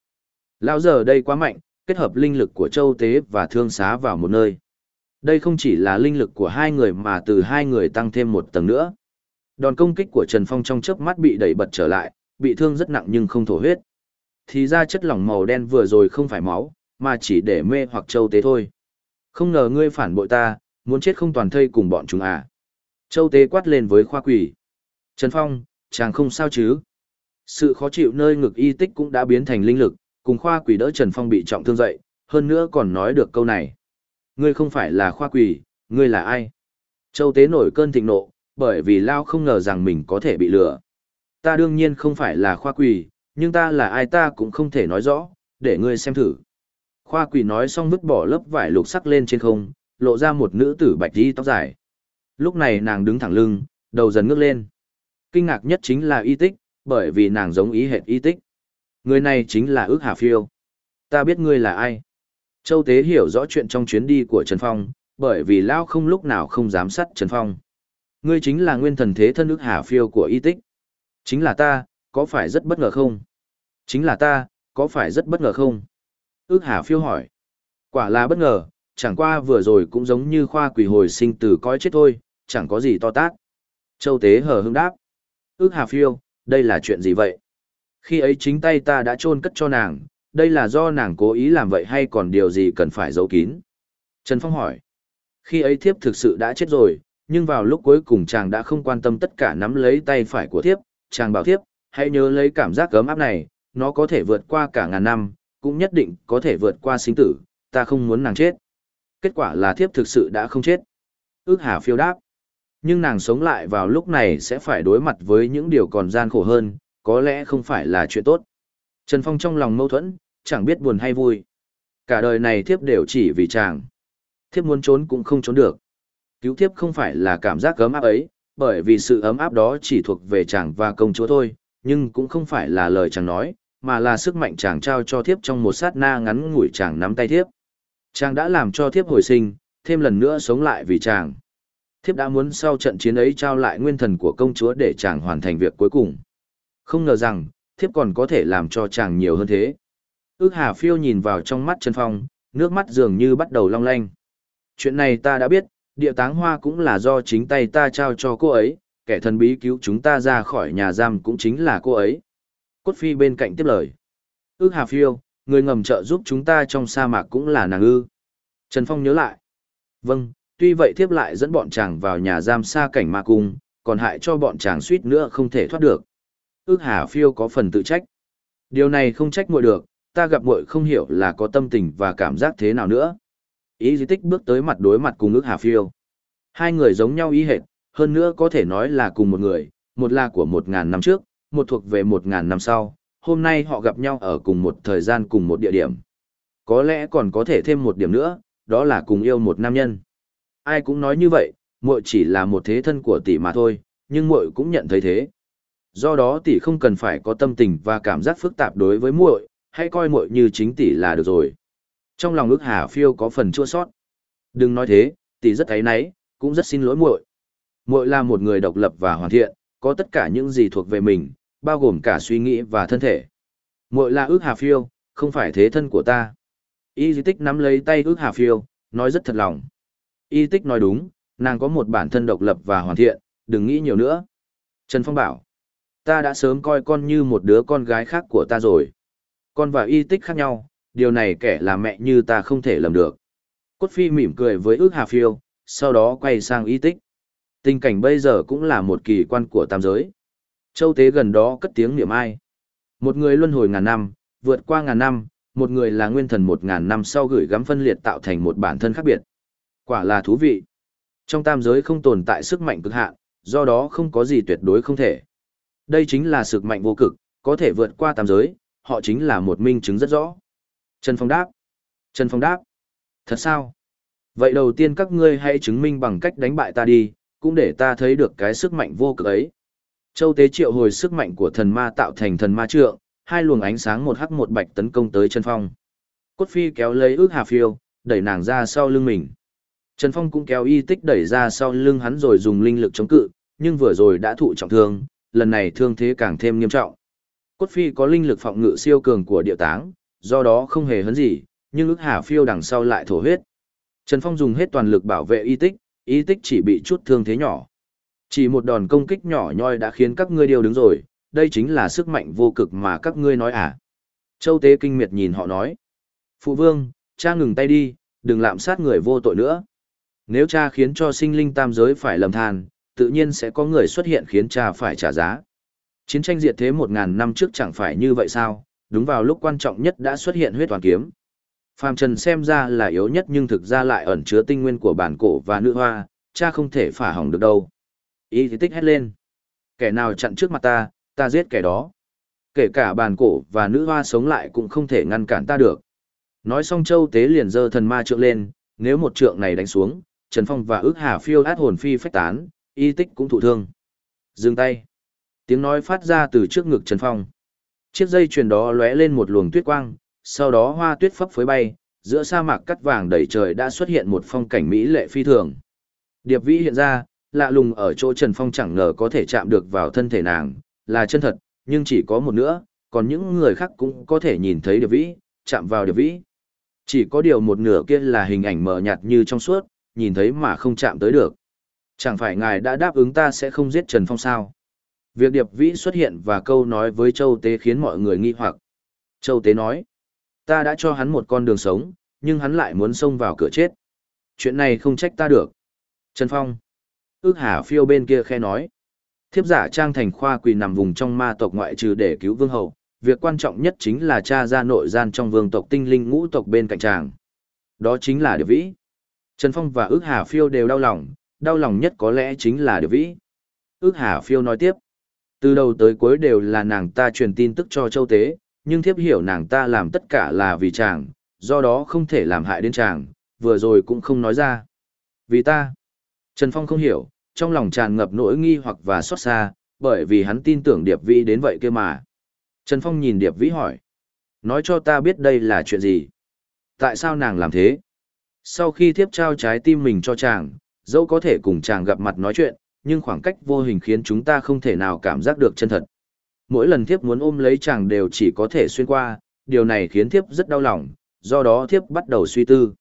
Lão giờ đây quá mạnh, kết hợp linh lực của Châu Tế và thương xá vào một nơi. Đây không chỉ là linh lực của hai người mà từ hai người tăng thêm một tầng nữa. Đòn công kích của Trần Phong trong chớp mắt bị đẩy bật trở lại, bị thương rất nặng nhưng không thổ huyết. Thì ra chất lỏng màu đen vừa rồi không phải máu, mà chỉ để mê hoặc châu tế thôi. Không ngờ ngươi phản bội ta, muốn chết không toàn thây cùng bọn chúng à. Châu tế quát lên với khoa quỷ. Trần Phong, chàng không sao chứ? Sự khó chịu nơi ngực y tích cũng đã biến thành linh lực, cùng khoa quỷ đỡ Trần Phong bị trọng thương dậy, hơn nữa còn nói được câu này. Ngươi không phải là khoa quỷ, ngươi là ai? Châu tế nổi cơn thịnh nộ, bởi vì Lao không ngờ rằng mình có thể bị lừa. Ta đương nhiên không phải là khoa quỷ, nhưng ta là ai ta cũng không thể nói rõ, để ngươi xem thử. Khoa quỷ nói xong vứt bỏ lớp vải lục sắc lên trên không, lộ ra một nữ tử bạch đi tóc dài. Lúc này nàng đứng thẳng lưng, đầu dần ngước lên. Kinh ngạc nhất chính là y tích, bởi vì nàng giống ý hệt y tích. Người này chính là ước hà phiêu. Ta biết ngươi là ai. Châu Tế hiểu rõ chuyện trong chuyến đi của Trần Phong, bởi vì Lao không lúc nào không dám sát Trần Phong. Ngươi chính là nguyên thần thế thân ước hà phiêu của y tích. Chính là ta, có phải rất bất ngờ không? Chính là ta, có phải rất bất ngờ không? Ước hà phiêu hỏi. Quả là bất ngờ, chẳng qua vừa rồi cũng giống như khoa quỷ hồi sinh từ coi chết thôi, chẳng có gì to tát. Châu Tế hờ hững đáp. Ước hà phiêu, đây là chuyện gì vậy? Khi ấy chính tay ta đã chôn cất cho nàng, đây là do nàng cố ý làm vậy hay còn điều gì cần phải giấu kín? Trần Phong hỏi. Khi ấy thiếp thực sự đã chết rồi, nhưng vào lúc cuối cùng chàng đã không quan tâm tất cả nắm lấy tay phải của thiếp, chàng bảo thiếp, hãy nhớ lấy cảm giác gấm áp này, nó có thể vượt qua cả ngàn năm, cũng nhất định có thể vượt qua sinh tử, ta không muốn nàng chết. Kết quả là thiếp thực sự đã không chết. Ước hà phiêu đáp. Nhưng nàng sống lại vào lúc này sẽ phải đối mặt với những điều còn gian khổ hơn, có lẽ không phải là chuyện tốt. Trần Phong trong lòng mâu thuẫn, chẳng biết buồn hay vui. Cả đời này thiếp đều chỉ vì chàng. Thiếp muốn trốn cũng không trốn được. Cứu thiếp không phải là cảm giác ấm áp ấy, bởi vì sự ấm áp đó chỉ thuộc về chàng và công chúa thôi, nhưng cũng không phải là lời chàng nói, mà là sức mạnh chàng trao cho thiếp trong một sát na ngắn ngủi chàng nắm tay thiếp. Chàng đã làm cho thiếp hồi sinh, thêm lần nữa sống lại vì chàng. Thiếp đã muốn sau trận chiến ấy trao lại nguyên thần của công chúa để chàng hoàn thành việc cuối cùng. Không ngờ rằng, thiếp còn có thể làm cho chàng nhiều hơn thế. Ước hà phiêu nhìn vào trong mắt Trần Phong, nước mắt dường như bắt đầu long lanh. Chuyện này ta đã biết, địa táng hoa cũng là do chính tay ta trao cho cô ấy, kẻ thần bí cứu chúng ta ra khỏi nhà giam cũng chính là cô ấy. Cốt phi bên cạnh tiếp lời. Ước hà phiêu, người ngầm trợ giúp chúng ta trong sa mạc cũng là nàng ư. Trần Phong nhớ lại. Vâng, tuy vậy thiếp lại dẫn bọn chàng vào nhà giam xa cảnh ma cung, còn hại cho bọn chàng suýt nữa không thể thoát được. Ước hà phiêu có phần tự trách. Điều này không trách muội được, ta gặp muội không hiểu là có tâm tình và cảm giác thế nào nữa. Ý di tích bước tới mặt đối mặt cùng ước hà phiêu. Hai người giống nhau ý hệt, hơn nữa có thể nói là cùng một người, một là của một ngàn năm trước, một thuộc về một ngàn năm sau, hôm nay họ gặp nhau ở cùng một thời gian cùng một địa điểm. Có lẽ còn có thể thêm một điểm nữa, đó là cùng yêu một nam nhân. Ai cũng nói như vậy, muội chỉ là một thế thân của tỷ mà thôi, nhưng muội cũng nhận thấy thế. Do đó tỷ không cần phải có tâm tình và cảm giác phức tạp đối với muội, hãy coi muội như chính tỷ là được rồi. Trong lòng ước Hà Phiêu có phần chua sót. Đừng nói thế, tỷ rất thấy náy, cũng rất xin lỗi muội. Muội là một người độc lập và hoàn thiện, có tất cả những gì thuộc về mình, bao gồm cả suy nghĩ và thân thể. Muội là ước Hà Phiêu, không phải thế thân của ta. Y Di Tích nắm lấy tay ước Hà Phiêu, nói rất thật lòng. Y Tích nói đúng, nàng có một bản thân độc lập và hoàn thiện, đừng nghĩ nhiều nữa. Trần Phong bảo, ta đã sớm coi con như một đứa con gái khác của ta rồi. Con và Y Tích khác nhau, điều này kẻ là mẹ như ta không thể lầm được. Cốt Phi mỉm cười với ước Hà Phiêu, sau đó quay sang Y Tích. Tình cảnh bây giờ cũng là một kỳ quan của tam giới. Châu Tế gần đó cất tiếng niệm ai. Một người luân hồi ngàn năm, vượt qua ngàn năm, một người là nguyên thần một ngàn năm sau gửi gắm phân liệt tạo thành một bản thân khác biệt. Quả là thú vị. Trong tam giới không tồn tại sức mạnh cực hạn, do đó không có gì tuyệt đối không thể. Đây chính là sức mạnh vô cực, có thể vượt qua tam giới, họ chính là một minh chứng rất rõ. Trần Phong đáp. Trần Phong đáp. Thật sao? Vậy đầu tiên các ngươi hãy chứng minh bằng cách đánh bại ta đi, cũng để ta thấy được cái sức mạnh vô cực ấy. Châu tế triệu hồi sức mạnh của thần ma tạo thành thần ma trượng, hai luồng ánh sáng một hắc một bạch tấn công tới Trần Phong. Cốt phi kéo lấy ước hà phiêu, đẩy nàng ra sau lưng mình. Trần Phong cũng kéo y tích đẩy ra sau lưng hắn rồi dùng linh lực chống cự, nhưng vừa rồi đã thụ trọng thương, lần này thương thế càng thêm nghiêm trọng. Cốt phi có linh lực phòng ngự siêu cường của địa táng, do đó không hề hấn gì, nhưng ước hà phiêu đằng sau lại thổ huyết. Trần Phong dùng hết toàn lực bảo vệ y tích, y tích chỉ bị chút thương thế nhỏ. Chỉ một đòn công kích nhỏ nhoi đã khiến các ngươi đều đứng rồi, đây chính là sức mạnh vô cực mà các ngươi nói à. Châu Tế kinh miệt nhìn họ nói. Phụ vương, cha ngừng tay đi, đừng lạm sát người vô tội nữa. Nếu cha khiến cho sinh linh tam giới phải lầm than, tự nhiên sẽ có người xuất hiện khiến cha phải trả giá. Chiến tranh diệt thế một ngàn năm trước chẳng phải như vậy sao, đúng vào lúc quan trọng nhất đã xuất hiện huyết toàn kiếm. Phàm Trần xem ra là yếu nhất nhưng thực ra lại ẩn chứa tinh nguyên của bản cổ và nữ hoa, cha không thể phả hỏng được đâu. Y thì tích hét lên. Kẻ nào chặn trước mặt ta, ta giết kẻ đó. Kể cả bàn cổ và nữ hoa sống lại cũng không thể ngăn cản ta được. Nói xong châu tế liền dơ thần ma trượng lên, nếu một trượng này đánh xuống, Trần Phong và ước hà phiêu át hồn phi phách tán, y tích cũng thụ thương. Dừng tay. Tiếng nói phát ra từ trước ngực Trần Phong. Chiếc dây chuyền đó lóe lên một luồng tuyết quang, sau đó hoa tuyết phấp phới bay, giữa sa mạc cắt vàng đầy trời đã xuất hiện một phong cảnh mỹ lệ phi thường. Điệp vĩ hiện ra, lạ lùng ở chỗ Trần Phong chẳng ngờ có thể chạm được vào thân thể nàng, là chân thật, nhưng chỉ có một nữa, còn những người khác cũng có thể nhìn thấy điệp vĩ, chạm vào điệp vĩ. Chỉ có điều một nửa kia là hình ảnh mờ nhạt như trong suốt, nhìn thấy mà không chạm tới được. Chẳng phải ngài đã đáp ứng ta sẽ không giết Trần Phong sao? Việc Điệp Vĩ xuất hiện và câu nói với Châu Tế khiến mọi người nghi hoặc. Châu Tế nói, ta đã cho hắn một con đường sống, nhưng hắn lại muốn xông vào cửa chết. Chuyện này không trách ta được. Trần Phong. Ước hà phiêu bên kia khe nói. Thiếp giả trang thành khoa quỳ nằm vùng trong ma tộc ngoại trừ để cứu vương hậu. Việc quan trọng nhất chính là tra ra nội gian trong vương tộc tinh linh ngũ tộc bên cạnh tràng. Đó chính là Điệp Vĩ. Trần Phong và ước hà phiêu đều đau lòng, đau lòng nhất có lẽ chính là Điệp Vĩ. Ước hà phiêu nói tiếp. Từ đầu tới cuối đều là nàng ta truyền tin tức cho châu tế, nhưng thiếp hiểu nàng ta làm tất cả là vì chàng, do đó không thể làm hại đến chàng, vừa rồi cũng không nói ra. Vì ta, Trần Phong không hiểu, trong lòng tràn ngập nỗi nghi hoặc và xót xa, bởi vì hắn tin tưởng Điệp Vĩ đến vậy kia mà. Trần Phong nhìn Điệp Vĩ hỏi, nói cho ta biết đây là chuyện gì. Tại sao nàng làm thế? Sau khi thiếp trao trái tim mình cho chàng, dẫu có thể cùng chàng gặp mặt nói chuyện, nhưng khoảng cách vô hình khiến chúng ta không thể nào cảm giác được chân thật. Mỗi lần thiếp muốn ôm lấy chàng đều chỉ có thể xuyên qua, điều này khiến thiếp rất đau lòng, do đó thiếp bắt đầu suy tư.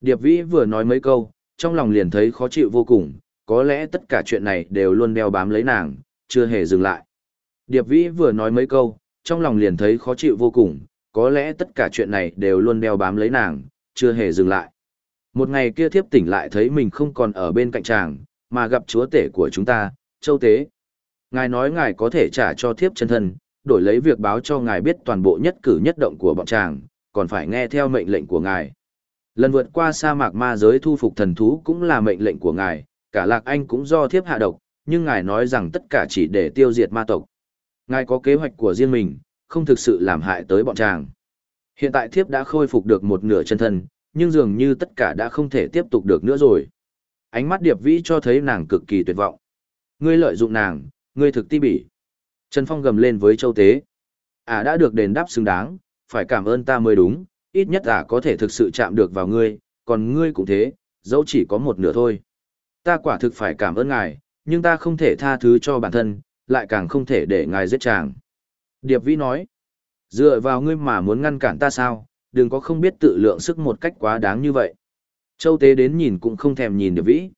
Điệp Vĩ vừa nói mấy câu, trong lòng liền thấy khó chịu vô cùng, có lẽ tất cả chuyện này đều luôn đeo bám lấy nàng, chưa hề dừng lại. Điệp Vĩ vừa nói mấy câu, trong lòng liền thấy khó chịu vô cùng, có lẽ tất cả chuyện này đều luôn đeo bám lấy nàng, chưa hề dừng lại. Một ngày kia thiếp tỉnh lại thấy mình không còn ở bên cạnh chàng, mà gặp chúa tể của chúng ta, châu tế. Ngài nói ngài có thể trả cho thiếp chân thân, đổi lấy việc báo cho ngài biết toàn bộ nhất cử nhất động của bọn chàng, còn phải nghe theo mệnh lệnh của ngài. Lần vượt qua sa mạc ma giới thu phục thần thú cũng là mệnh lệnh của ngài, cả lạc anh cũng do thiếp hạ độc, nhưng ngài nói rằng tất cả chỉ để tiêu diệt ma tộc. Ngài có kế hoạch của riêng mình, không thực sự làm hại tới bọn chàng. Hiện tại thiếp đã khôi phục được một nửa chân thân, nhưng dường như tất cả đã không thể tiếp tục được nữa rồi. Ánh mắt Điệp Vĩ cho thấy nàng cực kỳ tuyệt vọng. Ngươi lợi dụng nàng, ngươi thực ti bỉ. Trần Phong gầm lên với Châu Tế. À đã được đền đáp xứng đáng, phải cảm ơn ta mới đúng, ít nhất à có thể thực sự chạm được vào ngươi, còn ngươi cũng thế, dẫu chỉ có một nửa thôi. Ta quả thực phải cảm ơn ngài, nhưng ta không thể tha thứ cho bản thân, lại càng không thể để ngài giết chàng. Điệp Vĩ nói, dựa vào ngươi mà muốn ngăn cản ta sao, đừng có không biết tự lượng sức một cách quá đáng như vậy. Châu Tế đến nhìn cũng không thèm nhìn Điệp Vĩ.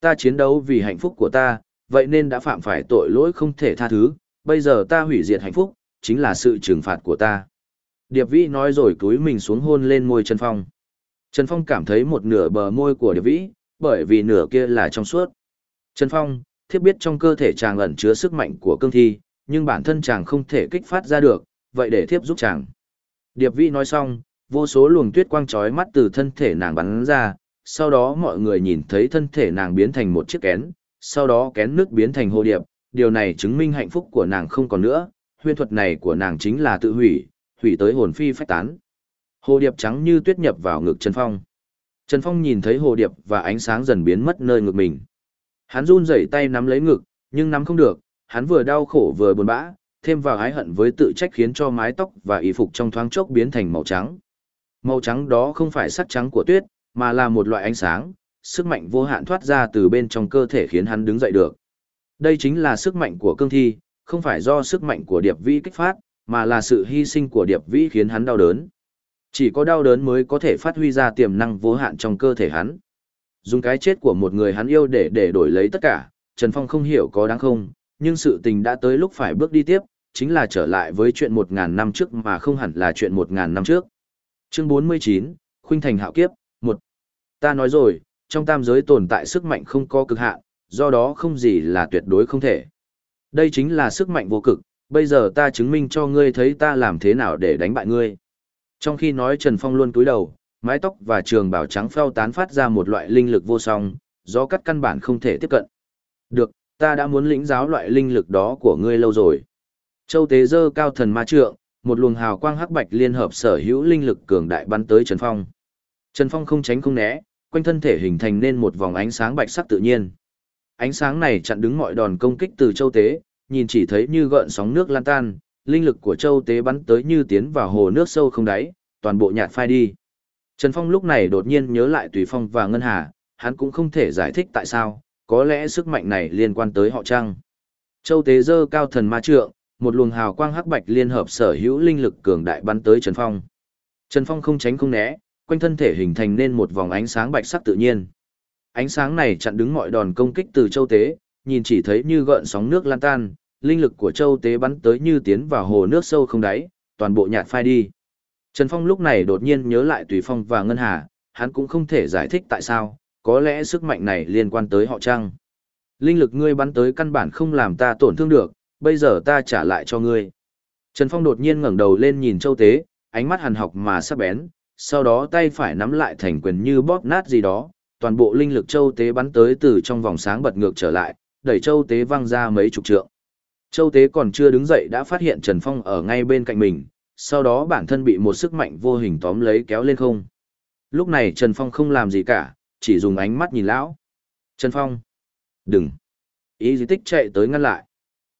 Ta chiến đấu vì hạnh phúc của ta, vậy nên đã phạm phải tội lỗi không thể tha thứ, bây giờ ta hủy diệt hạnh phúc, chính là sự trừng phạt của ta. Điệp Vĩ nói rồi cúi mình xuống hôn lên môi Trần Phong. Trần Phong cảm thấy một nửa bờ môi của Điệp Vĩ, bởi vì nửa kia là trong suốt. Trần Phong, Thiết biết trong cơ thể chàng ẩn chứa sức mạnh của cương thi, nhưng bản thân chàng không thể kích phát ra được, vậy để thiếp giúp chàng. Điệp Vĩ nói xong, vô số luồng tuyết quang chói mắt từ thân thể nàng bắn ra, sau đó mọi người nhìn thấy thân thể nàng biến thành một chiếc kén, sau đó kén nước biến thành hồ điệp, điều này chứng minh hạnh phúc của nàng không còn nữa, Huyền thuật này của nàng chính là tự hủy, hủy tới hồn phi phách tán. Hồ điệp trắng như tuyết nhập vào ngực Trần Phong. Trần Phong nhìn thấy hồ điệp và ánh sáng dần biến mất nơi ngực mình. Hắn run rẩy tay nắm lấy ngực, nhưng nắm không được, hắn vừa đau khổ vừa buồn bã, thêm vào ái hận với tự trách khiến cho mái tóc và y phục trong thoáng chốc biến thành màu trắng. Màu trắng đó không phải sắc trắng của tuyết, mà là một loại ánh sáng, sức mạnh vô hạn thoát ra từ bên trong cơ thể khiến hắn đứng dậy được. Đây chính là sức mạnh của cương thi, không phải do sức mạnh của điệp vĩ kích phát, mà là sự hy sinh của điệp vĩ khiến hắn đau đớn. Chỉ có đau đớn mới có thể phát huy ra tiềm năng vô hạn trong cơ thể hắn. Dùng cái chết của một người hắn yêu để để đổi lấy tất cả, Trần Phong không hiểu có đáng không, nhưng sự tình đã tới lúc phải bước đi tiếp, chính là trở lại với chuyện một ngàn năm trước mà không hẳn là chuyện một ngàn năm trước. Chương 49, Khuynh Thành Hạo Kiếp, 1. Ta nói rồi, trong tam giới tồn tại sức mạnh không có cực hạn, do đó không gì là tuyệt đối không thể. Đây chính là sức mạnh vô cực, bây giờ ta chứng minh cho ngươi thấy ta làm thế nào để đánh bại ngươi. Trong khi nói Trần Phong luôn cúi đầu, mái tóc và trường bảo trắng phao tán phát ra một loại linh lực vô song, do cắt căn bản không thể tiếp cận. Được, ta đã muốn lĩnh giáo loại linh lực đó của ngươi lâu rồi. Châu Tế dơ cao thần ma trượng, một luồng hào quang hắc bạch liên hợp sở hữu linh lực cường đại bắn tới Trần Phong. Trần Phong không tránh không né, quanh thân thể hình thành nên một vòng ánh sáng bạch sắc tự nhiên. Ánh sáng này chặn đứng mọi đòn công kích từ Châu Tế, nhìn chỉ thấy như gợn sóng nước lan tan, linh lực của Châu Tế bắn tới như tiến vào hồ nước sâu không đáy, toàn bộ nhạt phai đi. Trần Phong lúc này đột nhiên nhớ lại Tùy Phong và Ngân Hà, hắn cũng không thể giải thích tại sao, có lẽ sức mạnh này liên quan tới họ chăng. Châu Tế dơ cao thần ma trượng, một luồng hào quang hắc bạch liên hợp sở hữu linh lực cường đại bắn tới Trần Phong. Trần Phong không tránh không né, quanh thân thể hình thành nên một vòng ánh sáng bạch sắc tự nhiên. Ánh sáng này chặn đứng mọi đòn công kích từ Châu Tế, nhìn chỉ thấy như gợn sóng nước lan tan, linh lực của Châu Tế bắn tới như tiến vào hồ nước sâu không đáy, toàn bộ nhạt phai đi. Trần Phong lúc này đột nhiên nhớ lại Tùy Phong và Ngân Hà, hắn cũng không thể giải thích tại sao, có lẽ sức mạnh này liên quan tới họ chăng. Linh lực ngươi bắn tới căn bản không làm ta tổn thương được, bây giờ ta trả lại cho ngươi. Trần Phong đột nhiên ngẩng đầu lên nhìn Châu Tế, ánh mắt hàn học mà sắc bén, sau đó tay phải nắm lại thành quyền như bóp nát gì đó, toàn bộ linh lực Châu Tế bắn tới từ trong vòng sáng bật ngược trở lại, đẩy Châu Tế văng ra mấy chục trượng. Châu Tế còn chưa đứng dậy đã phát hiện Trần Phong ở ngay bên cạnh mình, sau đó bản thân bị một sức mạnh vô hình tóm lấy kéo lên không. Lúc này Trần Phong không làm gì cả, chỉ dùng ánh mắt nhìn lão. Trần Phong! Đừng! Ý di tích chạy tới ngăn lại.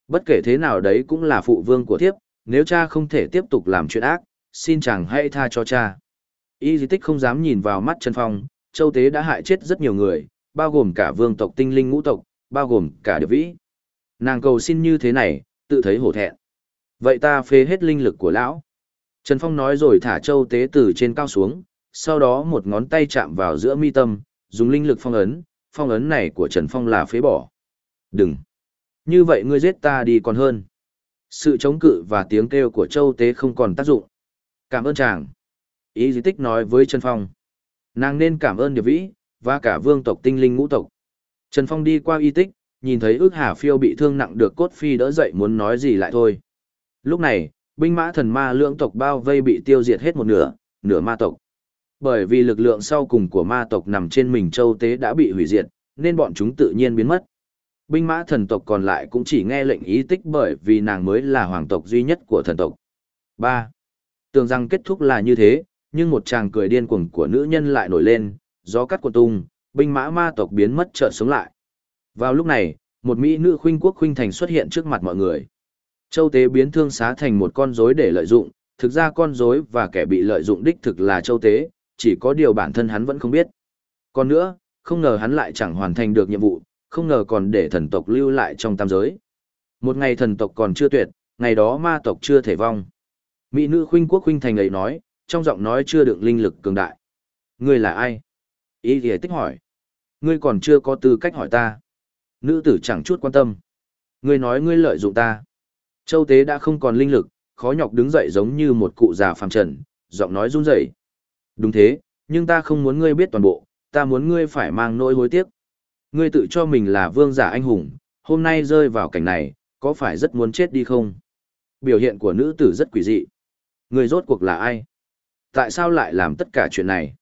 Bất kể thế nào đấy cũng là phụ vương của thiếp, nếu cha không thể tiếp tục làm chuyện ác, xin chàng hãy tha cho cha. Y di tích không dám nhìn vào mắt Trần Phong, châu tế đã hại chết rất nhiều người, bao gồm cả vương tộc tinh linh ngũ tộc, bao gồm cả địa vĩ. Nàng cầu xin như thế này, tự thấy hổ thẹn. Vậy ta phế hết linh lực của lão. Trần Phong nói rồi thả châu tế từ trên cao xuống, sau đó một ngón tay chạm vào giữa mi tâm, dùng linh lực phong ấn, phong ấn này của Trần Phong là phế bỏ. Đừng! Như vậy ngươi giết ta đi còn hơn. Sự chống cự và tiếng kêu của châu tế không còn tác dụng. Cảm ơn chàng. Ý di tích nói với Trần Phong. Nàng nên cảm ơn Điệp Vĩ, và cả vương tộc tinh linh ngũ tộc. Trần Phong đi qua y tích, nhìn thấy ước hà phiêu bị thương nặng được cốt phi đỡ dậy muốn nói gì lại thôi. Lúc này, binh mã thần ma lưỡng tộc bao vây bị tiêu diệt hết một nửa, nửa ma tộc. Bởi vì lực lượng sau cùng của ma tộc nằm trên mình châu tế đã bị hủy diệt, nên bọn chúng tự nhiên biến mất. Binh mã thần tộc còn lại cũng chỉ nghe lệnh ý tích bởi vì nàng mới là hoàng tộc duy nhất của thần tộc. 3. Tưởng rằng kết thúc là như thế, nhưng một chàng cười điên cuồng của nữ nhân lại nổi lên, gió cắt của tung, binh mã ma tộc biến mất chợt sống lại. Vào lúc này, một mỹ nữ khuynh quốc khuynh thành xuất hiện trước mặt mọi người. Châu Tế biến thương xá thành một con rối để lợi dụng, thực ra con rối và kẻ bị lợi dụng đích thực là Châu Tế, chỉ có điều bản thân hắn vẫn không biết. Còn nữa, không ngờ hắn lại chẳng hoàn thành được nhiệm vụ, không ngờ còn để thần tộc lưu lại trong tam giới. Một ngày thần tộc còn chưa tuyệt, ngày đó ma tộc chưa thể vong. Mỹ nữ khuynh quốc khuynh thành ấy nói, trong giọng nói chưa đựng linh lực cường đại. Ngươi là ai? Ý thì tích hỏi. Ngươi còn chưa có tư cách hỏi ta. Nữ tử chẳng chút quan tâm. Ngươi nói ngươi lợi dụng ta. Châu Tế đã không còn linh lực, khó nhọc đứng dậy giống như một cụ già phàm trần, giọng nói run rẩy. Đúng thế, nhưng ta không muốn ngươi biết toàn bộ, ta muốn ngươi phải mang nỗi hối tiếc. Ngươi tự cho mình là vương giả anh hùng, hôm nay rơi vào cảnh này, có phải rất muốn chết đi không? Biểu hiện của nữ tử rất quỷ dị. Ngươi rốt cuộc là ai? Tại sao lại làm tất cả chuyện này?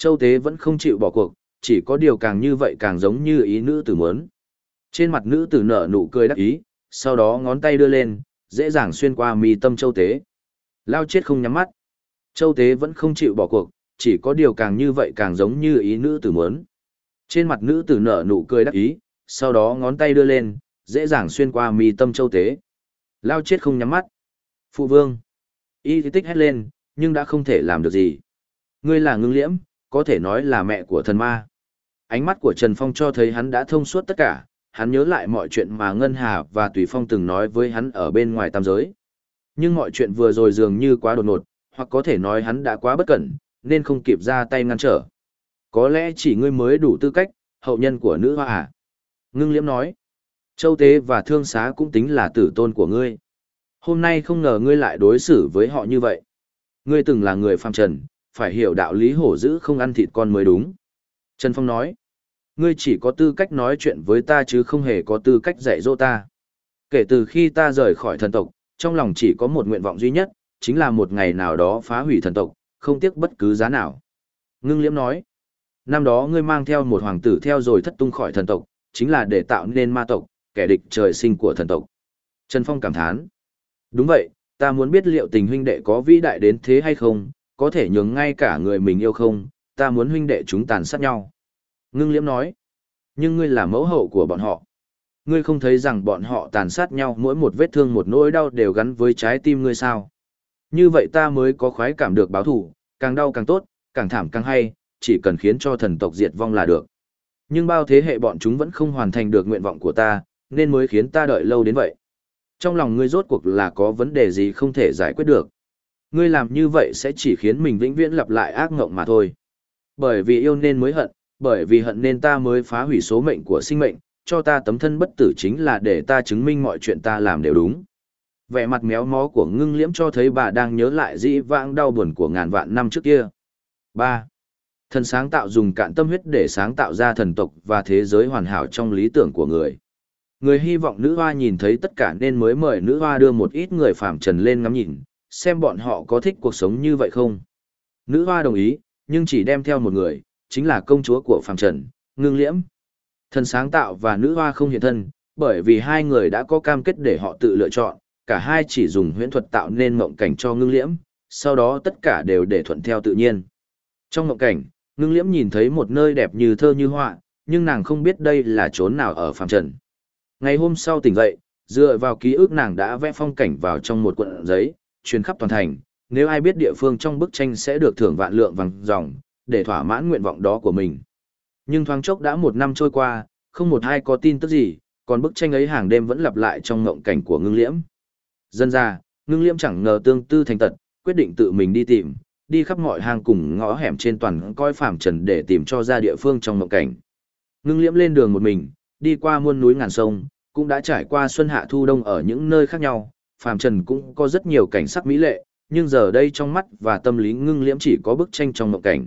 Châu Tế vẫn không chịu bỏ cuộc, chỉ có điều càng như vậy càng giống như ý nữ tử muốn. Trên mặt nữ tử nở nụ cười đắc ý, sau đó ngón tay đưa lên, dễ dàng xuyên qua mi tâm châu tế. Lao chết không nhắm mắt. Châu tế vẫn không chịu bỏ cuộc, chỉ có điều càng như vậy càng giống như ý nữ tử muốn. Trên mặt nữ tử nở nụ cười đắc ý, sau đó ngón tay đưa lên, dễ dàng xuyên qua mi tâm châu tế. Lao chết không nhắm mắt. Phụ vương. Y tích hét lên, nhưng đã không thể làm được gì. Ngươi là ngưng liễm, có thể nói là mẹ của thần ma. Ánh mắt của Trần Phong cho thấy hắn đã thông suốt tất cả, hắn nhớ lại mọi chuyện mà Ngân Hà và Tùy Phong từng nói với hắn ở bên ngoài tam giới. Nhưng mọi chuyện vừa rồi dường như quá đột ngột, hoặc có thể nói hắn đã quá bất cẩn, nên không kịp ra tay ngăn trở. Có lẽ chỉ ngươi mới đủ tư cách, hậu nhân của nữ hoa à? Ngưng liễm nói, châu tế và thương xá cũng tính là tử tôn của ngươi. Hôm nay không ngờ ngươi lại đối xử với họ như vậy. Ngươi từng là người phàm trần, phải hiểu đạo lý hổ dữ không ăn thịt con mới đúng. Trần Phong nói, ngươi chỉ có tư cách nói chuyện với ta chứ không hề có tư cách dạy dỗ ta. Kể từ khi ta rời khỏi thần tộc, trong lòng chỉ có một nguyện vọng duy nhất, chính là một ngày nào đó phá hủy thần tộc, không tiếc bất cứ giá nào. Ngưng liễm nói, năm đó ngươi mang theo một hoàng tử theo rồi thất tung khỏi thần tộc, chính là để tạo nên ma tộc, kẻ địch trời sinh của thần tộc. Trần Phong cảm thán. Đúng vậy, ta muốn biết liệu tình huynh đệ có vĩ đại đến thế hay không, có thể nhường ngay cả người mình yêu không, ta muốn huynh đệ chúng tàn sát nhau. Ngưng liễm nói, nhưng ngươi là mẫu hậu của bọn họ. Ngươi không thấy rằng bọn họ tàn sát nhau mỗi một vết thương một nỗi đau đều gắn với trái tim ngươi sao. Như vậy ta mới có khoái cảm được báo thủ, càng đau càng tốt, càng thảm càng hay, chỉ cần khiến cho thần tộc diệt vong là được. Nhưng bao thế hệ bọn chúng vẫn không hoàn thành được nguyện vọng của ta, nên mới khiến ta đợi lâu đến vậy. Trong lòng ngươi rốt cuộc là có vấn đề gì không thể giải quyết được. Ngươi làm như vậy sẽ chỉ khiến mình vĩnh viễn lặp lại ác ngộng mà thôi. Bởi vì yêu nên mới hận, bởi vì hận nên ta mới phá hủy số mệnh của sinh mệnh, cho ta tấm thân bất tử chính là để ta chứng minh mọi chuyện ta làm đều đúng. Vẻ mặt méo mó của ngưng liễm cho thấy bà đang nhớ lại dĩ vãng đau buồn của ngàn vạn năm trước kia. 3. Thần sáng tạo dùng cạn tâm huyết để sáng tạo ra thần tộc và thế giới hoàn hảo trong lý tưởng của người. Người hy vọng nữ hoa nhìn thấy tất cả nên mới mời nữ hoa đưa một ít người phàm trần lên ngắm nhìn, xem bọn họ có thích cuộc sống như vậy không. Nữ hoa đồng ý, nhưng chỉ đem theo một người, chính là công chúa của phàm trần, ngưng liễm. Thần sáng tạo và nữ hoa không hiện thân, bởi vì hai người đã có cam kết để họ tự lựa chọn, cả hai chỉ dùng huyễn thuật tạo nên mộng cảnh cho ngưng liễm, sau đó tất cả đều để thuận theo tự nhiên. Trong mộng cảnh, ngưng liễm nhìn thấy một nơi đẹp như thơ như họa, nhưng nàng không biết đây là chốn nào ở phàm trần. Ngày hôm sau tỉnh dậy, dựa vào ký ức nàng đã vẽ phong cảnh vào trong một cuộn giấy, truyền khắp toàn thành, nếu ai biết địa phương trong bức tranh sẽ được thưởng vạn lượng vàng dòng, để thỏa mãn nguyện vọng đó của mình. Nhưng thoáng chốc đã một năm trôi qua, không một ai có tin tức gì, còn bức tranh ấy hàng đêm vẫn lặp lại trong ngộng cảnh của ngưng liễm. Dân ra, ngưng liễm chẳng ngờ tương tư thành tật, quyết định tự mình đi tìm, đi khắp mọi hang cùng ngõ hẻm trên toàn coi phàm trần để tìm cho ra địa phương trong ngộng cảnh. Ngưng liễm lên đường một mình, đi qua muôn núi ngàn sông, cũng đã trải qua xuân hạ thu đông ở những nơi khác nhau, phàm trần cũng có rất nhiều cảnh sắc mỹ lệ, nhưng giờ đây trong mắt và tâm lý ngưng liễm chỉ có bức tranh trong mộng cảnh.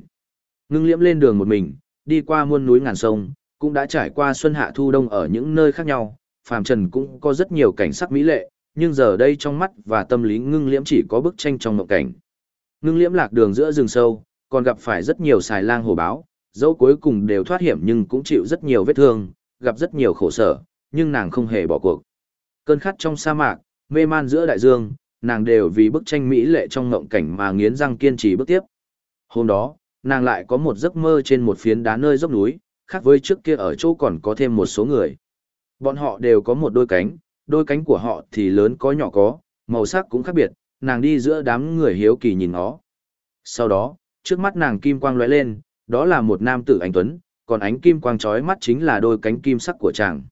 Ngưng liễm lên đường một mình, đi qua muôn núi ngàn sông, cũng đã trải qua xuân hạ thu đông ở những nơi khác nhau, phàm trần cũng có rất nhiều cảnh sắc mỹ lệ, nhưng giờ đây trong mắt và tâm lý ngưng liễm chỉ có bức tranh trong mộng cảnh. Ngưng liễm lạc đường giữa rừng sâu, còn gặp phải rất nhiều xài lang hổ báo, dẫu cuối cùng đều thoát hiểm nhưng cũng chịu rất nhiều vết thương, gặp rất nhiều khổ sở, nhưng nàng không hề bỏ cuộc. Cơn khát trong sa mạc, mê man giữa đại dương, nàng đều vì bức tranh mỹ lệ trong ngộng cảnh mà nghiến răng kiên trì bước tiếp. Hôm đó, nàng lại có một giấc mơ trên một phiến đá nơi dốc núi, khác với trước kia ở chỗ còn có thêm một số người. Bọn họ đều có một đôi cánh, đôi cánh của họ thì lớn có nhỏ có, màu sắc cũng khác biệt, nàng đi giữa đám người hiếu kỳ nhìn nó. Sau đó, trước mắt nàng kim quang lóe lên, đó là một nam tử anh tuấn, còn ánh kim quang chói mắt chính là đôi cánh kim sắc của chàng.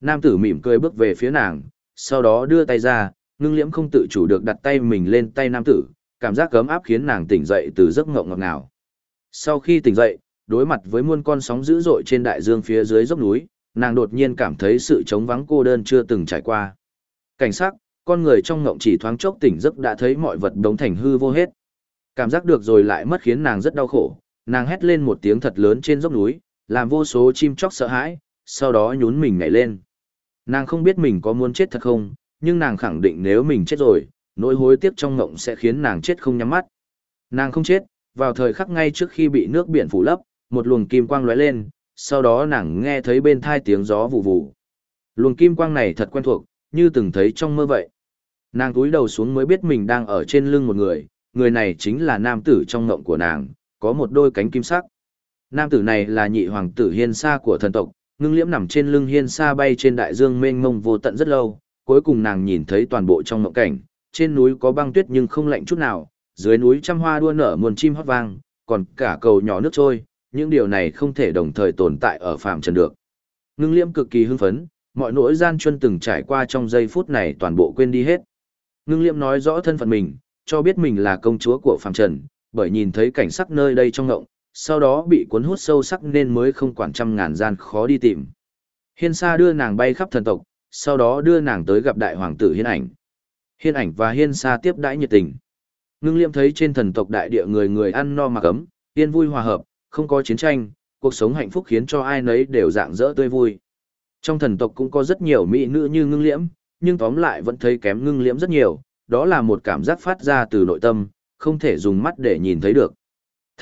Nam tử mỉm cười bước về phía nàng, sau đó đưa tay ra, ngưng liễm không tự chủ được đặt tay mình lên tay nam tử, cảm giác cấm áp khiến nàng tỉnh dậy từ giấc ngộng ngọt ngào. Sau khi tỉnh dậy, đối mặt với muôn con sóng dữ dội trên đại dương phía dưới dốc núi, nàng đột nhiên cảm thấy sự trống vắng cô đơn chưa từng trải qua. Cảnh sắc, con người trong ngộng chỉ thoáng chốc tỉnh giấc đã thấy mọi vật đống thành hư vô hết. Cảm giác được rồi lại mất khiến nàng rất đau khổ, nàng hét lên một tiếng thật lớn trên dốc núi, làm vô số chim chóc sợ hãi, sau đó nhún mình nhảy lên. Nàng không biết mình có muốn chết thật không, nhưng nàng khẳng định nếu mình chết rồi, nỗi hối tiếc trong ngộng sẽ khiến nàng chết không nhắm mắt. Nàng không chết, vào thời khắc ngay trước khi bị nước biển phủ lấp, một luồng kim quang lóe lên, sau đó nàng nghe thấy bên thai tiếng gió vụ vụ. Luồng kim quang này thật quen thuộc, như từng thấy trong mơ vậy. Nàng cúi đầu xuống mới biết mình đang ở trên lưng một người, người này chính là nam tử trong ngộng của nàng, có một đôi cánh kim sắc. Nam tử này là nhị hoàng tử hiên sa của thần tộc, ngưng liễm nằm trên lưng hiên xa bay trên đại dương mênh mông vô tận rất lâu, cuối cùng nàng nhìn thấy toàn bộ trong mộng cảnh, trên núi có băng tuyết nhưng không lạnh chút nào, dưới núi trăm hoa đua nở muôn chim hót vang, còn cả cầu nhỏ nước trôi, những điều này không thể đồng thời tồn tại ở phạm trần được. Ngưng liễm cực kỳ hưng phấn, mọi nỗi gian chuân từng trải qua trong giây phút này toàn bộ quên đi hết. Ngưng liễm nói rõ thân phận mình, cho biết mình là công chúa của phàm trần, bởi nhìn thấy cảnh sắc nơi đây trong ngộng, sau đó bị cuốn hút sâu sắc nên mới không quản trăm ngàn gian khó đi tìm. Hiên Sa đưa nàng bay khắp thần tộc, sau đó đưa nàng tới gặp đại hoàng tử Hiên Ảnh. Hiên Ảnh và Hiên Sa tiếp đãi nhiệt tình. Ngưng Liêm thấy trên thần tộc đại địa người người ăn no mặc ấm, yên vui hòa hợp, không có chiến tranh, cuộc sống hạnh phúc khiến cho ai nấy đều dạng dỡ tươi vui. Trong thần tộc cũng có rất nhiều mỹ nữ như Ngưng Liễm, nhưng tóm lại vẫn thấy kém Ngưng Liễm rất nhiều, đó là một cảm giác phát ra từ nội tâm, không thể dùng mắt để nhìn thấy được.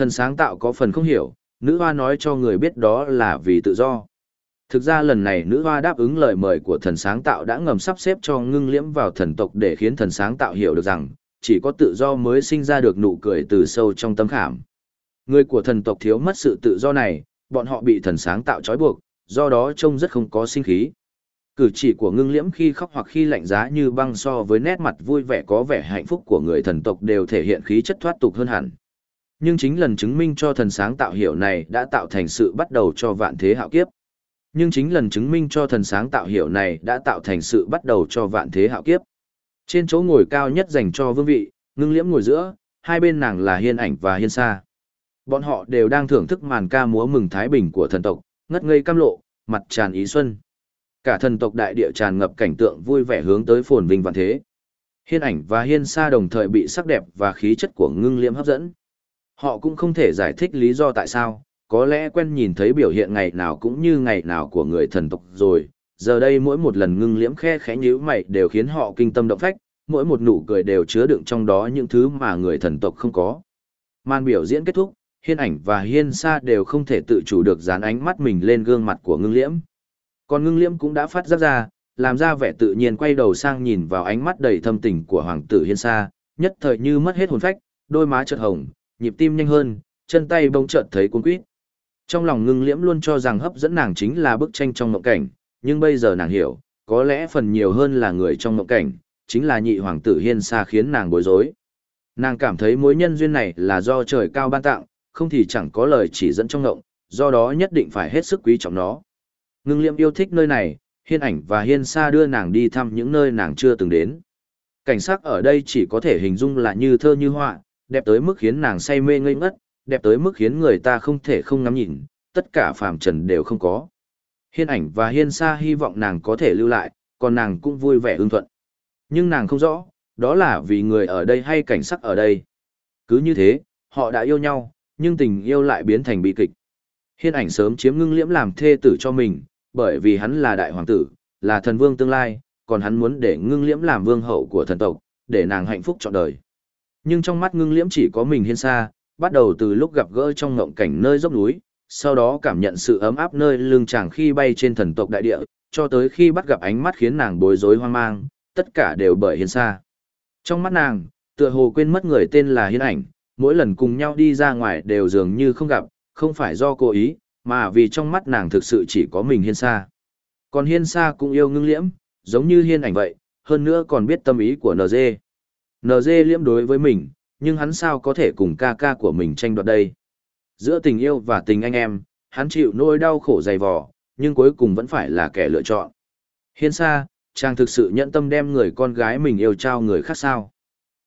Thần sáng tạo có phần không hiểu, nữ hoa nói cho người biết đó là vì tự do. Thực ra lần này nữ hoa đáp ứng lời mời của thần sáng tạo đã ngầm sắp xếp cho ngưng liễm vào thần tộc để khiến thần sáng tạo hiểu được rằng, chỉ có tự do mới sinh ra được nụ cười từ sâu trong tâm khảm. Người của thần tộc thiếu mất sự tự do này, bọn họ bị thần sáng tạo trói buộc, do đó trông rất không có sinh khí. Cử chỉ của ngưng liễm khi khóc hoặc khi lạnh giá như băng so với nét mặt vui vẻ có vẻ hạnh phúc của người thần tộc đều thể hiện khí chất thoát tục hơn hẳn. Nhưng chính lần chứng minh cho thần sáng tạo hiểu này đã tạo thành sự bắt đầu cho vạn thế hạo kiếp. Nhưng chính lần chứng minh cho thần sáng tạo hiểu này đã tạo thành sự bắt đầu cho vạn thế hạo kiếp. Trên chỗ ngồi cao nhất dành cho vương vị, ngưng liễm ngồi giữa, hai bên nàng là hiên ảnh và hiên sa. Bọn họ đều đang thưởng thức màn ca múa mừng thái bình của thần tộc, ngất ngây cam lộ, mặt tràn ý xuân. Cả thần tộc đại địa tràn ngập cảnh tượng vui vẻ hướng tới phồn vinh vạn thế. Hiên ảnh và hiên sa đồng thời bị sắc đẹp và khí chất của ngưng liễm hấp dẫn. Họ cũng không thể giải thích lý do tại sao, có lẽ quen nhìn thấy biểu hiện ngày nào cũng như ngày nào của người thần tộc rồi, giờ đây mỗi một lần ngưng liễm khe khẽ nhíu mày đều khiến họ kinh tâm động phách, mỗi một nụ cười đều chứa đựng trong đó những thứ mà người thần tộc không có. Màn biểu diễn kết thúc, hiên ảnh và hiên sa đều không thể tự chủ được dán ánh mắt mình lên gương mặt của ngưng liễm. Còn ngưng liễm cũng đã phát giác ra, làm ra vẻ tự nhiên quay đầu sang nhìn vào ánh mắt đầy thâm tình của hoàng tử hiên sa, nhất thời như mất hết hồn phách, đôi má chợt hồng, nhịp tim nhanh hơn, chân tay bỗng chợt thấy cuốn quýt. Trong lòng ngưng liễm luôn cho rằng hấp dẫn nàng chính là bức tranh trong mộng cảnh, nhưng bây giờ nàng hiểu, có lẽ phần nhiều hơn là người trong mộng cảnh, chính là nhị hoàng tử hiên xa khiến nàng bối rối. Nàng cảm thấy mối nhân duyên này là do trời cao ban tặng, không thì chẳng có lời chỉ dẫn trong ngộng, do đó nhất định phải hết sức quý trọng nó. Ngưng liễm yêu thích nơi này, hiên ảnh và hiên xa đưa nàng đi thăm những nơi nàng chưa từng đến. Cảnh sắc ở đây chỉ có thể hình dung là như thơ như họa, đẹp tới mức khiến nàng say mê ngây ngất, đẹp tới mức khiến người ta không thể không ngắm nhìn, tất cả phàm trần đều không có. Hiên ảnh và hiên sa hy vọng nàng có thể lưu lại, còn nàng cũng vui vẻ ưng thuận. Nhưng nàng không rõ, đó là vì người ở đây hay cảnh sắc ở đây. Cứ như thế, họ đã yêu nhau, nhưng tình yêu lại biến thành bi kịch. Hiên ảnh sớm chiếm ngưng liễm làm thê tử cho mình, bởi vì hắn là đại hoàng tử, là thần vương tương lai, còn hắn muốn để ngưng liễm làm vương hậu của thần tộc, để nàng hạnh phúc trọn đời. Nhưng trong mắt ngưng liễm chỉ có mình hiên sa, bắt đầu từ lúc gặp gỡ trong ngộng cảnh nơi dốc núi, sau đó cảm nhận sự ấm áp nơi lưng chàng khi bay trên thần tộc đại địa, cho tới khi bắt gặp ánh mắt khiến nàng bối rối hoang mang, tất cả đều bởi hiên sa. Trong mắt nàng, tựa hồ quên mất người tên là hiên ảnh, mỗi lần cùng nhau đi ra ngoài đều dường như không gặp, không phải do cố ý, mà vì trong mắt nàng thực sự chỉ có mình hiên sa. Còn hiên sa cũng yêu ngưng liễm, giống như hiên ảnh vậy, hơn nữa còn biết tâm ý của NG. NG liễm đối với mình, nhưng hắn sao có thể cùng ca ca của mình tranh đoạt đây. Giữa tình yêu và tình anh em, hắn chịu nỗi đau khổ dày vò, nhưng cuối cùng vẫn phải là kẻ lựa chọn. Hiên sa, chàng thực sự nhận tâm đem người con gái mình yêu trao người khác sao?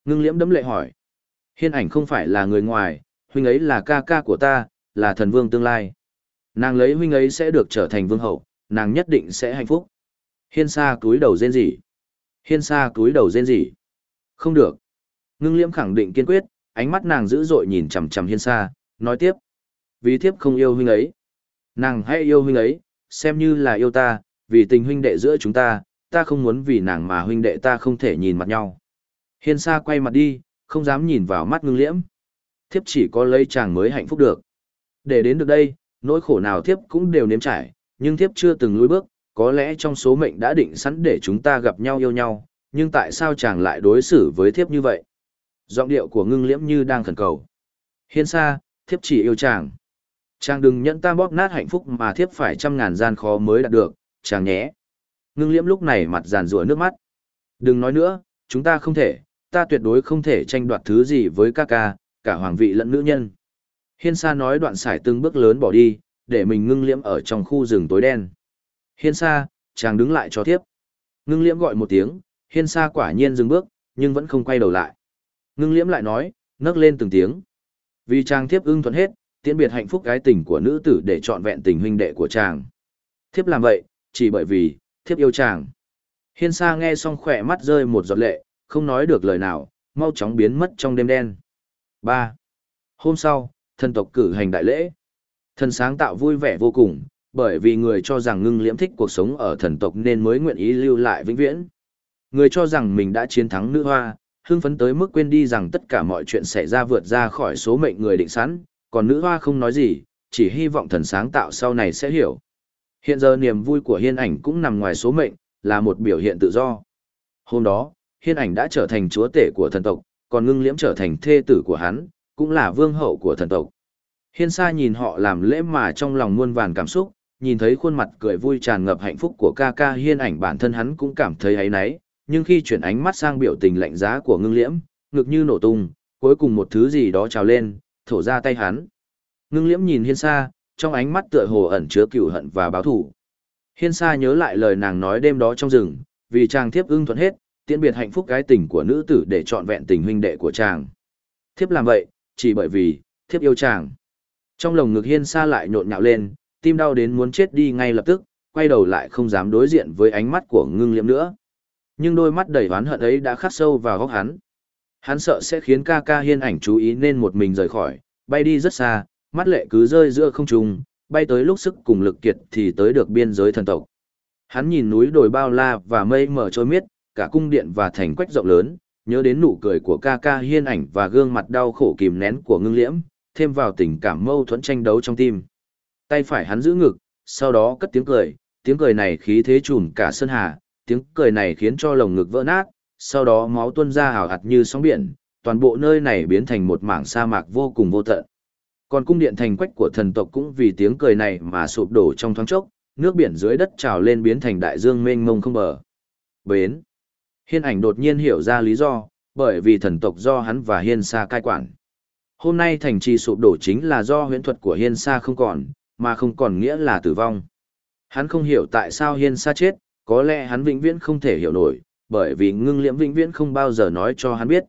Ngưng liễm đấm lệ hỏi. Hiên ảnh không phải là người ngoài, huynh ấy là ca ca của ta, là thần vương tương lai. Nàng lấy huynh ấy sẽ được trở thành vương hậu, nàng nhất định sẽ hạnh phúc. Hiên sa túi đầu rên rỉ. Hiên sa túi đầu rên rỉ. Không được. Ngưng liễm khẳng định kiên quyết, ánh mắt nàng dữ dội nhìn chằm chằm hiên sa, nói tiếp. Vì thiếp không yêu huynh ấy. Nàng hãy yêu huynh ấy, xem như là yêu ta, vì tình huynh đệ giữa chúng ta, ta không muốn vì nàng mà huynh đệ ta không thể nhìn mặt nhau. Hiên sa quay mặt đi, không dám nhìn vào mắt ngưng liễm. Thiếp chỉ có lấy chàng mới hạnh phúc được. Để đến được đây, nỗi khổ nào thiếp cũng đều nếm trải, nhưng thiếp chưa từng lùi bước, có lẽ trong số mệnh đã định sẵn để chúng ta gặp nhau yêu nhau, nhưng tại sao chàng lại đối xử với thiếp như vậy? Giọng điệu của ngưng liễm như đang khẩn cầu. Hiên sa, thiếp chỉ yêu chàng. Chàng đừng nhẫn ta bóp nát hạnh phúc mà thiếp phải trăm ngàn gian khó mới đạt được, chàng nhé. Ngưng liễm lúc này mặt giàn rủa nước mắt. Đừng nói nữa, chúng ta không thể, ta tuyệt đối không thể tranh đoạt thứ gì với ca ca, cả hoàng vị lẫn nữ nhân. Hiên sa nói đoạn sải từng bước lớn bỏ đi, để mình ngưng liễm ở trong khu rừng tối đen. Hiên sa, chàng đứng lại cho tiếp. Ngưng liễm gọi một tiếng, hiên sa quả nhiên dừng bước, nhưng vẫn không quay đầu lại. Ngưng liễm lại nói, nấc lên từng tiếng. Vì chàng thiếp ưng thuận hết, tiễn biệt hạnh phúc cái tình của nữ tử để trọn vẹn tình huynh đệ của chàng. Thiếp làm vậy, chỉ bởi vì, thiếp yêu chàng. Hiên sa nghe xong khỏe mắt rơi một giọt lệ, không nói được lời nào, mau chóng biến mất trong đêm đen. 3. Hôm sau, thần tộc cử hành đại lễ. Thần sáng tạo vui vẻ vô cùng, bởi vì người cho rằng ngưng liễm thích cuộc sống ở thần tộc nên mới nguyện ý lưu lại vĩnh viễn. Người cho rằng mình đã chiến thắng nữ hoa, hưng phấn tới mức quên đi rằng tất cả mọi chuyện xảy ra vượt ra khỏi số mệnh người định sẵn, còn nữ hoa không nói gì, chỉ hy vọng thần sáng tạo sau này sẽ hiểu. Hiện giờ niềm vui của hiên ảnh cũng nằm ngoài số mệnh, là một biểu hiện tự do. Hôm đó, hiên ảnh đã trở thành chúa tể của thần tộc, còn ngưng liễm trở thành thê tử của hắn, cũng là vương hậu của thần tộc. Hiên sa nhìn họ làm lễ mà trong lòng muôn vàn cảm xúc, nhìn thấy khuôn mặt cười vui tràn ngập hạnh phúc của ca ca hiên ảnh bản thân hắn cũng cảm thấy ấy náy, nhưng khi chuyển ánh mắt sang biểu tình lạnh giá của ngưng liễm, ngực như nổ tung, cuối cùng một thứ gì đó trào lên, thổ ra tay hắn. Ngưng liễm nhìn hiên sa, trong ánh mắt tựa hồ ẩn chứa cựu hận và báo thù. Hiên sa nhớ lại lời nàng nói đêm đó trong rừng, vì chàng thiếp ưng thuận hết, tiễn biệt hạnh phúc cái tình của nữ tử để trọn vẹn tình huynh đệ của chàng. Thiếp làm vậy, chỉ bởi vì, thiếp yêu chàng. Trong lồng ngực hiên sa lại nhộn nhạo lên, tim đau đến muốn chết đi ngay lập tức, quay đầu lại không dám đối diện với ánh mắt của ngưng liễm nữa. Nhưng đôi mắt đầy oán hận ấy đã khắc sâu vào góc hắn. Hắn sợ sẽ khiến ca ca hiên ảnh chú ý nên một mình rời khỏi, bay đi rất xa, mắt lệ cứ rơi giữa không trung, bay tới lúc sức cùng lực kiệt thì tới được biên giới thần tộc. Hắn nhìn núi đồi bao la và mây mờ trôi miết, cả cung điện và thành quách rộng lớn, nhớ đến nụ cười của ca ca hiên ảnh và gương mặt đau khổ kìm nén của ngưng liễm, thêm vào tình cảm mâu thuẫn tranh đấu trong tim. Tay phải hắn giữ ngực, sau đó cất tiếng cười, tiếng cười này khí thế trùn cả sơn hà, tiếng cười này khiến cho lồng ngực vỡ nát, sau đó máu tuôn ra hào hạt như sóng biển, toàn bộ nơi này biến thành một mảng sa mạc vô cùng vô tận. Còn cung điện thành quách của thần tộc cũng vì tiếng cười này mà sụp đổ trong thoáng chốc, nước biển dưới đất trào lên biến thành đại dương mênh mông không bờ. Bến. Hiên ảnh đột nhiên hiểu ra lý do, bởi vì thần tộc do hắn và hiên sa cai quản. Hôm nay thành trì sụp đổ chính là do huyễn thuật của hiên sa không còn, mà không còn nghĩa là tử vong. Hắn không hiểu tại sao hiên sa chết, có lẽ hắn vĩnh viễn không thể hiểu nổi, bởi vì ngưng liễm vĩnh viễn không bao giờ nói cho hắn biết.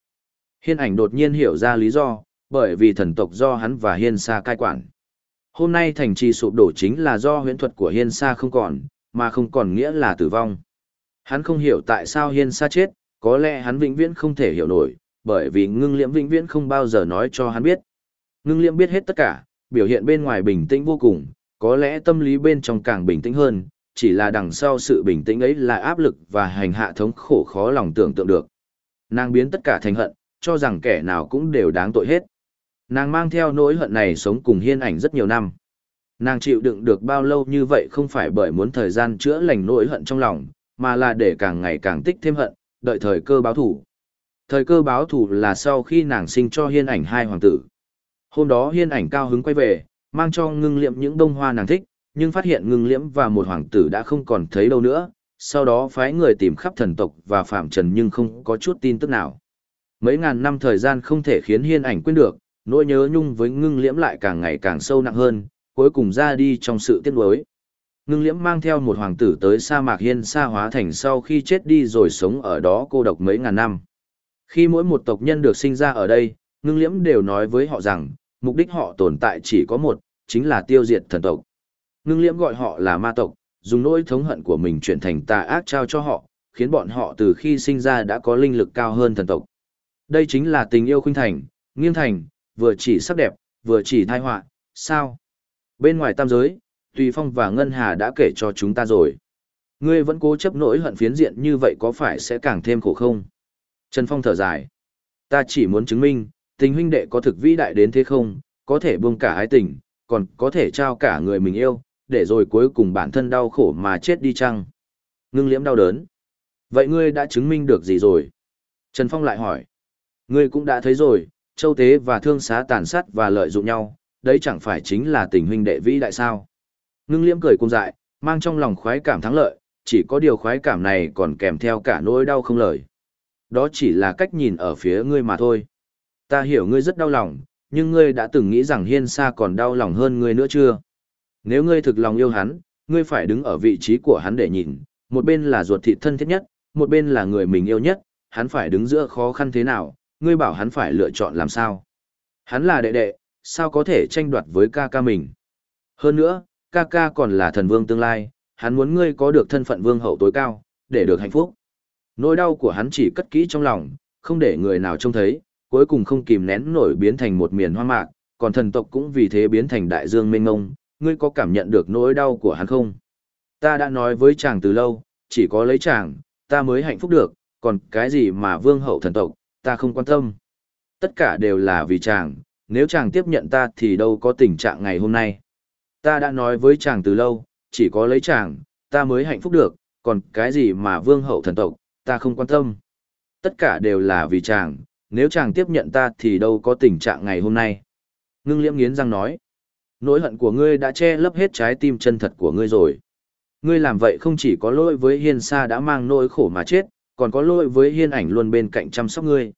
Hiên ảnh đột nhiên hiểu ra lý do, bởi vì thần tộc do hắn và hiên sa cai quản. Hôm nay thành trì sụp đổ chính là do huyễn thuật của hiên sa không còn, mà không còn nghĩa là tử vong. Hắn không hiểu tại sao hiên sa chết, có lẽ hắn vĩnh viễn không thể hiểu nổi, bởi vì ngưng liễm vĩnh viễn không bao giờ nói cho hắn biết. Ngưng liễm biết hết tất cả, biểu hiện bên ngoài bình tĩnh vô cùng, có lẽ tâm lý bên trong càng bình tĩnh hơn, chỉ là đằng sau sự bình tĩnh ấy là áp lực và hành hạ thống khổ khó lòng tưởng tượng được. Nàng biến tất cả thành hận, cho rằng kẻ nào cũng đều đáng tội hết. Nàng mang theo nỗi hận này sống cùng hiên ảnh rất nhiều năm. Nàng chịu đựng được bao lâu như vậy không phải bởi muốn thời gian chữa lành nỗi hận trong lòng, mà là để càng ngày càng tích thêm hận, đợi thời cơ báo thủ. Thời cơ báo thủ là sau khi nàng sinh cho hiên ảnh hai hoàng tử. Hôm đó hiên ảnh cao hứng quay về, mang cho ngưng liệm những bông hoa nàng thích, nhưng phát hiện ngưng liễm và một hoàng tử đã không còn thấy đâu nữa, sau đó phái người tìm khắp thần tộc và phạm trần nhưng không có chút tin tức nào. Mấy ngàn năm thời gian không thể khiến hiên ảnh quên được, nỗi nhớ nhung với ngưng liễm lại càng ngày càng sâu nặng hơn, cuối cùng ra đi trong sự tiếc nuối. Ngưng liễm mang theo một hoàng tử tới sa mạc hiên sa hóa thành sau khi chết đi rồi sống ở đó cô độc mấy ngàn năm. Khi mỗi một tộc nhân được sinh ra ở đây, ngưng liễm đều nói với họ rằng, mục đích họ tồn tại chỉ có một, chính là tiêu diệt thần tộc. Ngưng liễm gọi họ là ma tộc, dùng nỗi thống hận của mình chuyển thành tà ác trao cho họ, khiến bọn họ từ khi sinh ra đã có linh lực cao hơn thần tộc. Đây chính là tình yêu khuynh thành, nghiêng thành, vừa chỉ sắc đẹp, vừa chỉ thai họa, sao? Bên ngoài tam giới, Tùy Phong và Ngân Hà đã kể cho chúng ta rồi. Ngươi vẫn cố chấp nỗi hận phiến diện như vậy có phải sẽ càng thêm khổ không? Trần Phong thở dài. Ta chỉ muốn chứng minh, tình huynh đệ có thực vĩ đại đến thế không, có thể buông cả ái tình, còn có thể trao cả người mình yêu, để rồi cuối cùng bản thân đau khổ mà chết đi chăng? Ngưng liễm đau đớn. Vậy ngươi đã chứng minh được gì rồi? Trần Phong lại hỏi. Ngươi cũng đã thấy rồi, châu tế và thương xá tàn sát và lợi dụng nhau, đấy chẳng phải chính là tình huynh đệ vĩ đại sao? Ngưng liễm cười cung dại, mang trong lòng khoái cảm thắng lợi, chỉ có điều khoái cảm này còn kèm theo cả nỗi đau không lời. Đó chỉ là cách nhìn ở phía ngươi mà thôi. Ta hiểu ngươi rất đau lòng, nhưng ngươi đã từng nghĩ rằng hiên sa còn đau lòng hơn ngươi nữa chưa? Nếu ngươi thực lòng yêu hắn, ngươi phải đứng ở vị trí của hắn để nhìn, một bên là ruột thịt thân thiết nhất, một bên là người mình yêu nhất, hắn phải đứng giữa khó khăn thế nào, ngươi bảo hắn phải lựa chọn làm sao? Hắn là đệ đệ, sao có thể tranh đoạt với ca ca mình? Hơn nữa, ca ca còn là thần vương tương lai, hắn muốn ngươi có được thân phận vương hậu tối cao, để được hạnh phúc. Nỗi đau của hắn chỉ cất kỹ trong lòng, không để người nào trông thấy, cuối cùng không kìm nén nổi biến thành một miền hoa mạc, còn thần tộc cũng vì thế biến thành đại dương mênh ngông, ngươi có cảm nhận được nỗi đau của hắn không? Ta đã nói với chàng từ lâu, chỉ có lấy chàng, ta mới hạnh phúc được, còn cái gì mà vương hậu thần tộc, ta không quan tâm. Tất cả đều là vì chàng, nếu chàng tiếp nhận ta thì đâu có tình trạng ngày hôm nay. Ta đã nói với chàng từ lâu, chỉ có lấy chàng, ta mới hạnh phúc được, còn cái gì mà vương hậu thần tộc, ta không quan tâm. Tất cả đều là vì chàng, nếu chàng tiếp nhận ta thì đâu có tình trạng ngày hôm nay. Ngưng liễm nghiến răng nói, nỗi hận của ngươi đã che lấp hết trái tim chân thật của ngươi rồi. Ngươi làm vậy không chỉ có lỗi với hiên sa đã mang nỗi khổ mà chết, còn có lỗi với hiên ảnh luôn bên cạnh chăm sóc ngươi.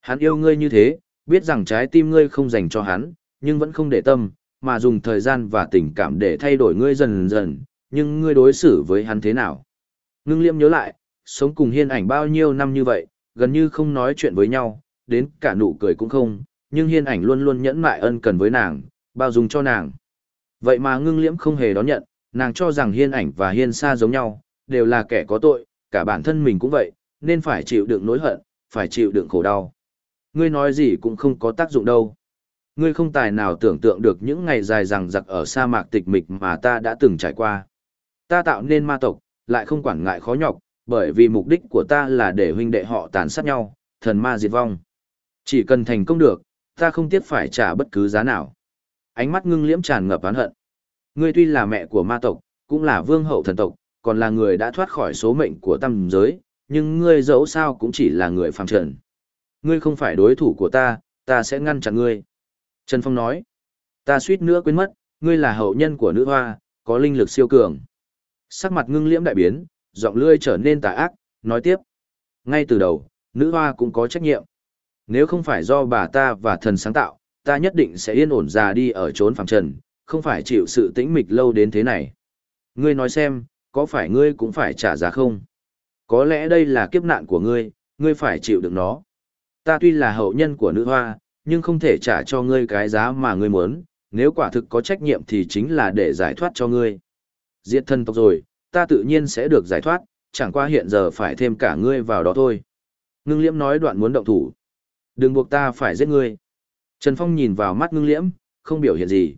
Hắn yêu ngươi như thế, biết rằng trái tim ngươi không dành cho hắn, nhưng vẫn không để tâm, mà dùng thời gian và tình cảm để thay đổi ngươi dần dần, nhưng ngươi đối xử với hắn thế nào? Ngưng liêm nhớ lại, sống cùng hiên ảnh bao nhiêu năm như vậy, gần như không nói chuyện với nhau, đến cả nụ cười cũng không, nhưng hiên ảnh luôn luôn nhẫn mại ân cần với nàng, bao dung cho nàng. Vậy mà ngưng liễm không hề đón nhận, nàng cho rằng hiên ảnh và hiên sa giống nhau, đều là kẻ có tội, cả bản thân mình cũng vậy, nên phải chịu đựng nỗi hận, phải chịu đựng khổ đau. Ngươi nói gì cũng không có tác dụng đâu. Ngươi không tài nào tưởng tượng được những ngày dài rằng giặc ở sa mạc tịch mịch mà ta đã từng trải qua. Ta tạo nên ma tộc, lại không quản ngại khó nhọc, bởi vì mục đích của ta là để huynh đệ họ tàn sát nhau, thần ma diệt vong. Chỉ cần thành công được, ta không tiếc phải trả bất cứ giá nào. Ánh mắt ngưng liễm tràn ngập oán hận. Ngươi tuy là mẹ của ma tộc, cũng là vương hậu thần tộc, còn là người đã thoát khỏi số mệnh của tam giới, nhưng ngươi dẫu sao cũng chỉ là người phàm trần. Ngươi không phải đối thủ của ta, ta sẽ ngăn chặn ngươi. Trần Phong nói, ta suýt nữa quên mất, ngươi là hậu nhân của nữ hoa, có linh lực siêu cường. Sắc mặt ngưng liễm đại biến, giọng lươi trở nên tà ác, nói tiếp. Ngay từ đầu, nữ hoa cũng có trách nhiệm. Nếu không phải do bà ta và thần sáng tạo, ta nhất định sẽ yên ổn già đi ở trốn phàm trần, không phải chịu sự tĩnh mịch lâu đến thế này. Ngươi nói xem, có phải ngươi cũng phải trả giá không? Có lẽ đây là kiếp nạn của ngươi, ngươi phải chịu được nó. Ta tuy là hậu nhân của nữ hoa, nhưng không thể trả cho ngươi cái giá mà ngươi muốn, nếu quả thực có trách nhiệm thì chính là để giải thoát cho ngươi. Diệt thân tộc rồi, ta tự nhiên sẽ được giải thoát, chẳng qua hiện giờ phải thêm cả ngươi vào đó thôi. Ngưng liễm nói đoạn muốn động thủ. Đừng buộc ta phải giết ngươi. Trần Phong nhìn vào mắt ngưng liễm, không biểu hiện gì.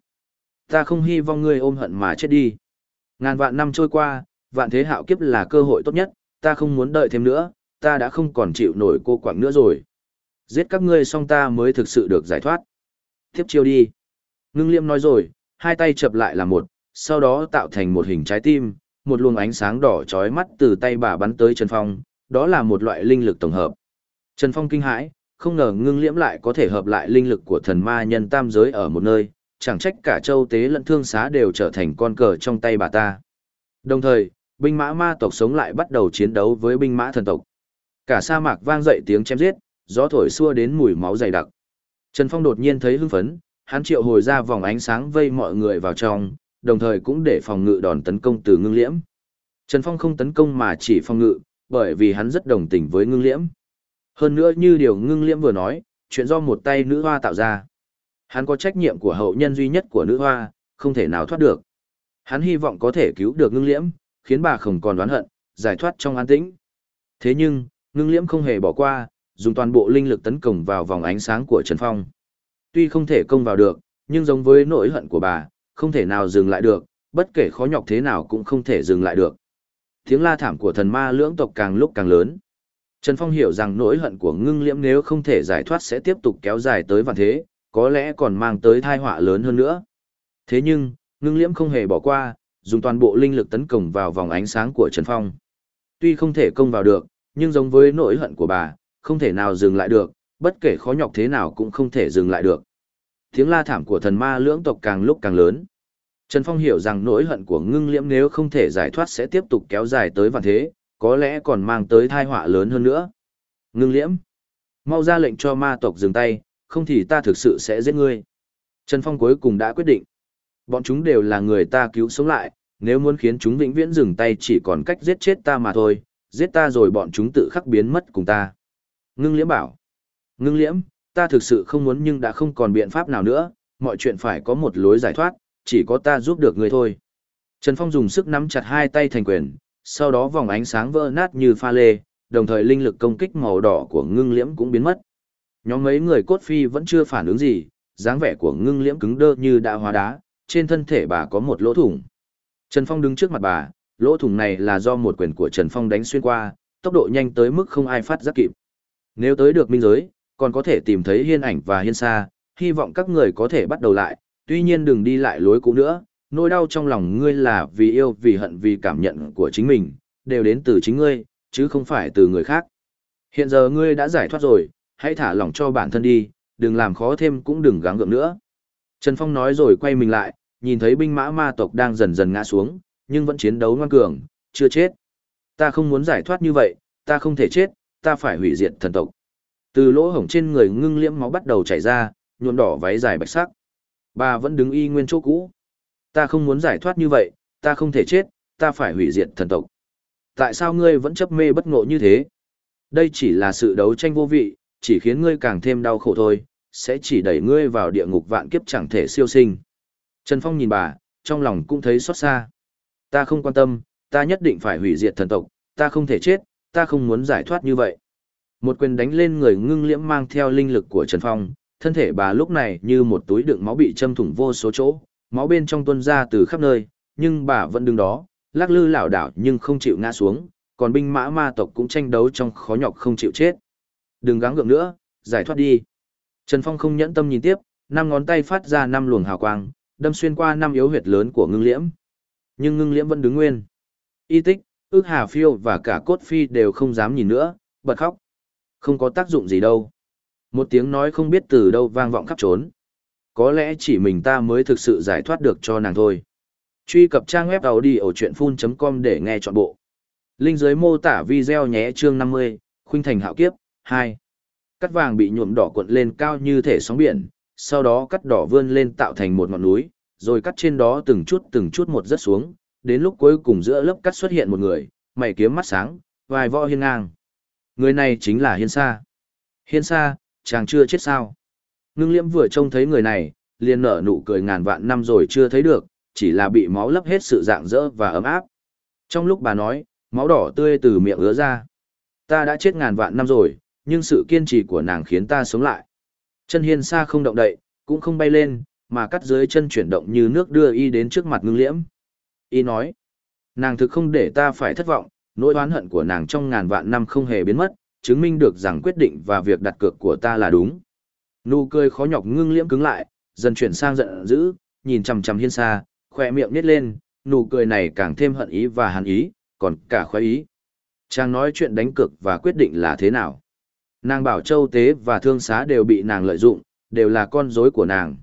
Ta không hy vọng ngươi ôm hận mà chết đi. Ngàn vạn năm trôi qua, vạn thế hạo kiếp là cơ hội tốt nhất, ta không muốn đợi thêm nữa, ta đã không còn chịu nổi cô quảng nữa rồi. Giết các ngươi xong ta mới thực sự được giải thoát. Tiếp chiêu đi. Ngưng Liễm nói rồi, hai tay chập lại là một, sau đó tạo thành một hình trái tim, một luồng ánh sáng đỏ chói mắt từ tay bà bắn tới Trần Phong, đó là một loại linh lực tổng hợp. Trần Phong kinh hãi, không ngờ ngưng liễm lại có thể hợp lại linh lực của thần ma nhân tam giới ở một nơi, chẳng trách cả châu tế lẫn thương xá đều trở thành con cờ trong tay bà ta. Đồng thời, binh mã ma tộc sống lại bắt đầu chiến đấu với binh mã thần tộc. Cả sa mạc vang dậy tiếng chém giết, gió thổi xua đến mùi máu dày đặc. Trần Phong đột nhiên thấy hưng phấn, hắn triệu hồi ra vòng ánh sáng vây mọi người vào trong, đồng thời cũng để phòng ngự đòn tấn công từ ngưng liễm. Trần Phong không tấn công mà chỉ phòng ngự, bởi vì hắn rất đồng tình với ngưng liễm. Hơn nữa như điều ngưng liễm vừa nói, chuyện do một tay nữ hoa tạo ra. Hắn có trách nhiệm của hậu nhân duy nhất của nữ hoa, không thể nào thoát được. Hắn hy vọng có thể cứu được ngưng liễm, khiến bà không còn đoán hận, giải thoát trong an tĩnh. Thế nhưng, ngưng liễm không hề bỏ qua, dùng toàn bộ linh lực tấn công vào vòng ánh sáng của Trần Phong. Tuy không thể công vào được, nhưng giống với nỗi hận của bà, không thể nào dừng lại được, bất kể khó nhọc thế nào cũng không thể dừng lại được. Tiếng la thảm của thần ma lưỡng tộc càng lúc càng lớn. Trần Phong hiểu rằng nỗi hận của ngưng liễm nếu không thể giải thoát sẽ tiếp tục kéo dài tới vạn thế, có lẽ còn mang tới thai họa lớn hơn nữa. Thế nhưng, ngưng liễm không hề bỏ qua, dùng toàn bộ linh lực tấn công vào vòng ánh sáng của Trần Phong. Tuy không thể công vào được, nhưng giống với nỗi hận của bà, không thể nào dừng lại được, bất kể khó nhọc thế nào cũng không thể dừng lại được. Tiếng la thảm của thần ma lưỡng tộc càng lúc càng lớn. Trần Phong hiểu rằng nỗi hận của ngưng liễm nếu không thể giải thoát sẽ tiếp tục kéo dài tới vạn thế, có lẽ còn mang tới thai họa lớn hơn nữa. Ngưng liễm, mau ra lệnh cho ma tộc dừng tay, không thì ta thực sự sẽ giết ngươi. Trần Phong cuối cùng đã quyết định. Bọn chúng đều là người ta cứu sống lại, nếu muốn khiến chúng vĩnh viễn dừng tay chỉ còn cách giết chết ta mà thôi, giết ta rồi bọn chúng tự khắc biến mất cùng ta. Ngưng liễm bảo. Ngưng liễm, ta thực sự không muốn nhưng đã không còn biện pháp nào nữa, mọi chuyện phải có một lối giải thoát, chỉ có ta giúp được ngươi thôi. Trần Phong dùng sức nắm chặt hai tay thành quyền, sau đó vòng ánh sáng vỡ nát như pha lê, đồng thời linh lực công kích màu đỏ của ngưng liễm cũng biến mất. Nhóm mấy người cốt phi vẫn chưa phản ứng gì, dáng vẻ của ngưng liễm cứng đơ như đã hóa đá, trên thân thể bà có một lỗ thủng. Trần Phong đứng trước mặt bà, lỗ thủng này là do một quyền của Trần Phong đánh xuyên qua, tốc độ nhanh tới mức không ai phát giác kịp. Nếu tới được minh giới, còn có thể tìm thấy hiên ảnh và hiên sa, hy vọng các người có thể bắt đầu lại, tuy nhiên đừng đi lại lối cũ nữa, nỗi đau trong lòng ngươi là vì yêu vì hận vì cảm nhận của chính mình, đều đến từ chính ngươi, chứ không phải từ người khác. Hiện giờ ngươi đã giải thoát rồi, hãy thả lỏng cho bản thân đi, đừng làm khó thêm cũng đừng gắng gượng nữa. Trần Phong nói rồi quay mình lại, nhìn thấy binh mã ma tộc đang dần dần ngã xuống, nhưng vẫn chiến đấu ngoan cường, chưa chết. Ta không muốn giải thoát như vậy, ta không thể chết, ta phải hủy diệt thần tộc. Từ lỗ hổng trên người ngưng liễm máu bắt đầu chảy ra, nhuộm đỏ váy dài bạch sắc. Bà vẫn đứng y nguyên chỗ cũ. Ta không muốn giải thoát như vậy, ta không thể chết, ta phải hủy diệt thần tộc. Tại sao ngươi vẫn chấp mê bất ngộ như thế? Đây chỉ là sự đấu tranh vô vị, chỉ khiến ngươi càng thêm đau khổ thôi, sẽ chỉ đẩy ngươi vào địa ngục vạn kiếp chẳng thể siêu sinh. Trần Phong nhìn bà, trong lòng cũng thấy xót xa. Ta không quan tâm, ta nhất định phải hủy diệt thần tộc, ta không thể chết, ta không muốn giải thoát như vậy. Một quyền đánh lên người ngưng liễm mang theo linh lực của Trần Phong, thân thể bà lúc này như một túi đựng máu bị châm thủng vô số chỗ, máu bên trong tuôn ra từ khắp nơi, nhưng bà vẫn đứng đó, lắc lư lảo đảo nhưng không chịu ngã xuống, còn binh mã ma tộc cũng tranh đấu trong khó nhọc không chịu chết. Đừng gắng gượng nữa, giải thoát đi. Trần Phong không nhẫn tâm nhìn tiếp, năm ngón tay phát ra năm luồng hào quang, đâm xuyên qua năm yếu huyệt lớn của ngưng liễm. Nhưng ngưng liễm vẫn đứng nguyên. Y tích, ước hà phiêu và cả cốt phi đều không dám nhìn nữa, bật khóc. Không có tác dụng gì đâu. Một tiếng nói không biết từ đâu vang vọng khắp trốn. Có lẽ chỉ mình ta mới thực sự giải thoát được cho nàng thôi. Truy cập trang web đầu đi ở chuyện full.com để nghe trọn bộ. Linh dưới mô tả video nhé chương 50, khuynh thành hạo kiếp, 2. Cắt vàng bị nhuộm đỏ cuộn lên cao như thể sóng biển, sau đó cắt đỏ vươn lên tạo thành một ngọn núi, rồi cắt trên đó từng chút từng chút một rất xuống, đến lúc cuối cùng giữa lớp cắt xuất hiện một người, mày kiếm mắt sáng, vài võ hiên ngang. Người này chính là Hiên Sa. Hiên Sa, chàng chưa chết sao? Ngưng liễm vừa trông thấy người này, liền nở nụ cười ngàn vạn năm rồi chưa thấy được, chỉ là bị máu lấp hết sự dạng dỡ và ấm áp. Trong lúc bà nói, máu đỏ tươi từ miệng ứa ra. Ta đã chết ngàn vạn năm rồi, nhưng sự kiên trì của nàng khiến ta sống lại. Chân hiên Sa không động đậy, cũng không bay lên, mà cắt dưới chân chuyển động như nước đưa y đến trước mặt ngưng liễm. Y nói, nàng thực không để ta phải thất vọng, nỗi oán hận của nàng trong ngàn vạn năm không hề biến mất, chứng minh được rằng quyết định và việc đặt cược của ta là đúng. Nụ cười khó nhọc ngưng liễm cứng lại, dần chuyển sang giận dữ, nhìn chằm chằm hiên xa, khoe miệng nít lên, nụ cười này càng thêm hận ý và hàn ý, còn cả khoái ý. Chàng nói chuyện đánh cược và quyết định là thế nào. Nàng bảo châu tế và thương xá đều bị nàng lợi dụng, đều là con rối của nàng.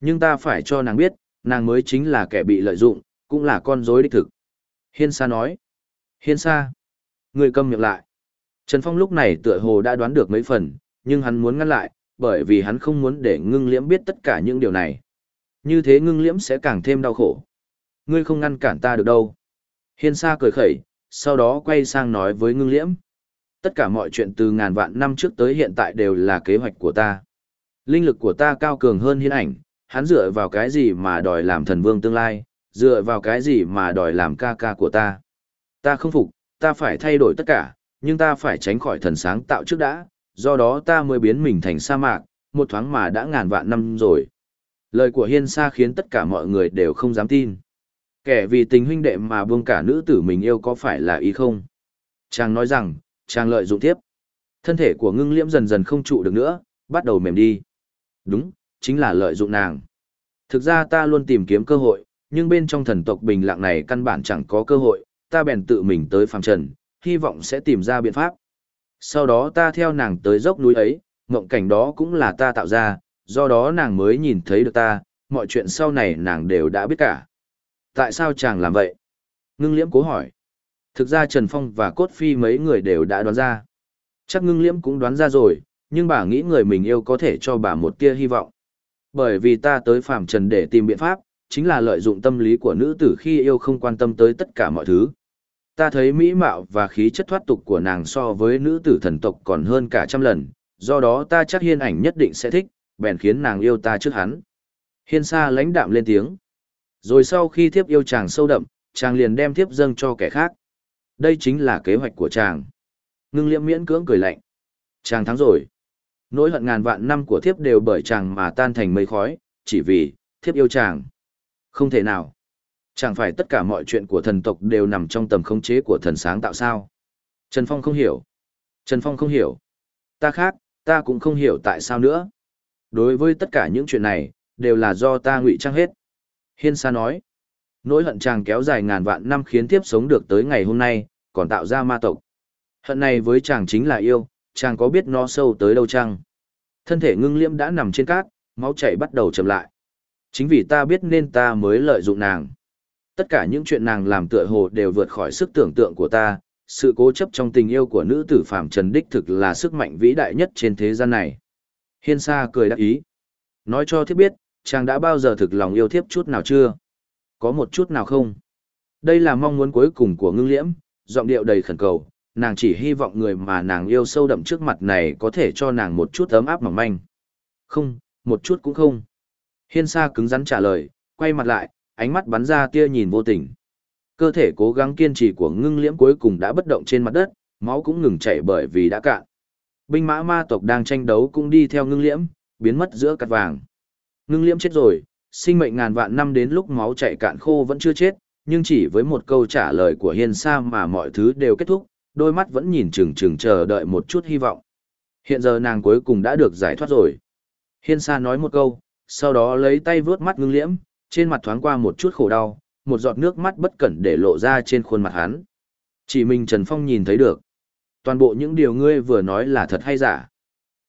Nhưng ta phải cho nàng biết, nàng mới chính là kẻ bị lợi dụng, cũng là con rối đích thực. Hiên Sa nói. Hiên Sa. Người câm miệng lại. Trần Phong lúc này tựa hồ đã đoán được mấy phần, nhưng hắn muốn ngăn lại, bởi vì hắn không muốn để ngưng liễm biết tất cả những điều này. Như thế ngưng liễm sẽ càng thêm đau khổ. Ngươi không ngăn cản ta được đâu. Hiên Sa cười khẩy, sau đó quay sang nói với ngưng liễm. Tất cả mọi chuyện từ ngàn vạn năm trước tới hiện tại đều là kế hoạch của ta. Linh lực của ta cao cường hơn hiên ảnh, hắn dựa vào cái gì mà đòi làm thần vương tương lai, dựa vào cái gì mà đòi làm ca ca của ta. Ta không phục, ta phải thay đổi tất cả, nhưng ta phải tránh khỏi thần sáng tạo trước đã, do đó ta mới biến mình thành sa mạc, một thoáng mà đã ngàn vạn năm rồi. Lời của Hiên Sa khiến tất cả mọi người đều không dám tin. Kẻ vì tình huynh đệ mà buông cả nữ tử mình yêu có phải là ý không? Chàng nói rằng, chàng lợi dụng tiếp. Thân thể của ngưng liễm dần dần không trụ được nữa, bắt đầu mềm đi. Đúng, chính là lợi dụng nàng. Thực ra ta luôn tìm kiếm cơ hội, nhưng bên trong thần tộc bình lặng này căn bản chẳng có cơ hội, ta bèn tự mình tới phàm trần, hy vọng sẽ tìm ra biện pháp. Sau đó ta theo nàng tới dốc núi ấy, mộng cảnh đó cũng là ta tạo ra, do đó nàng mới nhìn thấy được ta, mọi chuyện sau này nàng đều đã biết cả. Tại sao chàng làm vậy? Ngưng liễm cố hỏi. Thực ra Trần Phong và Cốt Phi mấy người đều đã đoán ra. Chắc ngưng liễm cũng đoán ra rồi, nhưng bà nghĩ người mình yêu có thể cho bà một tia hy vọng. Bởi vì ta tới phàm trần để tìm biện pháp, chính là lợi dụng tâm lý của nữ tử khi yêu không quan tâm tới tất cả mọi thứ. Ta thấy mỹ mạo và khí chất thoát tục của nàng so với nữ tử thần tộc còn hơn cả trăm lần, do đó ta chắc hiên ảnh nhất định sẽ thích, bèn khiến nàng yêu ta trước hắn. Hiên sa lãnh đạm lên tiếng. Rồi sau khi thiếp yêu chàng sâu đậm, chàng liền đem thiếp dâng cho kẻ khác. Đây chính là kế hoạch của chàng. Ngưng liễm miễn cưỡng cười lạnh. Chàng thắng rồi. Nỗi hận ngàn vạn năm của thiếp đều bởi chàng mà tan thành mây khói, chỉ vì, thiếp yêu chàng. Không thể nào. Chẳng phải tất cả mọi chuyện của thần tộc đều nằm trong tầm khống chế của thần sáng tạo sao. Trần Phong không hiểu. Trần Phong không hiểu. Ta khác, ta cũng không hiểu tại sao nữa. Đối với tất cả những chuyện này, đều là do ta ngụy trang hết. Hiên Sa nói, nỗi hận chàng kéo dài ngàn vạn năm khiến tiếp sống được tới ngày hôm nay, còn tạo ra ma tộc. Hận này với chàng chính là yêu, chàng có biết nó sâu tới đâu chăng? Thân thể ngưng liễm đã nằm trên cát, máu chảy bắt đầu chậm lại. Chính vì ta biết nên ta mới lợi dụng nàng. Tất cả những chuyện nàng làm tựa hồ đều vượt khỏi sức tưởng tượng của ta, sự cố chấp trong tình yêu của nữ tử Phạm Trần đích thực là sức mạnh vĩ đại nhất trên thế gian này. Hiên Sa cười đáp ý. Nói cho thiếp biết, chàng đã bao giờ thực lòng yêu thiếp chút nào chưa? Có một chút nào không? Đây là mong muốn cuối cùng của ngưng liễm, giọng điệu đầy khẩn cầu, nàng chỉ hy vọng người mà nàng yêu sâu đậm trước mặt này có thể cho nàng một chút ấm áp mỏng manh. Không, một chút cũng không. Hiên Sa cứng rắn trả lời, quay mặt lại, ánh mắt bắn ra tia nhìn vô tình. Cơ thể cố gắng kiên trì của ngưng liễm cuối cùng đã bất động trên mặt đất, máu cũng ngừng chảy bởi vì đã cạn. Binh mã ma tộc đang tranh đấu cũng đi theo ngưng liễm, biến mất giữa cát vàng. Ngưng liễm chết rồi, sinh mệnh ngàn vạn năm đến lúc máu chảy cạn khô vẫn chưa chết, nhưng chỉ với một câu trả lời của hiên sa mà mọi thứ đều kết thúc, đôi mắt vẫn nhìn chừng chừng chờ đợi một chút hy vọng. Hiện giờ nàng cuối cùng đã được giải thoát rồi. Hiên sa nói một câu, sau đó lấy tay vướt mắt ngưng liễm, trên mặt thoáng qua một chút khổ đau, một giọt nước mắt bất cẩn để lộ ra trên khuôn mặt hắn. Chỉ mình Trần Phong nhìn thấy được. Toàn bộ những điều ngươi vừa nói là thật hay giả.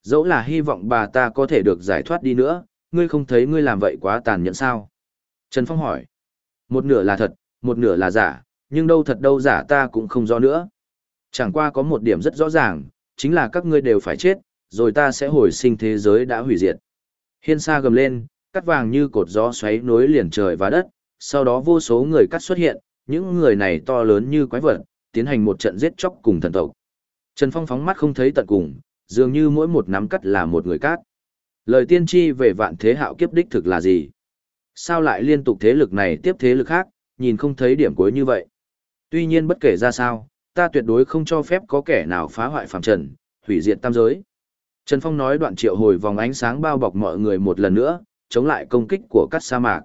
Dẫu là hy vọng bà ta có thể được giải thoát đi nữa, ngươi không thấy ngươi làm vậy quá tàn nhẫn sao? Trần Phong hỏi. Một nửa là thật, một nửa là giả, nhưng đâu thật đâu giả ta cũng không rõ nữa. Chẳng qua có một điểm rất rõ ràng, chính là các ngươi đều phải chết, rồi ta sẽ hồi sinh thế giới đã hủy diệt. Hiên sa gầm lên, cắt vàng như cột gió xoáy nối liền trời và đất, sau đó vô số người cắt xuất hiện, những người này to lớn như quái vật, tiến hành một trận giết chóc cùng thần tộc. Trần Phong phóng mắt không thấy tận cùng, dường như mỗi một nắm cắt là một người cát. Lời tiên tri về vạn thế hạo kiếp đích thực là gì? Sao lại liên tục thế lực này tiếp thế lực khác, nhìn không thấy điểm cuối như vậy? Tuy nhiên bất kể ra sao, ta tuyệt đối không cho phép có kẻ nào phá hoại phàm trần, hủy diệt tam giới. Trần Phong nói đoạn triệu hồi vòng ánh sáng bao bọc mọi người một lần nữa, chống lại công kích của các sa mạc.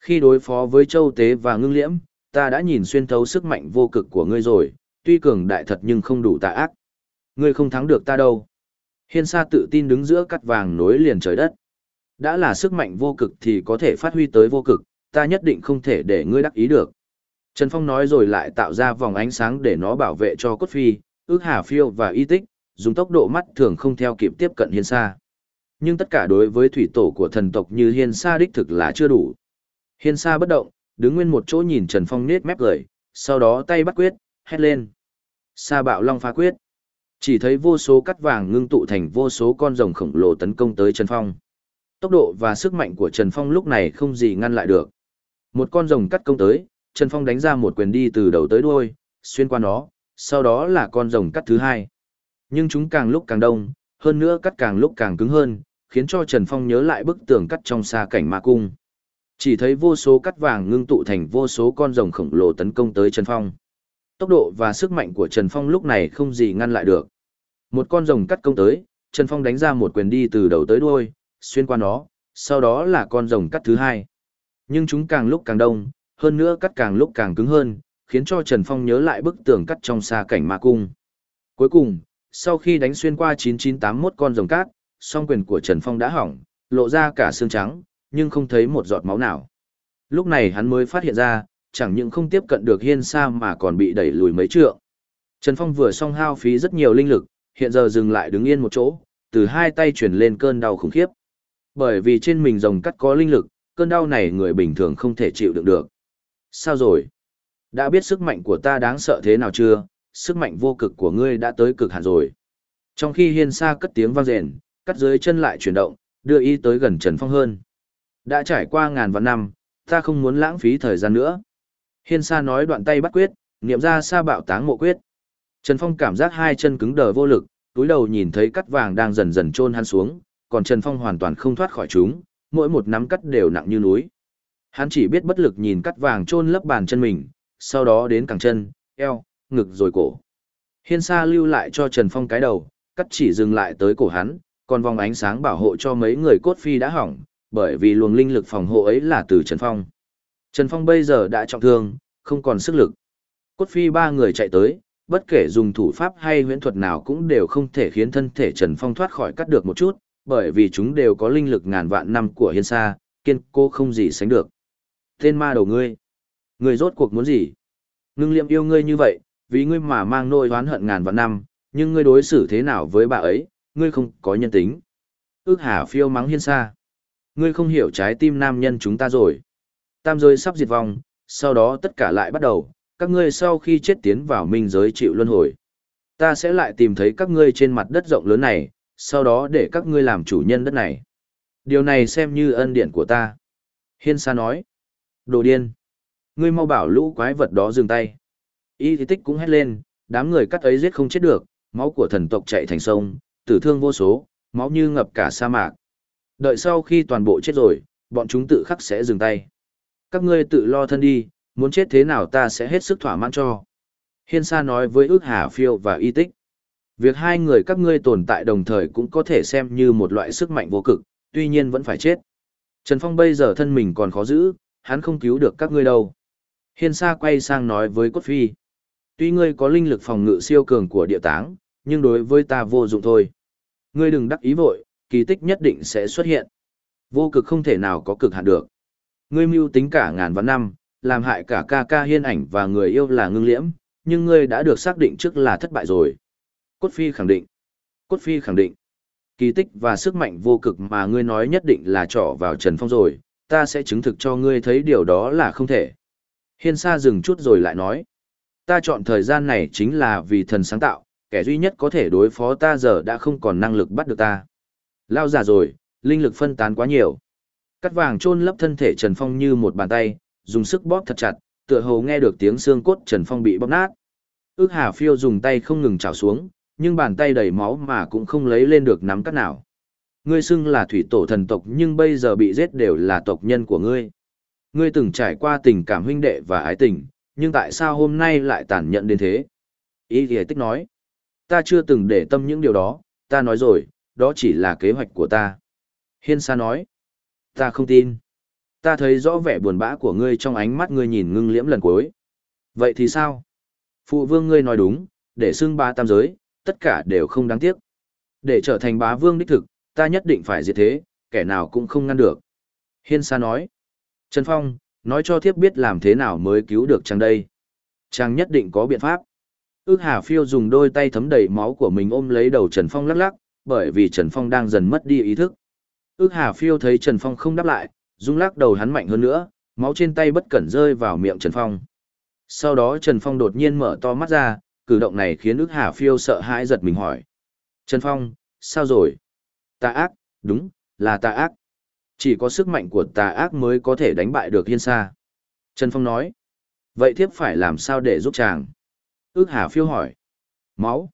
Khi đối phó với châu tế và ngưng liễm, ta đã nhìn xuyên thấu sức mạnh vô cực của ngươi rồi, tuy cường đại thật nhưng không đủ tà ác. Ngươi không thắng được ta đâu. Hiên Sa tự tin đứng giữa cắt vàng nối liền trời đất. Đã là sức mạnh vô cực thì có thể phát huy tới vô cực, ta nhất định không thể để ngươi đắc ý được. Trần Phong nói rồi lại tạo ra vòng ánh sáng để nó bảo vệ cho cốt phi, ước hà phiêu và y tích, dùng tốc độ mắt thường không theo kịp tiếp cận hiên sa. Nhưng tất cả đối với thủy tổ của thần tộc như hiên sa đích thực là chưa đủ. Hiên sa bất động, đứng nguyên một chỗ nhìn Trần Phong nết mép cười, sau đó tay bắt quyết, hét lên. Sa bạo long phá quyết. Chỉ thấy vô số cắt vàng ngưng tụ thành vô số con rồng khổng lồ tấn công tới Trần Phong. Tốc độ và sức mạnh của Trần Phong lúc này không gì ngăn lại được. Một con rồng cắt công tới, Trần Phong đánh ra một quyền đi từ đầu tới đuôi, xuyên qua nó, sau đó là con rồng cắt thứ hai. Nhưng chúng càng lúc càng đông, hơn nữa cắt càng lúc càng cứng hơn, khiến cho Trần Phong nhớ lại bức tường cắt trong xa cảnh ma cung. Chỉ thấy vô số cắt vàng ngưng tụ thành vô số con rồng khổng lồ tấn công tới Trần Phong. Tốc độ và sức mạnh của Trần Phong lúc này không gì ngăn lại được. Một con rồng cắt công tới, Trần Phong đánh ra một quyền đi từ đầu tới đuôi, xuyên qua nó, sau đó là con rồng cắt thứ hai. Nhưng chúng càng lúc càng đông, hơn nữa cắt càng lúc càng cứng hơn, khiến cho Trần Phong nhớ lại bức tường cắt trong xa cảnh ma cung. Cuối cùng, sau khi đánh xuyên qua 9981 con rồng cát, song quyền của Trần Phong đã hỏng, lộ ra cả xương trắng, nhưng không thấy một giọt máu nào. Lúc này hắn mới phát hiện ra, chẳng những không tiếp cận được hiên sa mà còn bị đẩy lùi mấy trượng. Trần Phong vừa xong hao phí rất nhiều linh lực, hiện giờ dừng lại đứng yên một chỗ, từ hai tay chuyển lên cơn đau khủng khiếp. Bởi vì trên mình rồng cắt có linh lực, cơn đau này người bình thường không thể chịu đựng được. Sao rồi? Đã biết sức mạnh của ta đáng sợ thế nào chưa? Sức mạnh vô cực của ngươi đã tới cực hạn rồi. Trong khi hiên sa cất tiếng vang rền, cắt dưới chân lại chuyển động, đưa y tới gần Trần Phong hơn. Đã trải qua ngàn vạn năm, ta không muốn lãng phí thời gian nữa. Hiên sa nói đoạn tay bắt quyết, niệm ra sa bạo táng mộ quyết. Trần Phong cảm giác hai chân cứng đờ vô lực, túi đầu nhìn thấy cắt vàng đang dần dần chôn hắn xuống, còn Trần Phong hoàn toàn không thoát khỏi chúng, mỗi một nắm cắt đều nặng như núi. Hắn chỉ biết bất lực nhìn cắt vàng chôn lấp bàn chân mình, sau đó đến cẳng chân, eo, ngực rồi cổ. Hiên Sa lưu lại cho Trần Phong cái đầu, cắt chỉ dừng lại tới cổ hắn, còn vòng ánh sáng bảo hộ cho mấy người cốt phi đã hỏng, bởi vì luồng linh lực phòng hộ ấy là từ Trần Phong. Trần Phong bây giờ đã trọng thương, không còn sức lực. Cốt phi ba người chạy tới, bất kể dùng thủ pháp hay huyễn thuật nào cũng đều không thể khiến thân thể Trần Phong thoát khỏi cắt được một chút, bởi vì chúng đều có linh lực ngàn vạn năm của hiên sa, kiên cố không gì sánh được. Tên ma đầu ngươi, ngươi rốt cuộc muốn gì? Ngưng liệm yêu ngươi như vậy, vì ngươi mà mang nỗi oán hận ngàn vạn năm, nhưng ngươi đối xử thế nào với bà ấy, ngươi không có nhân tính. Ước hà phiêu mắng hiên sa. Ngươi không hiểu trái tim nam nhân chúng ta rồi. Tam giới sắp diệt vong, sau đó tất cả lại bắt đầu, các ngươi sau khi chết tiến vào minh giới chịu luân hồi. Ta sẽ lại tìm thấy các ngươi trên mặt đất rộng lớn này, sau đó để các ngươi làm chủ nhân đất này. Điều này xem như ân điển của ta. Hiên Sa nói. Đồ điên. Ngươi mau bảo lũ quái vật đó dừng tay. Y thì tích cũng hét lên, đám người cắt ấy giết không chết được, máu của thần tộc chạy thành sông, tử thương vô số, máu như ngập cả sa mạc. Đợi sau khi toàn bộ chết rồi, bọn chúng tự khắc sẽ dừng tay. Các ngươi tự lo thân đi, muốn chết thế nào ta sẽ hết sức thỏa mãn cho. Hiên Sa nói với ước hà phiêu và y tích. Việc hai người các ngươi tồn tại đồng thời cũng có thể xem như một loại sức mạnh vô cực, tuy nhiên vẫn phải chết. Trần Phong bây giờ thân mình còn khó giữ, hắn không cứu được các ngươi đâu. Hiên Sa quay sang nói với Cốt Phi. Tuy ngươi có linh lực phòng ngự siêu cường của địa táng, nhưng đối với ta vô dụng thôi. Ngươi đừng đắc ý vội, kỳ tích nhất định sẽ xuất hiện. Vô cực không thể nào có cực hạn được. Ngươi mưu tính cả ngàn vạn năm, làm hại cả ca ca hiên ảnh và người yêu là ngưng liễm, nhưng ngươi đã được xác định trước là thất bại rồi. Cốt Phi khẳng định. Cốt Phi khẳng định. Kỳ tích và sức mạnh vô cực mà ngươi nói nhất định là trỏ vào Trần Phong rồi, ta sẽ chứng thực cho ngươi thấy điều đó là không thể. Hiên Sa dừng chút rồi lại nói. Ta chọn thời gian này chính là vì thần sáng tạo, kẻ duy nhất có thể đối phó ta giờ đã không còn năng lực bắt được ta. Lao già rồi, linh lực phân tán quá nhiều. Cắt vàng chôn lấp thân thể Trần Phong như một bàn tay, dùng sức bóp thật chặt, tựa hồ nghe được tiếng xương cốt Trần Phong bị bóp nát. Ước Hà Phiêu dùng tay không ngừng chảo xuống, nhưng bàn tay đầy máu mà cũng không lấy lên được nắm cắt nào. Ngươi xưng là thủy tổ thần tộc nhưng bây giờ bị giết đều là tộc nhân của ngươi. Ngươi từng trải qua tình cảm huynh đệ và ái tình, nhưng tại sao hôm nay lại tàn nhẫn đến thế? Ý thì tích nói, ta chưa từng để tâm những điều đó, ta nói rồi, đó chỉ là kế hoạch của ta. Hiên Sa nói, ta không tin. Ta thấy rõ vẻ buồn bã của ngươi trong ánh mắt ngươi nhìn ngưng liễm lần cuối. Vậy thì sao? Phụ vương ngươi nói đúng, để xưng ba tam giới, tất cả đều không đáng tiếc. Để trở thành bá vương đích thực, ta nhất định phải diệt thế, kẻ nào cũng không ngăn được. Hiên Sa nói. Trần Phong, nói cho thiếp biết làm thế nào mới cứu được chàng đây. Chàng nhất định có biện pháp. Ước Hà Phiêu dùng đôi tay thấm đầy máu của mình ôm lấy đầu Trần Phong lắc lắc, bởi vì Trần Phong đang dần mất đi ý thức. Ước Hà Phiêu thấy Trần Phong không đáp lại, rung lắc đầu hắn mạnh hơn nữa, máu trên tay bất cẩn rơi vào miệng Trần Phong. Sau đó Trần Phong đột nhiên mở to mắt ra, cử động này khiến ước Hà Phiêu sợ hãi giật mình hỏi. Trần Phong, sao rồi? Tà ác, đúng, là tà ác. Chỉ có sức mạnh của tà ác mới có thể đánh bại được hiên sa. Trần Phong nói. Vậy thiếp phải làm sao để giúp chàng? Ước Hà Phiêu hỏi. Máu.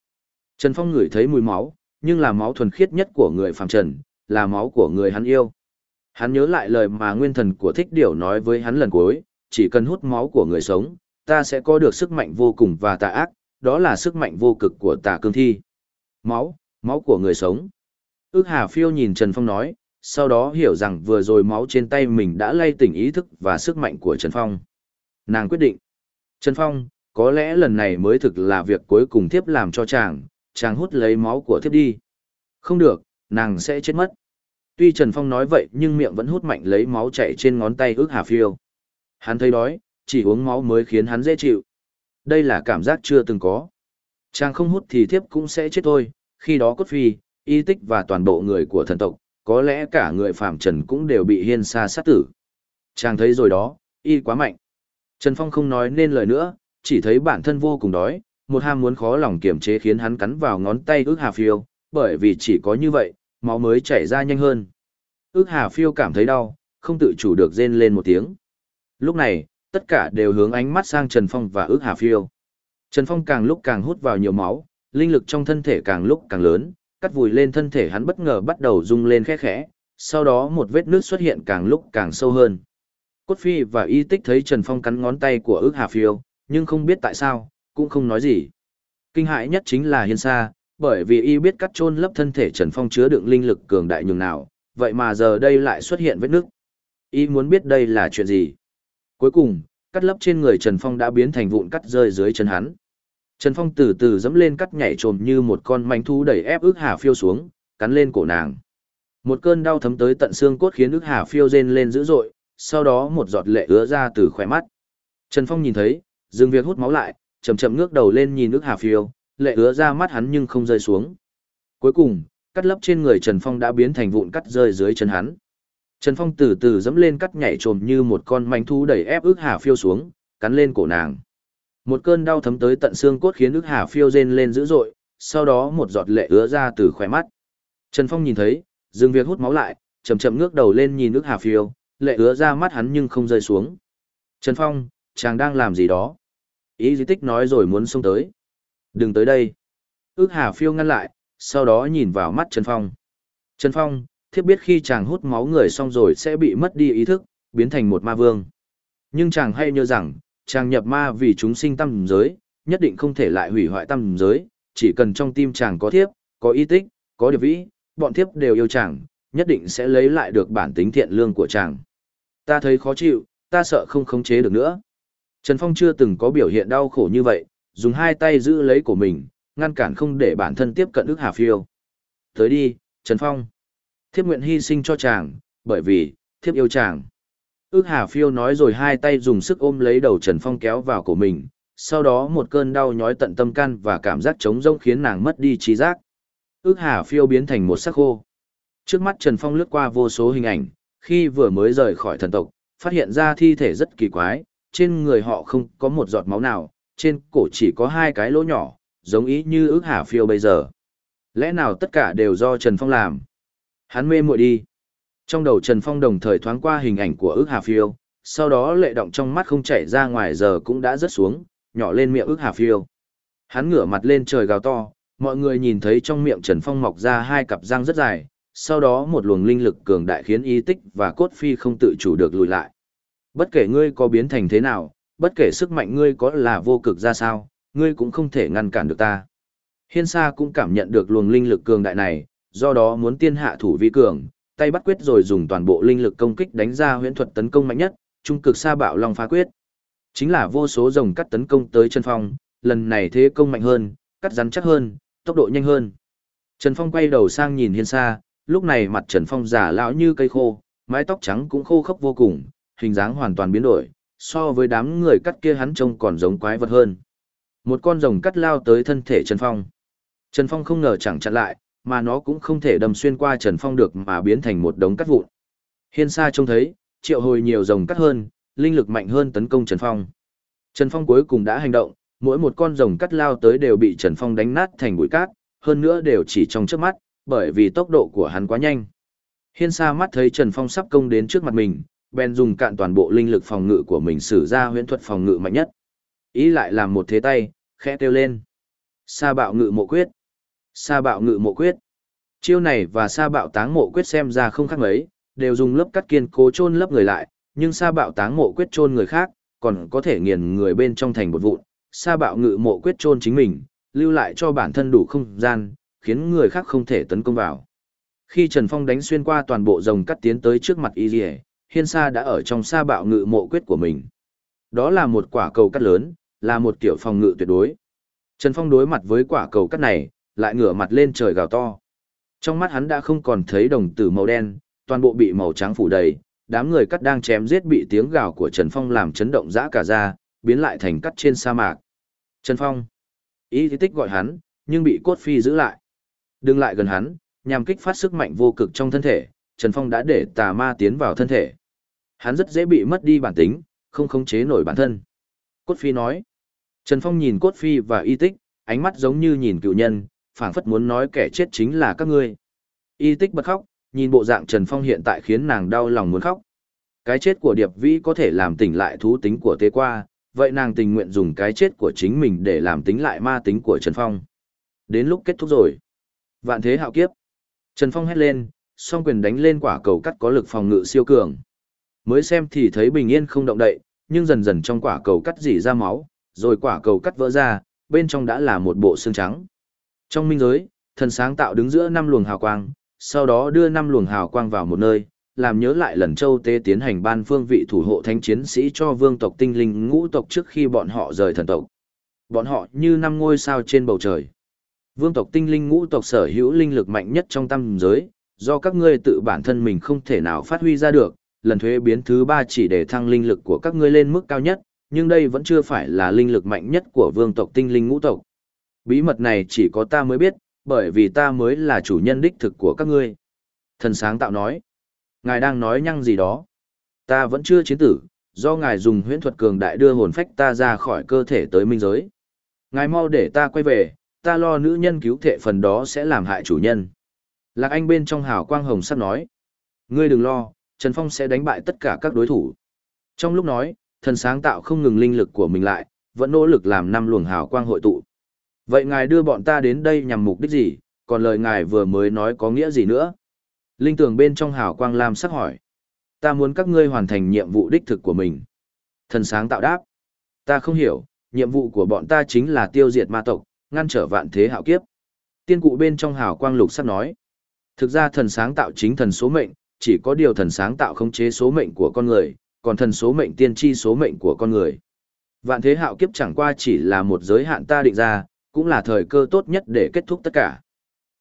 Trần Phong ngửi thấy mùi máu, nhưng là máu thuần khiết nhất của người phàm trần, là máu của người hắn yêu. Hắn nhớ lại lời mà nguyên thần của thích điểu nói với hắn lần cuối, chỉ cần hút máu của người sống, ta sẽ có được sức mạnh vô cùng và tà ác, đó là sức mạnh vô cực của tà cương thi. Máu, máu của người sống. Ước Hà Phiêu nhìn Trần Phong nói, sau đó hiểu rằng vừa rồi máu trên tay mình đã lay tỉnh ý thức và sức mạnh của Trần Phong. Nàng quyết định. Trần Phong, có lẽ lần này mới thực là việc cuối cùng thiếp làm cho chàng, chàng hút lấy máu của thiếp đi. Không được, nàng sẽ chết mất. Tuy Trần Phong nói vậy nhưng miệng vẫn hút mạnh lấy máu chảy trên ngón tay ước hà phiêu. Hắn thấy đói, chỉ uống máu mới khiến hắn dễ chịu. Đây là cảm giác chưa từng có. Chàng không hút thì thiếp cũng sẽ chết thôi, khi đó cốt phi, y tích và toàn bộ người của thần tộc, có lẽ cả người phạm trần cũng đều bị hiên xa sát tử. Chàng thấy rồi đó, y quá mạnh. Trần Phong không nói nên lời nữa, chỉ thấy bản thân vô cùng đói, một ham muốn khó lòng kiềm chế khiến hắn cắn vào ngón tay ước hà phiêu, bởi vì chỉ có như vậy, máu mới chảy ra nhanh hơn. Ước hà phiêu cảm thấy đau, không tự chủ được rên lên một tiếng. Lúc này, tất cả đều hướng ánh mắt sang Trần Phong và ước hà phiêu. Trần Phong càng lúc càng hút vào nhiều máu, Linh lực trong thân thể càng lúc càng lớn, cắt vùi lên thân thể hắn bất ngờ bắt đầu rung lên khẽ khẽ, sau đó một vết nước xuất hiện càng lúc càng sâu hơn. Cốt phi và y tích thấy Trần Phong cắn ngón tay của ước hà phiêu, nhưng không biết tại sao, cũng không nói gì. Kinh hại nhất chính là hiên sa, bởi vì y biết cắt chôn lấp thân thể Trần Phong chứa đựng linh lực cường đại nhường nào, vậy mà giờ đây lại xuất hiện vết nước. Y muốn biết đây là chuyện gì. Cuối cùng, cắt lấp trên người Trần Phong đã biến thành vụn cắt rơi dưới chân hắn. Trần Phong từ từ dẫm lên cắt nhảy trồm như một con manh thú đẩy ép ước hà phiêu xuống, cắn lên cổ nàng. Một cơn đau thấm tới tận xương cốt khiến ước hà phiêu rên lên dữ dội, sau đó một giọt lệ ứa ra từ khỏe mắt. Trần Phong nhìn thấy, dừng việc hút máu lại, chậm chậm ngước đầu lên nhìn nước hà phiêu, lệ ứa ra mắt hắn nhưng không rơi xuống. Cuối cùng, cắt lấp trên người Trần Phong đã biến thành vụn cắt rơi dưới chân hắn. Trần Phong từ từ dẫm lên cắt nhảy trồm như một con manh thú đẩy ép ước hà phiêu xuống, cắn lên cổ nàng. Một cơn đau thấm tới tận xương cốt khiến ước hà phiêu rên lên dữ dội, sau đó một giọt lệ ứa ra từ khóe mắt. Trần Phong nhìn thấy, dừng việc hút máu lại, chậm chậm ngước đầu lên nhìn ước hà phiêu, lệ ứa ra mắt hắn nhưng không rơi xuống. Trần Phong, chàng đang làm gì đó? Ý di tích nói rồi muốn xông tới. Đừng tới đây. Ước hà phiêu ngăn lại, sau đó nhìn vào mắt Trần Phong. Trần Phong, thiếp biết khi chàng hút máu người xong rồi sẽ bị mất đi ý thức, biến thành một ma vương. Nhưng chàng hay nhớ rằng, chàng nhập ma vì chúng sinh tâm giới, nhất định không thể lại hủy hoại tâm giới, chỉ cần trong tim chàng có thiếp, có ý tích, có điệp vĩ, bọn thiếp đều yêu chàng, nhất định sẽ lấy lại được bản tính thiện lương của chàng. Ta thấy khó chịu, ta sợ không khống chế được nữa. Trần Phong chưa từng có biểu hiện đau khổ như vậy, dùng hai tay giữ lấy của mình, ngăn cản không để bản thân tiếp cận ức hà phiêu. Tới đi, Trần Phong. Thiếp nguyện hy sinh cho chàng, bởi vì, thiếp yêu chàng. Ước hà phiêu nói rồi hai tay dùng sức ôm lấy đầu Trần Phong kéo vào của mình, sau đó một cơn đau nhói tận tâm can và cảm giác trống rỗng khiến nàng mất đi trí giác. Ước hà phiêu biến thành một sắc khô. Trước mắt Trần Phong lướt qua vô số hình ảnh, khi vừa mới rời khỏi thần tộc, phát hiện ra thi thể rất kỳ quái, trên người họ không có một giọt máu nào, trên cổ chỉ có hai cái lỗ nhỏ, giống ý như ước hà phiêu bây giờ. Lẽ nào tất cả đều do Trần Phong làm? Hắn mê muội đi. Trong đầu Trần Phong đồng thời thoáng qua hình ảnh của ước hà phiêu, sau đó lệ động trong mắt không chảy ra ngoài giờ cũng đã rớt xuống, nhỏ lên miệng ước hà phiêu. Hắn ngửa mặt lên trời gào to, mọi người nhìn thấy trong miệng Trần Phong mọc ra hai cặp răng rất dài, sau đó một luồng linh lực cường đại khiến y tích và cốt phi không tự chủ được lùi lại. Bất kể ngươi có biến thành thế nào, bất kể sức mạnh ngươi có là vô cực ra sao, ngươi cũng không thể ngăn cản được ta. Hiên Sa cũng cảm nhận được luồng linh lực cường đại này, do đó muốn tiên hạ thủ vi cường, tay bắt quyết rồi dùng toàn bộ linh lực công kích đánh ra huyễn thuật tấn công mạnh nhất, trung cực sa bạo long phá quyết. Chính là vô số rồng cắt tấn công tới chân phong, lần này thế công mạnh hơn, cắt rắn chắc hơn, tốc độ nhanh hơn. Trần Phong quay đầu sang nhìn Hiên Sa, lúc này mặt Trần Phong giả lão như cây khô, mái tóc trắng cũng khô khốc vô cùng, hình dáng hoàn toàn biến đổi, so với đám người cắt kia hắn trông còn giống quái vật hơn. Một con rồng cắt lao tới thân thể Trần Phong. Trần Phong không ngờ chẳng chặn lại, mà nó cũng không thể đâm xuyên qua Trần Phong được mà biến thành một đống cắt vụn. Hiên Sa trông thấy, triệu hồi nhiều rồng cắt hơn, linh lực mạnh hơn tấn công Trần Phong. Trần Phong cuối cùng đã hành động, mỗi một con rồng cắt lao tới đều bị Trần Phong đánh nát thành bụi cát, hơn nữa đều chỉ trong chớp mắt, bởi vì tốc độ của hắn quá nhanh. Hiên Sa mắt thấy Trần Phong sắp công đến trước mặt mình, bèn dùng cạn toàn bộ linh lực phòng ngự của mình sử ra huyễn thuật phòng ngự mạnh nhất. Ý lại làm một thế tay, khẽ kêu lên. Sa bạo ngự mộ quyết. Sa bạo ngự mộ quyết. Chiêu này và sa bạo táng mộ quyết xem ra không khác mấy, đều dùng lớp cắt kiên cố chôn lấp người lại, nhưng sa bạo táng mộ quyết chôn người khác, còn có thể nghiền người bên trong thành một vụn. Sa bạo ngự mộ quyết chôn chính mình, lưu lại cho bản thân đủ không gian, khiến người khác không thể tấn công vào. Khi Trần Phong đánh xuyên qua toàn bộ rồng cắt tiến tới trước mặt Y Lì Hiên Sa đã ở trong sa bạo ngự mộ quyết của mình. Đó là một quả cầu cắt lớn, là một kiểu phòng ngự tuyệt đối. Trần Phong đối mặt với quả cầu cắt này, lại ngửa mặt lên trời gào to. Trong mắt hắn đã không còn thấy đồng tử màu đen, toàn bộ bị màu trắng phủ đầy, đám người cắt đang chém giết bị tiếng gào của Trần Phong làm chấn động dã cả ra, biến lại thành cắt trên sa mạc. Trần Phong. Ý tích gọi hắn, nhưng bị cốt phi giữ lại. Đừng lại gần hắn, nhằm kích phát sức mạnh vô cực trong thân thể, Trần Phong đã để tà ma tiến vào thân thể. Hắn rất dễ bị mất đi bản tính, không khống chế nổi bản thân. Cốt phi nói. Trần Phong nhìn cốt phi và y tích, ánh mắt giống như nhìn cựu nhân, phảng phất muốn nói kẻ chết chính là các ngươi. Y tích bật khóc, nhìn bộ dạng Trần Phong hiện tại khiến nàng đau lòng muốn khóc. Cái chết của Điệp Vĩ có thể làm tỉnh lại thú tính của Tế Qua, vậy nàng tình nguyện dùng cái chết của chính mình để làm tính lại ma tính của Trần Phong. Đến lúc kết thúc rồi. Vạn thế hạo kiếp. Trần Phong hét lên, song quyền đánh lên quả cầu cắt có lực phòng ngự siêu cường. Mới xem thì thấy bình yên không động đậy, nhưng dần dần trong quả cầu cắt dỉ ra máu, rồi quả cầu cắt vỡ ra, bên trong đã là một bộ xương trắng. Trong minh giới, thần sáng tạo đứng giữa năm luồng hào quang, sau đó đưa năm luồng hào quang vào một nơi, làm nhớ lại lần châu tế tiến hành ban phương vị thủ hộ thánh chiến sĩ cho vương tộc tinh linh ngũ tộc trước khi bọn họ rời thần tộc. Bọn họ như năm ngôi sao trên bầu trời. Vương tộc tinh linh ngũ tộc sở hữu linh lực mạnh nhất trong tam giới, do các ngươi tự bản thân mình không thể nào phát huy ra được, lần thuế biến thứ ba chỉ để thăng linh lực của các ngươi lên mức cao nhất, nhưng đây vẫn chưa phải là linh lực mạnh nhất của vương tộc tinh linh ngũ tộc. Bí mật này chỉ có ta mới biết, bởi vì ta mới là chủ nhân đích thực của các ngươi. Thần sáng tạo nói, ngài đang nói nhăng gì đó. Ta vẫn chưa chiến tử, do ngài dùng huyễn thuật cường đại đưa hồn phách ta ra khỏi cơ thể tới minh giới. Ngài mau để ta quay về, ta lo nữ nhân cứu thệ phần đó sẽ làm hại chủ nhân. Lạc Anh bên trong hào quang hồng sắp nói. Ngươi đừng lo, Trần Phong sẽ đánh bại tất cả các đối thủ. Trong lúc nói, thần sáng tạo không ngừng linh lực của mình lại, vẫn nỗ lực làm năm luồng hào quang hội tụ. Vậy ngài đưa bọn ta đến đây nhằm mục đích gì, còn lời ngài vừa mới nói có nghĩa gì nữa? Linh tưởng bên trong hào quang lam sắc hỏi. Ta muốn các ngươi hoàn thành nhiệm vụ đích thực của mình. Thần sáng tạo đáp. Ta không hiểu, nhiệm vụ của bọn ta chính là tiêu diệt ma tộc, ngăn trở vạn thế hạo kiếp. Tiên cụ bên trong hào quang lục sắc nói. Thực ra thần sáng tạo chính thần số mệnh, chỉ có điều thần sáng tạo khống chế số mệnh của con người, còn thần số mệnh tiên tri số mệnh của con người. Vạn thế hạo kiếp chẳng qua chỉ là một giới hạn ta định ra, cũng là thời cơ tốt nhất để kết thúc tất cả.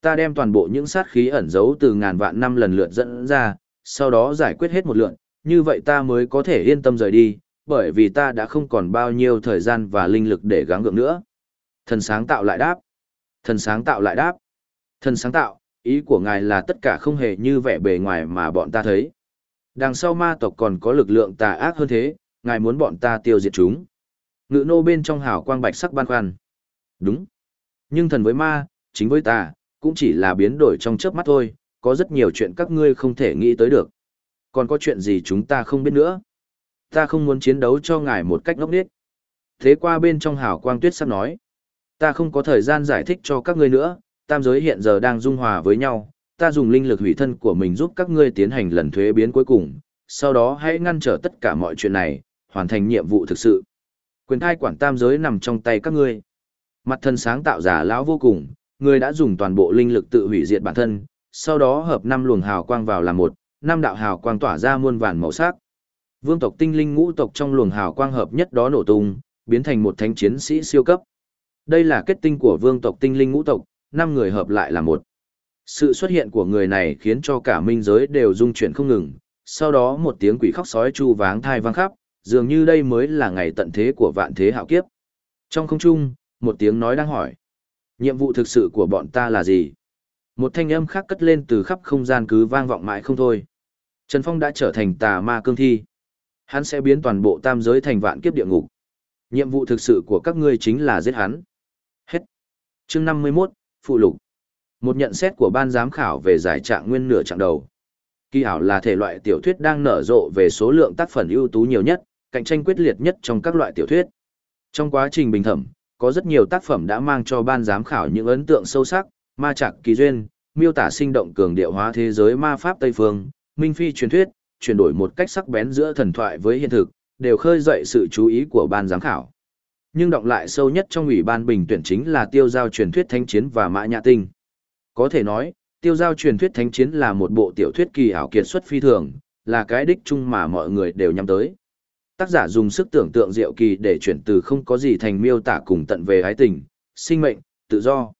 Ta đem toàn bộ những sát khí ẩn giấu từ ngàn vạn năm lần lượt dẫn ra, sau đó giải quyết hết một lượt, như vậy ta mới có thể yên tâm rời đi, bởi vì ta đã không còn bao nhiêu thời gian và linh lực để gắng gượng nữa. Thần sáng tạo lại đáp. Thần sáng tạo lại đáp. Thần sáng tạo, ý của ngài là tất cả không hề như vẻ bề ngoài mà bọn ta thấy. Đằng sau ma tộc còn có lực lượng tà ác hơn thế, ngài muốn bọn ta tiêu diệt chúng. Ngự nô bên trong hào quang bạch sắc ban khoăn. Đúng. Nhưng thần với ma, chính với ta, cũng chỉ là biến đổi trong chớp mắt thôi, có rất nhiều chuyện các ngươi không thể nghĩ tới được. Còn có chuyện gì chúng ta không biết nữa. Ta không muốn chiến đấu cho ngài một cách ngốc nghếch. Thế qua bên trong hào quang tuyết sắp nói. Ta không có thời gian giải thích cho các ngươi nữa, tam giới hiện giờ đang dung hòa với nhau, ta dùng linh lực hủy thân của mình giúp các ngươi tiến hành lần thuế biến cuối cùng, sau đó hãy ngăn trở tất cả mọi chuyện này, hoàn thành nhiệm vụ thực sự. Quyền thai quản tam giới nằm trong tay các ngươi. Mặt thân sáng tạo giả lão vô cùng, người đã dùng toàn bộ linh lực tự hủy diệt bản thân, sau đó hợp năm luồng hào quang vào làm một, năm đạo hào quang tỏa ra muôn vàn màu sắc. Vương tộc tinh linh ngũ tộc trong luồng hào quang hợp nhất đó nổ tung, biến thành một thánh chiến sĩ siêu cấp. Đây là kết tinh của vương tộc tinh linh ngũ tộc, năm người hợp lại là một. Sự xuất hiện của người này khiến cho cả minh giới đều rung chuyển không ngừng, sau đó một tiếng quỷ khóc sói chu váng thai vang khắp, dường như đây mới là ngày tận thế của vạn thế hạo kiếp. Trong không trung, một tiếng nói đang hỏi. Nhiệm vụ thực sự của bọn ta là gì? Một thanh âm khác cất lên từ khắp không gian cứ vang vọng mãi không thôi. Trần Phong đã trở thành tà ma cương thi. Hắn sẽ biến toàn bộ tam giới thành vạn kiếp địa ngục. Nhiệm vụ thực sự của các ngươi chính là giết hắn. Hết. Chương 51, phụ lục. Một nhận xét của ban giám khảo về giải trạng nguyên nửa trạng đầu. Kỳ ảo là thể loại tiểu thuyết đang nở rộ về số lượng tác phẩm ưu tú nhiều nhất, cạnh tranh quyết liệt nhất trong các loại tiểu thuyết. Trong quá trình bình thẩm, có rất nhiều tác phẩm đã mang cho ban giám khảo những ấn tượng sâu sắc, ma trạc kỳ duyên, miêu tả sinh động cường điệu hóa thế giới ma pháp Tây Phương, minh phi truyền thuyết, chuyển đổi một cách sắc bén giữa thần thoại với hiện thực, đều khơi dậy sự chú ý của ban giám khảo. Nhưng động lại sâu nhất trong ủy ban bình tuyển chính là tiêu giao truyền thuyết Thánh chiến và mã nhã tinh. Có thể nói, tiêu giao truyền thuyết thánh chiến là một bộ tiểu thuyết kỳ ảo kiệt xuất phi thường, là cái đích chung mà mọi người đều nhắm tới. Tác giả dùng sức tưởng tượng diệu kỳ để chuyển từ không có gì thành miêu tả cùng tận về ái tình, sinh mệnh, tự do.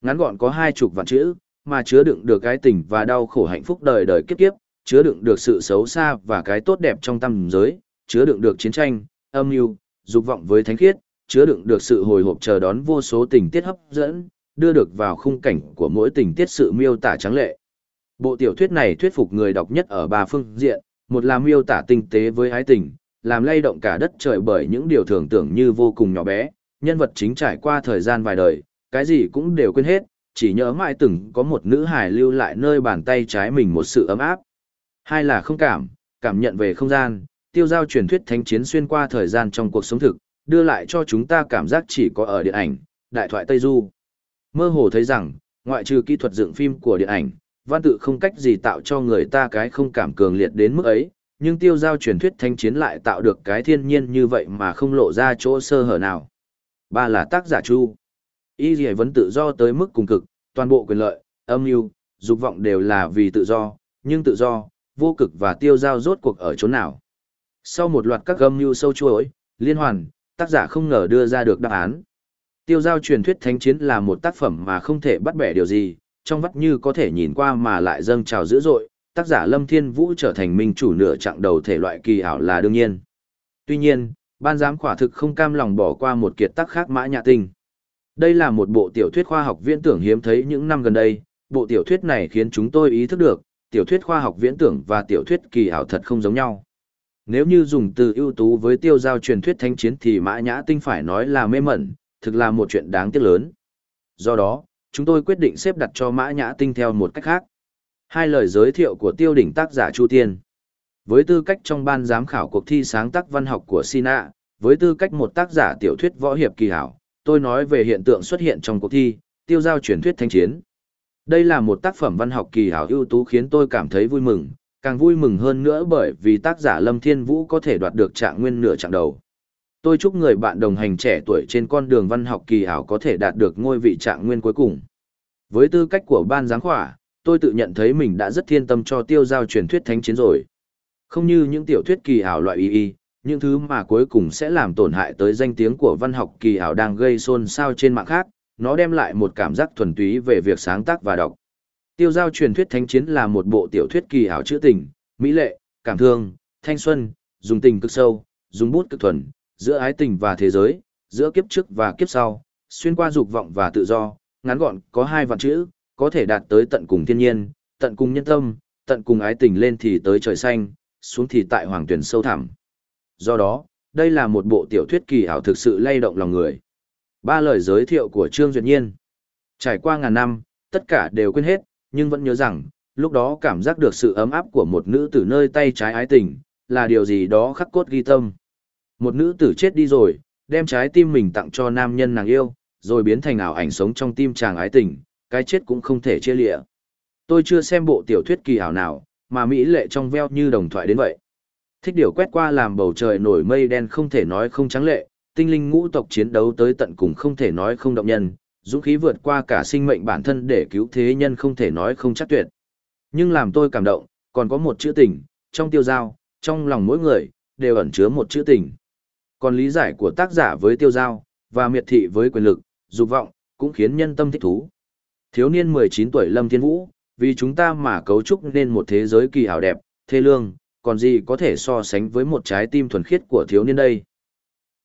Ngắn gọn có hai chục vạn chữ, mà chứa đựng được cái tình và đau khổ hạnh phúc đời đời kiếp kiếp, chứa đựng được sự xấu xa và cái tốt đẹp trong tâm giới, chứa đựng được chiến tranh, âm mưu, dục vọng với thánh khiết, chứa đựng được sự hồi hộp chờ đón vô số tình tiết hấp dẫn, đưa được vào khung cảnh của mỗi tình tiết sự miêu tả trắng lệ. Bộ tiểu thuyết này thuyết phục người đọc nhất ở ba phương diện, một là miêu tả tinh tế với ái tình, làm lay động cả đất trời bởi những điều thường tưởng như vô cùng nhỏ bé, nhân vật chính trải qua thời gian vài đời, cái gì cũng đều quên hết, chỉ nhớ mãi từng có một nữ hài lưu lại nơi bàn tay trái mình một sự ấm áp. Hai là không cảm, cảm nhận về không gian, tiêu giao truyền thuyết thánh chiến xuyên qua thời gian trong cuộc sống thực, đưa lại cho chúng ta cảm giác chỉ có ở điện ảnh, đại thoại Tây Du. Mơ hồ thấy rằng, ngoại trừ kỹ thuật dựng phim của điện ảnh, văn tự không cách gì tạo cho người ta cái không cảm cường liệt đến mức ấy, nhưng tiêu giao truyền thuyết thanh chiến lại tạo được cái thiên nhiên như vậy mà không lộ ra chỗ sơ hở nào. Ba là tác giả Chu. Y gì vẫn tự do tới mức cùng cực, toàn bộ quyền lợi, âm mưu, dục vọng đều là vì tự do, nhưng tự do, vô cực và tiêu giao rốt cuộc ở chỗ nào. Sau một loạt các âm mưu sâu chuỗi, liên hoàn, tác giả không ngờ đưa ra được đáp án. Tiêu giao truyền thuyết thánh chiến là một tác phẩm mà không thể bắt bẻ điều gì, trong vắt như có thể nhìn qua mà lại dâng trào dữ dội, tác giả Lâm Thiên Vũ trở thành minh chủ nửa chặng đầu thể loại kỳ ảo là đương nhiên. Tuy nhiên, ban giám khỏa thực không cam lòng bỏ qua một kiệt tác khác mã nhạ tinh. Đây là một bộ tiểu thuyết khoa học viễn tưởng hiếm thấy những năm gần đây, bộ tiểu thuyết này khiến chúng tôi ý thức được, tiểu thuyết khoa học viễn tưởng và tiểu thuyết kỳ ảo thật không giống nhau. Nếu như dùng từ ưu tú với tiêu giao truyền thuyết thanh chiến thì mã nhã tinh phải nói là mê mẩn, thực là một chuyện đáng tiếc lớn. Do đó, chúng tôi quyết định xếp đặt cho mã nhã tinh theo một cách khác. Hai lời giới thiệu của tiêu đỉnh tác giả Chu Tiên. Với tư cách trong ban giám khảo cuộc thi sáng tác văn học của Sina, với tư cách một tác giả tiểu thuyết võ hiệp kỳ hảo, tôi nói về hiện tượng xuất hiện trong cuộc thi, tiêu giao truyền thuyết thanh chiến. Đây là một tác phẩm văn học kỳ hảo ưu tú khiến tôi cảm thấy vui mừng, càng vui mừng hơn nữa bởi vì tác giả Lâm Thiên Vũ có thể đoạt được trạng nguyên nửa trạng đầu. Tôi chúc người bạn đồng hành trẻ tuổi trên con đường văn học kỳ ảo có thể đạt được ngôi vị trạng nguyên cuối cùng. Với tư cách của ban giáng khỏa, tôi tự nhận thấy mình đã rất thiên tâm cho tiêu giao truyền thuyết thánh chiến rồi. Không như những tiểu thuyết kỳ ảo loại y y, những thứ mà cuối cùng sẽ làm tổn hại tới danh tiếng của văn học kỳ ảo đang gây xôn xao trên mạng khác, nó đem lại một cảm giác thuần túy về việc sáng tác và đọc. Tiêu giao truyền thuyết thánh chiến là một bộ tiểu thuyết kỳ ảo trữ tình, mỹ lệ, cảm thương, thanh xuân, dùng tình cực sâu, dùng bút cực thuần, giữa ái tình và thế giới, giữa kiếp trước và kiếp sau, xuyên qua dục vọng và tự do, ngắn gọn có hai vạn chữ, có thể đạt tới tận cùng thiên nhiên, tận cùng nhân tâm, tận cùng ái tình lên thì tới trời xanh, xuống thì tại hoàng tuyển sâu thẳm. Do đó, đây là một bộ tiểu thuyết kỳ ảo thực sự lay động lòng người. Ba lời giới thiệu của Trương Duyệt Nhiên. Trải qua ngàn năm, tất cả đều quên hết, nhưng vẫn nhớ rằng, lúc đó cảm giác được sự ấm áp của một nữ tử nơi tay trái ái tình, là điều gì đó khắc cốt ghi tâm. Một nữ tử chết đi rồi, đem trái tim mình tặng cho nam nhân nàng yêu, rồi biến thành ảo ảnh sống trong tim chàng ái tình, cái chết cũng không thể chia lịa. Tôi chưa xem bộ tiểu thuyết kỳ ảo nào, mà mỹ lệ trong veo như đồng thoại đến vậy. Thích điều quét qua làm bầu trời nổi mây đen không thể nói không trắng lệ, tinh linh ngũ tộc chiến đấu tới tận cùng không thể nói không động nhân, dũng khí vượt qua cả sinh mệnh bản thân để cứu thế nhân không thể nói không chắc tuyệt. Nhưng làm tôi cảm động, còn có một chữ tình, trong tiêu giao, trong lòng mỗi người, đều ẩn chứa một chữ tình. Còn lý giải của tác giả với tiêu giao, và miệt thị với quyền lực, dục vọng, cũng khiến nhân tâm thích thú. Thiếu niên 19 tuổi Lâm Thiên Vũ, vì chúng ta mà cấu trúc nên một thế giới kỳ hảo đẹp, thê lương, còn gì có thể so sánh với một trái tim thuần khiết của thiếu niên đây.